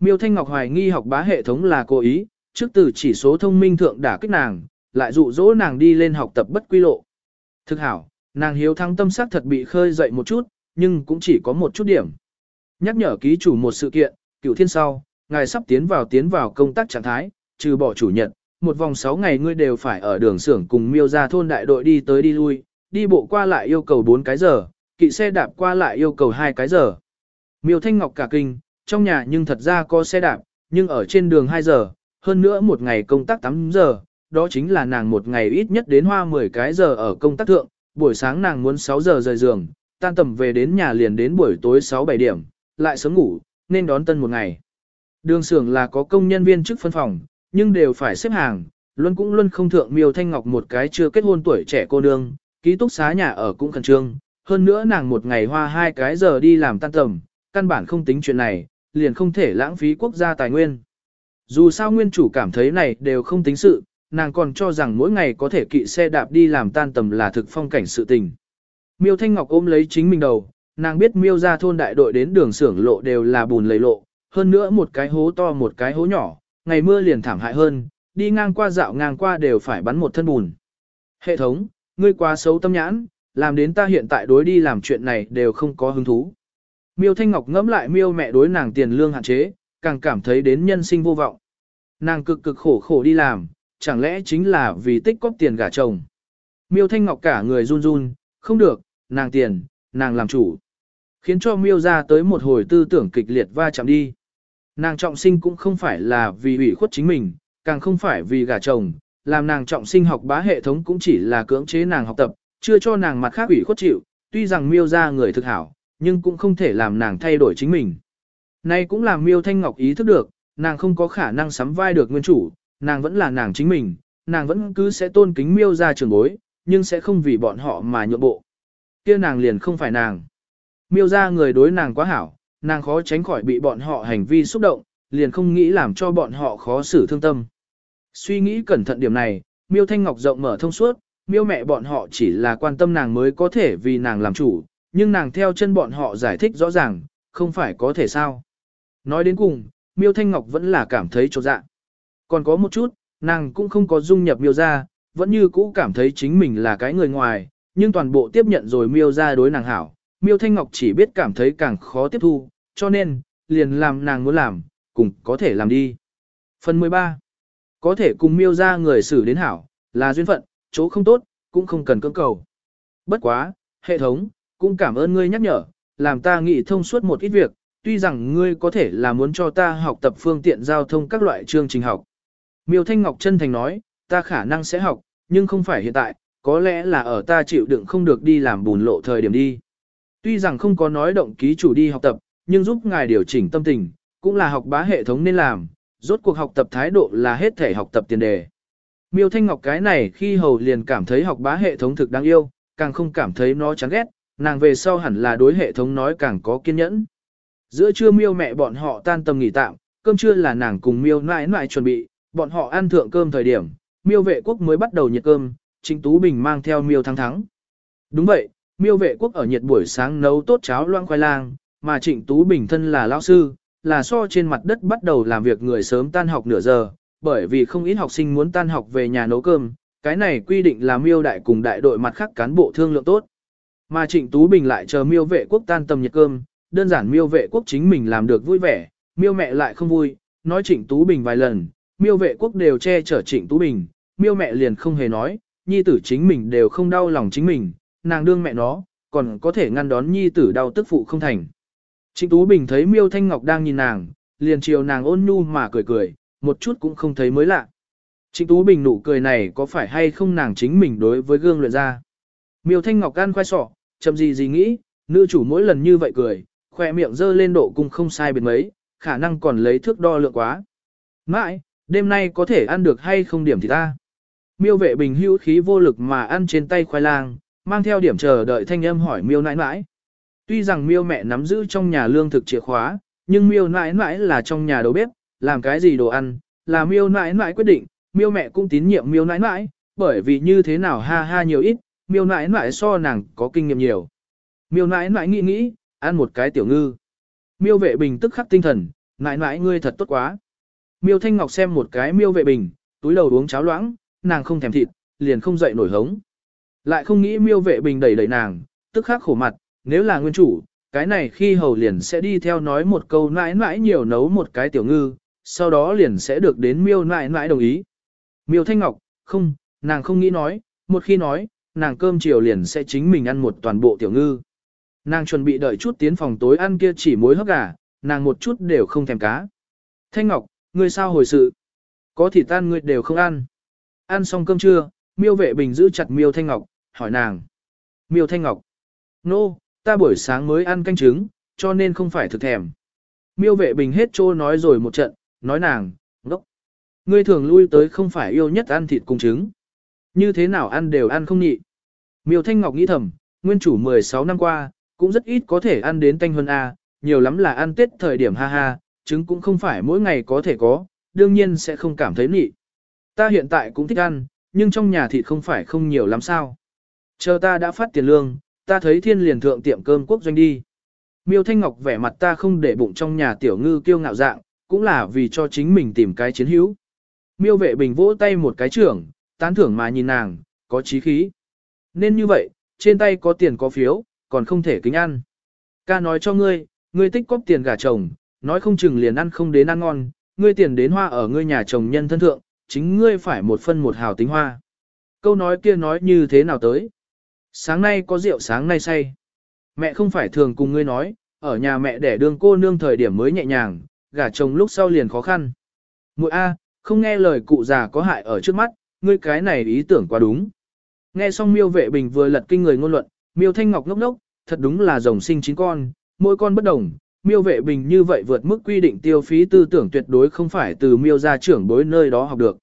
Miêu Thanh Ngọc hoài nghi học bá hệ thống là cố ý, trước từ chỉ số thông minh thượng đả kích nàng, lại dụ dỗ nàng đi lên học tập bất quy lộ. Thực hảo, nàng hiếu thắng tâm sắc thật bị khơi dậy một chút, nhưng cũng chỉ có một chút điểm. Nhắc nhở ký chủ một sự kiện, cựu thiên sau, ngài sắp tiến vào tiến vào công tác trạng thái, trừ bỏ chủ nhật, một vòng 6 ngày ngươi đều phải ở đường xưởng cùng miêu ra thôn đại đội đi tới đi lui, đi bộ qua lại yêu cầu 4 cái giờ, kỵ xe đạp qua lại yêu cầu 2 cái giờ. Miêu Thanh Ngọc cả kinh, trong nhà nhưng thật ra có xe đạp, nhưng ở trên đường 2 giờ, hơn nữa một ngày công tác 8 giờ, đó chính là nàng một ngày ít nhất đến hoa 10 cái giờ ở công tác thượng, buổi sáng nàng muốn 6 giờ rời giường, tan tầm về đến nhà liền đến buổi tối 6-7 điểm, lại sớm ngủ, nên đón tân một ngày. Đường xưởng là có công nhân viên chức phân phòng, nhưng đều phải xếp hàng, luôn cũng luôn không thượng miêu thanh ngọc một cái chưa kết hôn tuổi trẻ cô nương, ký túc xá nhà ở cũng khẩn trương, hơn nữa nàng một ngày hoa hai cái giờ đi làm tan tầm, căn bản không tính chuyện này, liền không thể lãng phí quốc gia tài nguyên. Dù sao nguyên chủ cảm thấy này đều không tính sự, nàng còn cho rằng mỗi ngày có thể kỵ xe đạp đi làm tan tầm là thực phong cảnh sự tình. Miêu Thanh Ngọc ôm lấy chính mình đầu, nàng biết miêu ra thôn đại đội đến đường xưởng lộ đều là bùn lầy lộ, hơn nữa một cái hố to một cái hố nhỏ, ngày mưa liền thảm hại hơn, đi ngang qua dạo ngang qua đều phải bắn một thân bùn. Hệ thống, ngươi quá xấu tâm nhãn, làm đến ta hiện tại đối đi làm chuyện này đều không có hứng thú. Miêu Thanh Ngọc ngẫm lại miêu mẹ đối nàng tiền lương hạn chế, càng cảm thấy đến nhân sinh vô vọng. Nàng cực cực khổ khổ đi làm, chẳng lẽ chính là vì tích cóp tiền gả chồng. Miêu Thanh Ngọc cả người run run, không được, nàng tiền, nàng làm chủ. Khiến cho miêu ra tới một hồi tư tưởng kịch liệt va chạm đi. Nàng trọng sinh cũng không phải là vì ủy khuất chính mình, càng không phải vì gả chồng, làm nàng trọng sinh học bá hệ thống cũng chỉ là cưỡng chế nàng học tập, chưa cho nàng mặt khác ủy khuất chịu, tuy rằng miêu ra người thực hảo, nhưng cũng không thể làm nàng thay đổi chính mình. Này cũng làm miêu thanh ngọc ý thức được, nàng không có khả năng sắm vai được nguyên chủ, nàng vẫn là nàng chính mình, nàng vẫn cứ sẽ tôn kính miêu ra trường bối, nhưng sẽ không vì bọn họ mà nhượng bộ. kia nàng liền không phải nàng. Miêu ra người đối nàng quá hảo, nàng khó tránh khỏi bị bọn họ hành vi xúc động, liền không nghĩ làm cho bọn họ khó xử thương tâm. Suy nghĩ cẩn thận điểm này, miêu thanh ngọc rộng mở thông suốt, miêu mẹ bọn họ chỉ là quan tâm nàng mới có thể vì nàng làm chủ, nhưng nàng theo chân bọn họ giải thích rõ ràng, không phải có thể sao. Nói đến cùng, miêu thanh ngọc vẫn là cảm thấy trột dạ. Còn có một chút, nàng cũng không có dung nhập miêu ra, vẫn như cũ cảm thấy chính mình là cái người ngoài, nhưng toàn bộ tiếp nhận rồi miêu ra đối nàng hảo. Miêu Thanh Ngọc chỉ biết cảm thấy càng khó tiếp thu, cho nên, liền làm nàng muốn làm, cùng có thể làm đi. Phần 13. Có thể cùng miêu ra người xử đến hảo, là duyên phận, chỗ không tốt, cũng không cần cưỡng cầu. Bất quá, hệ thống, cũng cảm ơn ngươi nhắc nhở, làm ta nghĩ thông suốt một ít việc, tuy rằng ngươi có thể là muốn cho ta học tập phương tiện giao thông các loại chương trình học. Miêu Thanh Ngọc chân thành nói, ta khả năng sẽ học, nhưng không phải hiện tại, có lẽ là ở ta chịu đựng không được đi làm bùn lộ thời điểm đi. Tuy rằng không có nói động ký chủ đi học tập, nhưng giúp ngài điều chỉnh tâm tình, cũng là học bá hệ thống nên làm, rốt cuộc học tập thái độ là hết thể học tập tiền đề. Miêu Thanh Ngọc cái này khi hầu liền cảm thấy học bá hệ thống thực đáng yêu, càng không cảm thấy nó chán ghét, nàng về sau hẳn là đối hệ thống nói càng có kiên nhẫn. Giữa trưa miêu mẹ bọn họ tan tầm nghỉ tạm, cơm trưa là nàng cùng miêu nãi nãi chuẩn bị, bọn họ ăn thượng cơm thời điểm, miêu vệ quốc mới bắt đầu nhiệt cơm, Trịnh Tú Bình mang theo miêu thắng thắng. Đúng vậy, miêu vệ quốc ở nhiệt buổi sáng nấu tốt cháo loang khoai lang, mà Trịnh Tú Bình thân là lão sư, là so trên mặt đất bắt đầu làm việc người sớm tan học nửa giờ, bởi vì không ít học sinh muốn tan học về nhà nấu cơm, cái này quy định là miêu đại cùng đại đội mặt khác cán bộ thương lượng tốt. Mà Trịnh Tú Bình lại chờ miêu vệ quốc tan tầm nhiệt cơm, đơn giản miêu vệ quốc chính mình làm được vui vẻ, miêu mẹ lại không vui, nói Trịnh Tú Bình vài lần, miêu vệ quốc đều che chở Trịnh Tú Bình, miêu mẹ liền không hề nói, nhi tử chính mình đều không đau lòng chính mình, nàng đương mẹ nó, còn có thể ngăn đón nhi tử đau tức phụ không thành. Trịnh Tú Bình thấy miêu thanh ngọc đang nhìn nàng, liền chiều nàng ôn nhu mà cười cười, một chút cũng không thấy mới lạ. Trịnh Tú Bình nụ cười này có phải hay không nàng chính mình đối với gương luyện ra. Miêu thanh ngọc ăn khoai sọ, chậm gì gì nghĩ, nữ chủ mỗi lần như vậy cười, khoe miệng dơ lên độ cung không sai biệt mấy, khả năng còn lấy thước đo lượng quá. Mãi, đêm nay có thể ăn được hay không điểm thì ta. Miêu vệ bình hữu khí vô lực mà ăn trên tay khoai lang, mang theo điểm chờ đợi thanh âm hỏi miêu nãi nãi. Tuy rằng miêu mẹ nắm giữ trong nhà lương thực chìa khóa, nhưng miêu nãi nãi là trong nhà đầu bếp, làm cái gì đồ ăn, là miêu nãi nãi quyết định, miêu mẹ cũng tín nhiệm miêu nãi nãi, bởi vì như thế nào ha ha nhiều ít, miêu nãi nãi so nàng có kinh nghiệm nhiều. Miêu nãi nãi nghĩ nghĩ, ăn một cái tiểu ngư. Miêu vệ bình tức khắc tinh thần, nãi nãi ngươi thật tốt quá. Miêu Thanh Ngọc xem một cái miêu vệ bình, túi đầu uống cháo loãng, nàng không thèm thịt, liền không dậy nổi hống. Lại không nghĩ miêu vệ bình đẩy đẩy nàng, tức khắc khổ mặt, nếu là nguyên chủ, cái này khi hầu liền sẽ đi theo nói một câu nãi nãi nhiều nấu một cái tiểu ngư, sau đó liền sẽ được đến miêu nãi nãi đồng ý. Miêu Thanh Ngọc, không, nàng không nghĩ nói, một khi nói, nàng cơm chiều liền sẽ chính mình ăn một toàn bộ tiểu ngư. Nàng chuẩn bị đợi chút tiến phòng tối ăn kia chỉ muối hấp gà, nàng một chút đều không thèm cá. Thanh Ngọc, ngươi sao hồi sự? Có thịt tan ngươi đều không ăn. Ăn xong cơm trưa, miêu vệ bình giữ chặt miêu Thanh Ngọc, hỏi nàng. Miêu Thanh Ngọc. Nô, no, ta buổi sáng mới ăn canh trứng, cho nên không phải thực thèm. Miêu vệ bình hết trô nói rồi một trận, nói nàng, ngốc. Ngươi thường lui tới không phải yêu nhất ăn thịt cùng trứng. Như thế nào ăn đều ăn không nhị. Miêu Thanh Ngọc nghĩ thầm, nguyên chủ 16 năm qua, cũng rất ít có thể ăn đến tanh hơn A, nhiều lắm là ăn tết thời điểm ha ha, trứng cũng không phải mỗi ngày có thể có, đương nhiên sẽ không cảm thấy nị. Ta hiện tại cũng thích ăn, nhưng trong nhà thịt không phải không nhiều lắm sao. Chờ ta đã phát tiền lương, ta thấy thiên liền thượng tiệm cơm quốc doanh đi. Miêu Thanh Ngọc vẻ mặt ta không để bụng trong nhà tiểu ngư kiêu ngạo dạng, cũng là vì cho chính mình tìm cái chiến hữu. Miêu vệ bình vỗ tay một cái trưởng, tán thưởng mà nhìn nàng, có trí khí. Nên như vậy, trên tay có tiền có phiếu, còn không thể kính ăn. Ca nói cho ngươi, ngươi tích cóp tiền gả chồng, nói không chừng liền ăn không đến ăn ngon, ngươi tiền đến hoa ở ngươi nhà chồng nhân thân thượng, chính ngươi phải một phân một hào tính hoa. Câu nói kia nói như thế nào tới? Sáng nay có rượu sáng nay say. Mẹ không phải thường cùng ngươi nói, ở nhà mẹ để đương cô nương thời điểm mới nhẹ nhàng, gả chồng lúc sau liền khó khăn. Muội A, không nghe lời cụ già có hại ở trước mắt, ngươi cái này ý tưởng quá đúng. Nghe xong miêu vệ bình vừa lật kinh người ngôn luận, miêu thanh ngọc ngốc ngốc, thật đúng là rồng sinh chín con, mỗi con bất đồng, Miêu vệ bình như vậy vượt mức quy định tiêu phí tư tưởng tuyệt đối không phải từ miêu gia trưởng bối nơi đó học được.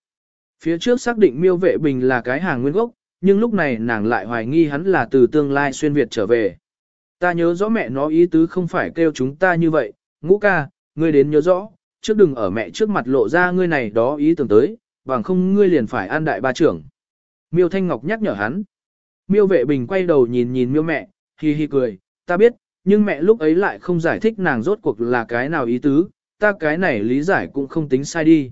Phía trước xác định miêu vệ bình là cái hàng nguyên gốc, nhưng lúc này nàng lại hoài nghi hắn là từ tương lai xuyên Việt trở về. Ta nhớ rõ mẹ nó ý tứ không phải kêu chúng ta như vậy, ngũ ca, ngươi đến nhớ rõ, trước đừng ở mẹ trước mặt lộ ra ngươi này đó ý tưởng tới, bằng không ngươi liền phải an đại ba trưởng. Miêu Thanh Ngọc nhắc nhở hắn. Miêu vệ bình quay đầu nhìn nhìn miêu mẹ, hi hi cười, ta biết, nhưng mẹ lúc ấy lại không giải thích nàng rốt cuộc là cái nào ý tứ, ta cái này lý giải cũng không tính sai đi.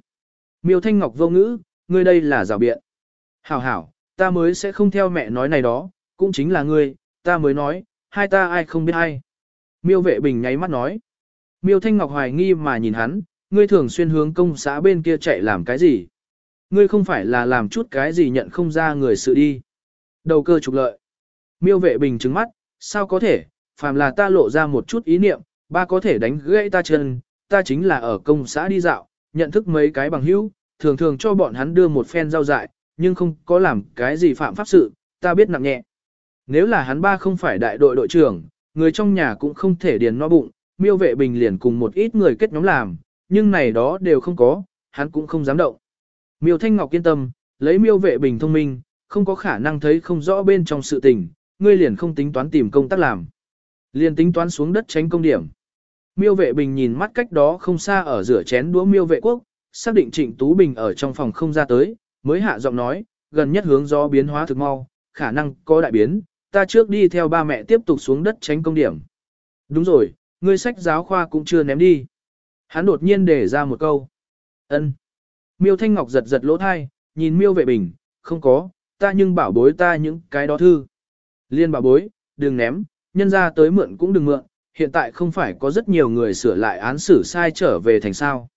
Miêu Thanh Ngọc vô ngữ, ngươi đây là rào biện. Hảo hảo, ta mới sẽ không theo mẹ nói này đó, cũng chính là ngươi, ta mới nói, hai ta ai không biết ai. Miêu vệ bình nháy mắt nói. Miêu Thanh Ngọc hoài nghi mà nhìn hắn, ngươi thường xuyên hướng công xã bên kia chạy làm cái gì? Ngươi không phải là làm chút cái gì nhận không ra người sự đi. Đầu cơ trục lợi. Miêu vệ bình trứng mắt, sao có thể, phàm là ta lộ ra một chút ý niệm, ba có thể đánh gãy ta chân, ta chính là ở công xã đi dạo, nhận thức mấy cái bằng hữu, thường thường cho bọn hắn đưa một phen rau dại, nhưng không có làm cái gì phạm pháp sự, ta biết nặng nhẹ. Nếu là hắn ba không phải đại đội đội trưởng, người trong nhà cũng không thể điền no bụng, miêu vệ bình liền cùng một ít người kết nhóm làm, nhưng này đó đều không có, hắn cũng không dám động. Miêu Thanh Ngọc yên tâm, lấy miêu vệ bình thông minh, không có khả năng thấy không rõ bên trong sự tình, ngươi liền không tính toán tìm công tác làm. Liền tính toán xuống đất tránh công điểm. Miêu vệ bình nhìn mắt cách đó không xa ở rửa chén đũa miêu vệ quốc, xác định trịnh Tú Bình ở trong phòng không ra tới, mới hạ giọng nói, gần nhất hướng gió biến hóa thực mau, khả năng có đại biến, ta trước đi theo ba mẹ tiếp tục xuống đất tránh công điểm. Đúng rồi, ngươi sách giáo khoa cũng chưa ném đi. Hắn đột nhiên để ra một câu. ân Miêu Thanh Ngọc giật giật lỗ thai, nhìn miêu vệ bình, không có, ta nhưng bảo bối ta những cái đó thư. Liên bảo bối, đừng ném, nhân ra tới mượn cũng đừng mượn, hiện tại không phải có rất nhiều người sửa lại án xử sai trở về thành sao.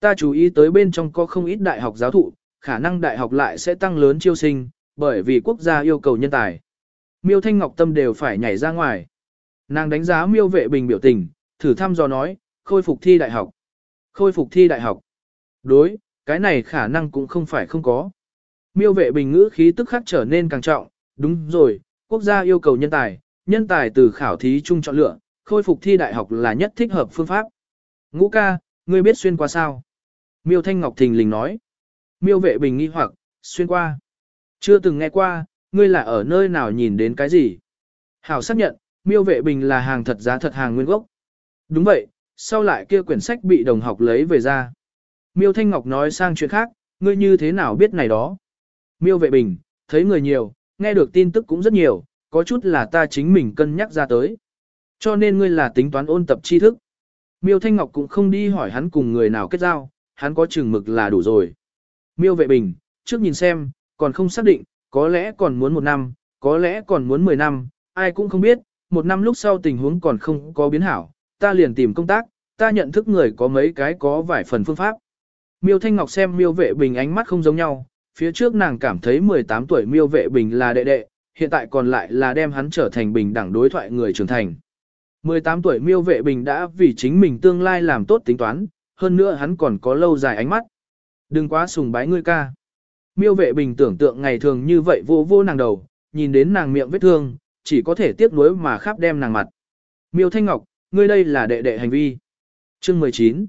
Ta chú ý tới bên trong có không ít đại học giáo thụ, khả năng đại học lại sẽ tăng lớn chiêu sinh, bởi vì quốc gia yêu cầu nhân tài. Miêu Thanh Ngọc Tâm đều phải nhảy ra ngoài. Nàng đánh giá miêu vệ bình biểu tình, thử thăm dò nói, khôi phục thi đại học. Khôi phục thi đại học. Đối, cái này khả năng cũng không phải không có. Miêu vệ bình ngữ khí tức khắc trở nên càng trọng, đúng rồi, quốc gia yêu cầu nhân tài, nhân tài từ khảo thí chung chọn lựa, khôi phục thi đại học là nhất thích hợp phương pháp. Ngũ ca, ngươi biết xuyên qua sao? Miêu Thanh Ngọc thình lình nói. Miêu vệ bình nghi hoặc, xuyên qua. Chưa từng nghe qua, ngươi là ở nơi nào nhìn đến cái gì? Hảo xác nhận, miêu vệ bình là hàng thật giá thật hàng nguyên gốc. Đúng vậy, sau lại kia quyển sách bị đồng học lấy về ra. Miêu Thanh Ngọc nói sang chuyện khác, ngươi như thế nào biết này đó? Miêu vệ bình, thấy người nhiều, nghe được tin tức cũng rất nhiều, có chút là ta chính mình cân nhắc ra tới. Cho nên ngươi là tính toán ôn tập tri thức. Miêu Thanh Ngọc cũng không đi hỏi hắn cùng người nào kết giao, hắn có chừng mực là đủ rồi. Miêu vệ bình, trước nhìn xem, còn không xác định, có lẽ còn muốn một năm, có lẽ còn muốn mười năm, ai cũng không biết, một năm lúc sau tình huống còn không có biến hảo, ta liền tìm công tác, ta nhận thức người có mấy cái có vài phần phương pháp. Miêu Thanh Ngọc xem miêu vệ bình ánh mắt không giống nhau, phía trước nàng cảm thấy 18 tuổi miêu vệ bình là đệ đệ, hiện tại còn lại là đem hắn trở thành bình đẳng đối thoại người trưởng thành. 18 tuổi miêu vệ bình đã vì chính mình tương lai làm tốt tính toán, hơn nữa hắn còn có lâu dài ánh mắt. Đừng quá sùng bái ngươi ca. Miêu vệ bình tưởng tượng ngày thường như vậy vô vô nàng đầu, nhìn đến nàng miệng vết thương, chỉ có thể tiếc nuối mà khắp đem nàng mặt. Miêu Thanh Ngọc, ngươi đây là đệ đệ hành vi. Chương 19.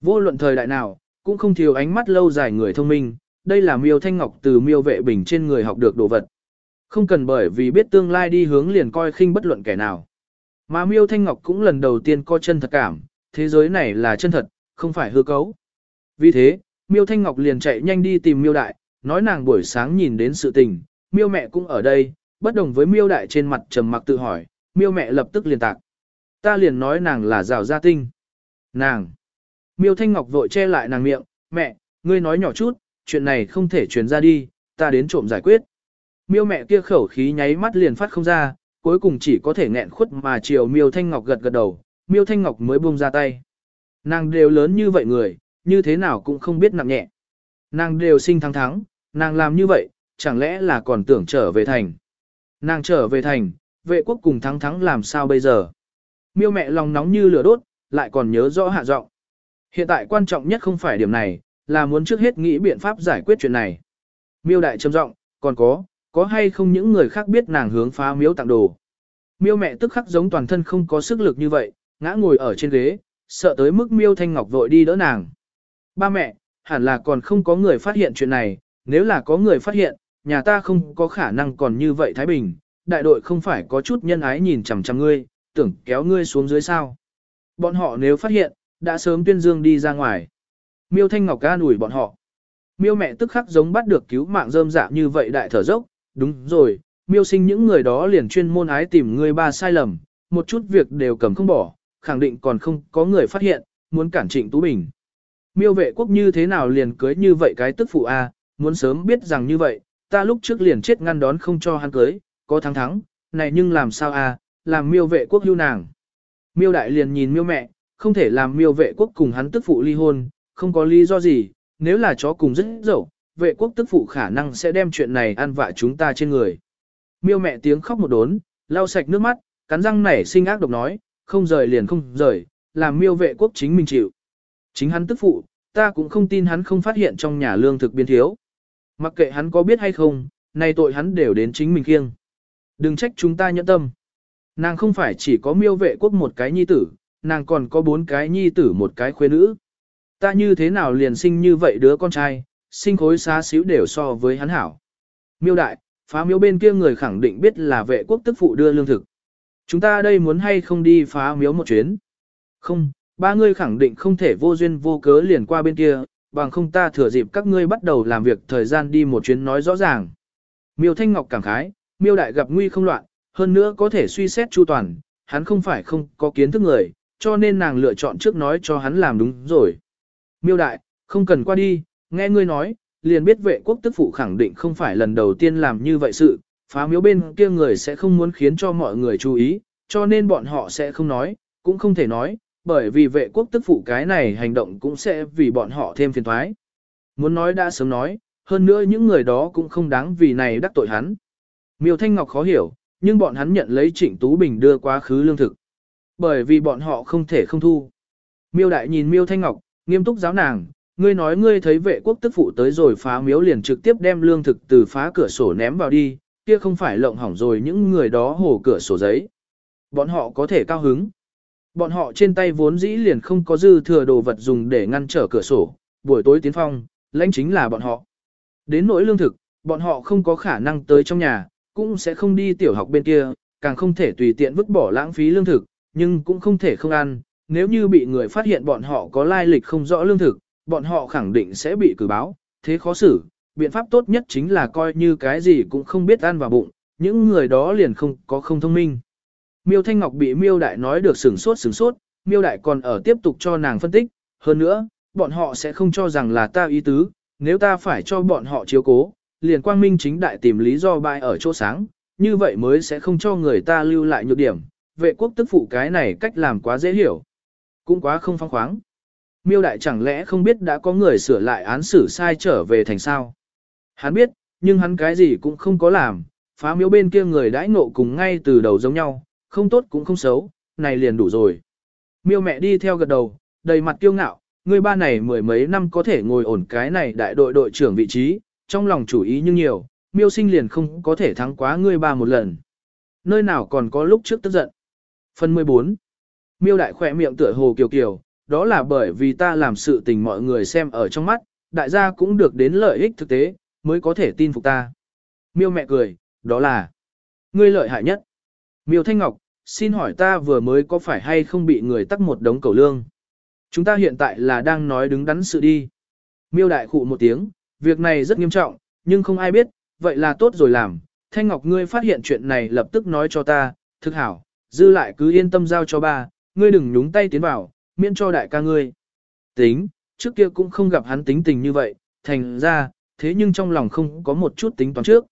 Vô luận thời đại nào, cũng không thiếu ánh mắt lâu dài người thông minh, đây là Miêu Thanh Ngọc từ Miêu vệ bình trên người học được đồ vật. Không cần bởi vì biết tương lai đi hướng liền coi khinh bất luận kẻ nào. Mà Miêu Thanh Ngọc cũng lần đầu tiên co chân thật cảm, thế giới này là chân thật, không phải hư cấu. Vì thế, Miêu Thanh Ngọc liền chạy nhanh đi tìm Miêu Đại, nói nàng buổi sáng nhìn đến sự tình, Miêu mẹ cũng ở đây, bất đồng với Miêu Đại trên mặt trầm mặc tự hỏi, Miêu mẹ lập tức liền tạc. Ta liền nói nàng là rào gia tinh. Nàng. Miêu Thanh Ngọc vội che lại nàng miệng, mẹ, ngươi nói nhỏ chút, chuyện này không thể truyền ra đi, ta đến trộm giải quyết. Miêu mẹ kia khẩu khí nháy mắt liền phát không ra, cuối cùng chỉ có thể nghẹn khuất mà chiều Miêu Thanh Ngọc gật gật đầu, Miêu Thanh Ngọc mới buông ra tay. Nàng đều lớn như vậy người, như thế nào cũng không biết nặng nhẹ. Nàng đều sinh thắng thắng, nàng làm như vậy, chẳng lẽ là còn tưởng trở về thành. Nàng trở về thành, vệ quốc cùng thắng thắng làm sao bây giờ. Miêu mẹ lòng nóng như lửa đốt, lại còn nhớ rõ hạ giọng. Hiện tại quan trọng nhất không phải điểm này, là muốn trước hết nghĩ biện pháp giải quyết chuyện này. Miêu đại trầm giọng, còn có, có hay không những người khác biết nàng hướng phá miếu tặng đồ. Miêu mẹ tức khắc giống toàn thân không có sức lực như vậy, ngã ngồi ở trên ghế, sợ tới mức miêu thanh ngọc vội đi đỡ nàng. Ba mẹ, hẳn là còn không có người phát hiện chuyện này, nếu là có người phát hiện, nhà ta không có khả năng còn như vậy Thái Bình, đại đội không phải có chút nhân ái nhìn chằm chằm ngươi, tưởng kéo ngươi xuống dưới sao. Bọn họ nếu phát hiện, đã sớm tuyên dương đi ra ngoài. Miêu Thanh Ngọc ca ủi bọn họ. Miêu mẹ tức khắc giống bắt được cứu mạng rơm dạ như vậy đại thở dốc, đúng rồi, miêu sinh những người đó liền chuyên môn ái tìm ngươi ba sai lầm, một chút việc đều cầm không bỏ, khẳng định còn không có người phát hiện, muốn cản trịnh Tú Bình. Miêu vệ quốc như thế nào liền cưới như vậy cái tức phụ a, muốn sớm biết rằng như vậy, ta lúc trước liền chết ngăn đón không cho hắn cưới, có thắng thắng, này nhưng làm sao a, làm miêu vệ quốc hưu nàng. Miêu đại liền nhìn miêu mẹ, không thể làm miêu vệ quốc cùng hắn tức phụ ly hôn, không có lý do gì, nếu là chó cùng rất dẫu, vệ quốc tức phụ khả năng sẽ đem chuyện này ăn vạ chúng ta trên người. Miêu mẹ tiếng khóc một đốn, lau sạch nước mắt, cắn răng nảy sinh ác độc nói, không rời liền không rời, làm miêu vệ quốc chính mình chịu. Chính hắn tức phụ, ta cũng không tin hắn không phát hiện trong nhà lương thực biến thiếu. Mặc kệ hắn có biết hay không, nay tội hắn đều đến chính mình kiêng. Đừng trách chúng ta nhẫn tâm. Nàng không phải chỉ có miêu vệ quốc một cái nhi tử, nàng còn có bốn cái nhi tử một cái khuê nữ. Ta như thế nào liền sinh như vậy đứa con trai, sinh khối xá xíu đều so với hắn hảo. Miêu đại, phá miếu bên kia người khẳng định biết là vệ quốc tức phụ đưa lương thực. Chúng ta đây muốn hay không đi phá miếu một chuyến? Không, ba ngươi khẳng định không thể vô duyên vô cớ liền qua bên kia, bằng không ta thừa dịp các ngươi bắt đầu làm việc thời gian đi một chuyến nói rõ ràng. Miêu Thanh Ngọc cảm khái, miêu đại gặp nguy không loạn, hơn nữa có thể suy xét chu toàn, hắn không phải không có kiến thức người, cho nên nàng lựa chọn trước nói cho hắn làm đúng rồi. Miêu đại, không cần qua đi, nghe ngươi nói, liền biết vệ quốc tức phụ khẳng định không phải lần đầu tiên làm như vậy sự, phá miếu bên kia người sẽ không muốn khiến cho mọi người chú ý, cho nên bọn họ sẽ không nói, cũng không thể nói, bởi vì vệ quốc tức phụ cái này hành động cũng sẽ vì bọn họ thêm phiền thoái. Muốn nói đã sớm nói, hơn nữa những người đó cũng không đáng vì này đắc tội hắn. Miêu Thanh Ngọc khó hiểu, nhưng bọn hắn nhận lấy Trịnh Tú Bình đưa quá khứ lương thực. Bởi vì bọn họ không thể không thu. Miêu Đại nhìn Miêu Thanh Ngọc, nghiêm túc giáo nàng, ngươi nói ngươi thấy vệ quốc tức phụ tới rồi phá miếu liền trực tiếp đem lương thực từ phá cửa sổ ném vào đi, kia không phải lộng hỏng rồi những người đó hổ cửa sổ giấy. Bọn họ có thể cao hứng. Bọn họ trên tay vốn dĩ liền không có dư thừa đồ vật dùng để ngăn trở cửa sổ, buổi tối tiến phong, lãnh chính là bọn họ. Đến nỗi lương thực, bọn họ không có khả năng tới trong nhà, cũng sẽ không đi tiểu học bên kia, càng không thể tùy tiện vứt bỏ lãng phí lương thực, nhưng cũng không thể không ăn. Nếu như bị người phát hiện bọn họ có lai lịch không rõ lương thực, bọn họ khẳng định sẽ bị cử báo, thế khó xử. Biện pháp tốt nhất chính là coi như cái gì cũng không biết ăn vào bụng, những người đó liền không có không thông minh. Miêu Thanh Ngọc bị Miêu Đại nói được sửng sốt sửng sốt, Miêu Đại còn ở tiếp tục cho nàng phân tích, hơn nữa, bọn họ sẽ không cho rằng là ta ý tứ, nếu ta phải cho bọn họ chiếu cố, liền quang minh chính đại tìm lý do bại ở chỗ sáng, như vậy mới sẽ không cho người ta lưu lại nhược điểm, vệ quốc tức phụ cái này cách làm quá dễ hiểu, cũng quá không phong khoáng. Miêu Đại chẳng lẽ không biết đã có người sửa lại án xử sai trở về thành sao? Hắn biết, nhưng hắn cái gì cũng không có làm, phá miếu bên kia người đãi ngộ cùng ngay từ đầu giống nhau, không tốt cũng không xấu, này liền đủ rồi. Miêu mẹ đi theo gật đầu, đầy mặt kiêu ngạo, người ba này mười mấy năm có thể ngồi ổn cái này đại đội đội trưởng vị trí, trong lòng chủ ý nhưng nhiều, miêu sinh liền không có thể thắng quá ngươi ba một lần. Nơi nào còn có lúc trước tức giận. Phần 14. Miêu đại khỏe miệng tựa hồ kiều kiều, đó là bởi vì ta làm sự tình mọi người xem ở trong mắt, đại gia cũng được đến lợi ích thực tế, mới có thể tin phục ta. Miêu mẹ cười, đó là ngươi lợi hại nhất. Miêu Thanh Ngọc, xin hỏi ta vừa mới có phải hay không bị người tắc một đống cầu lương? Chúng ta hiện tại là đang nói đứng đắn sự đi. Miêu đại khụ một tiếng, việc này rất nghiêm trọng, nhưng không ai biết, vậy là tốt rồi làm. Thanh Ngọc ngươi phát hiện chuyện này lập tức nói cho ta, thực hảo, dư lại cứ yên tâm giao cho ba, ngươi đừng nhúng tay tiến vào, miễn cho đại ca ngươi. Tính, trước kia cũng không gặp hắn tính tình như vậy, thành ra, thế nhưng trong lòng không có một chút tính toán trước.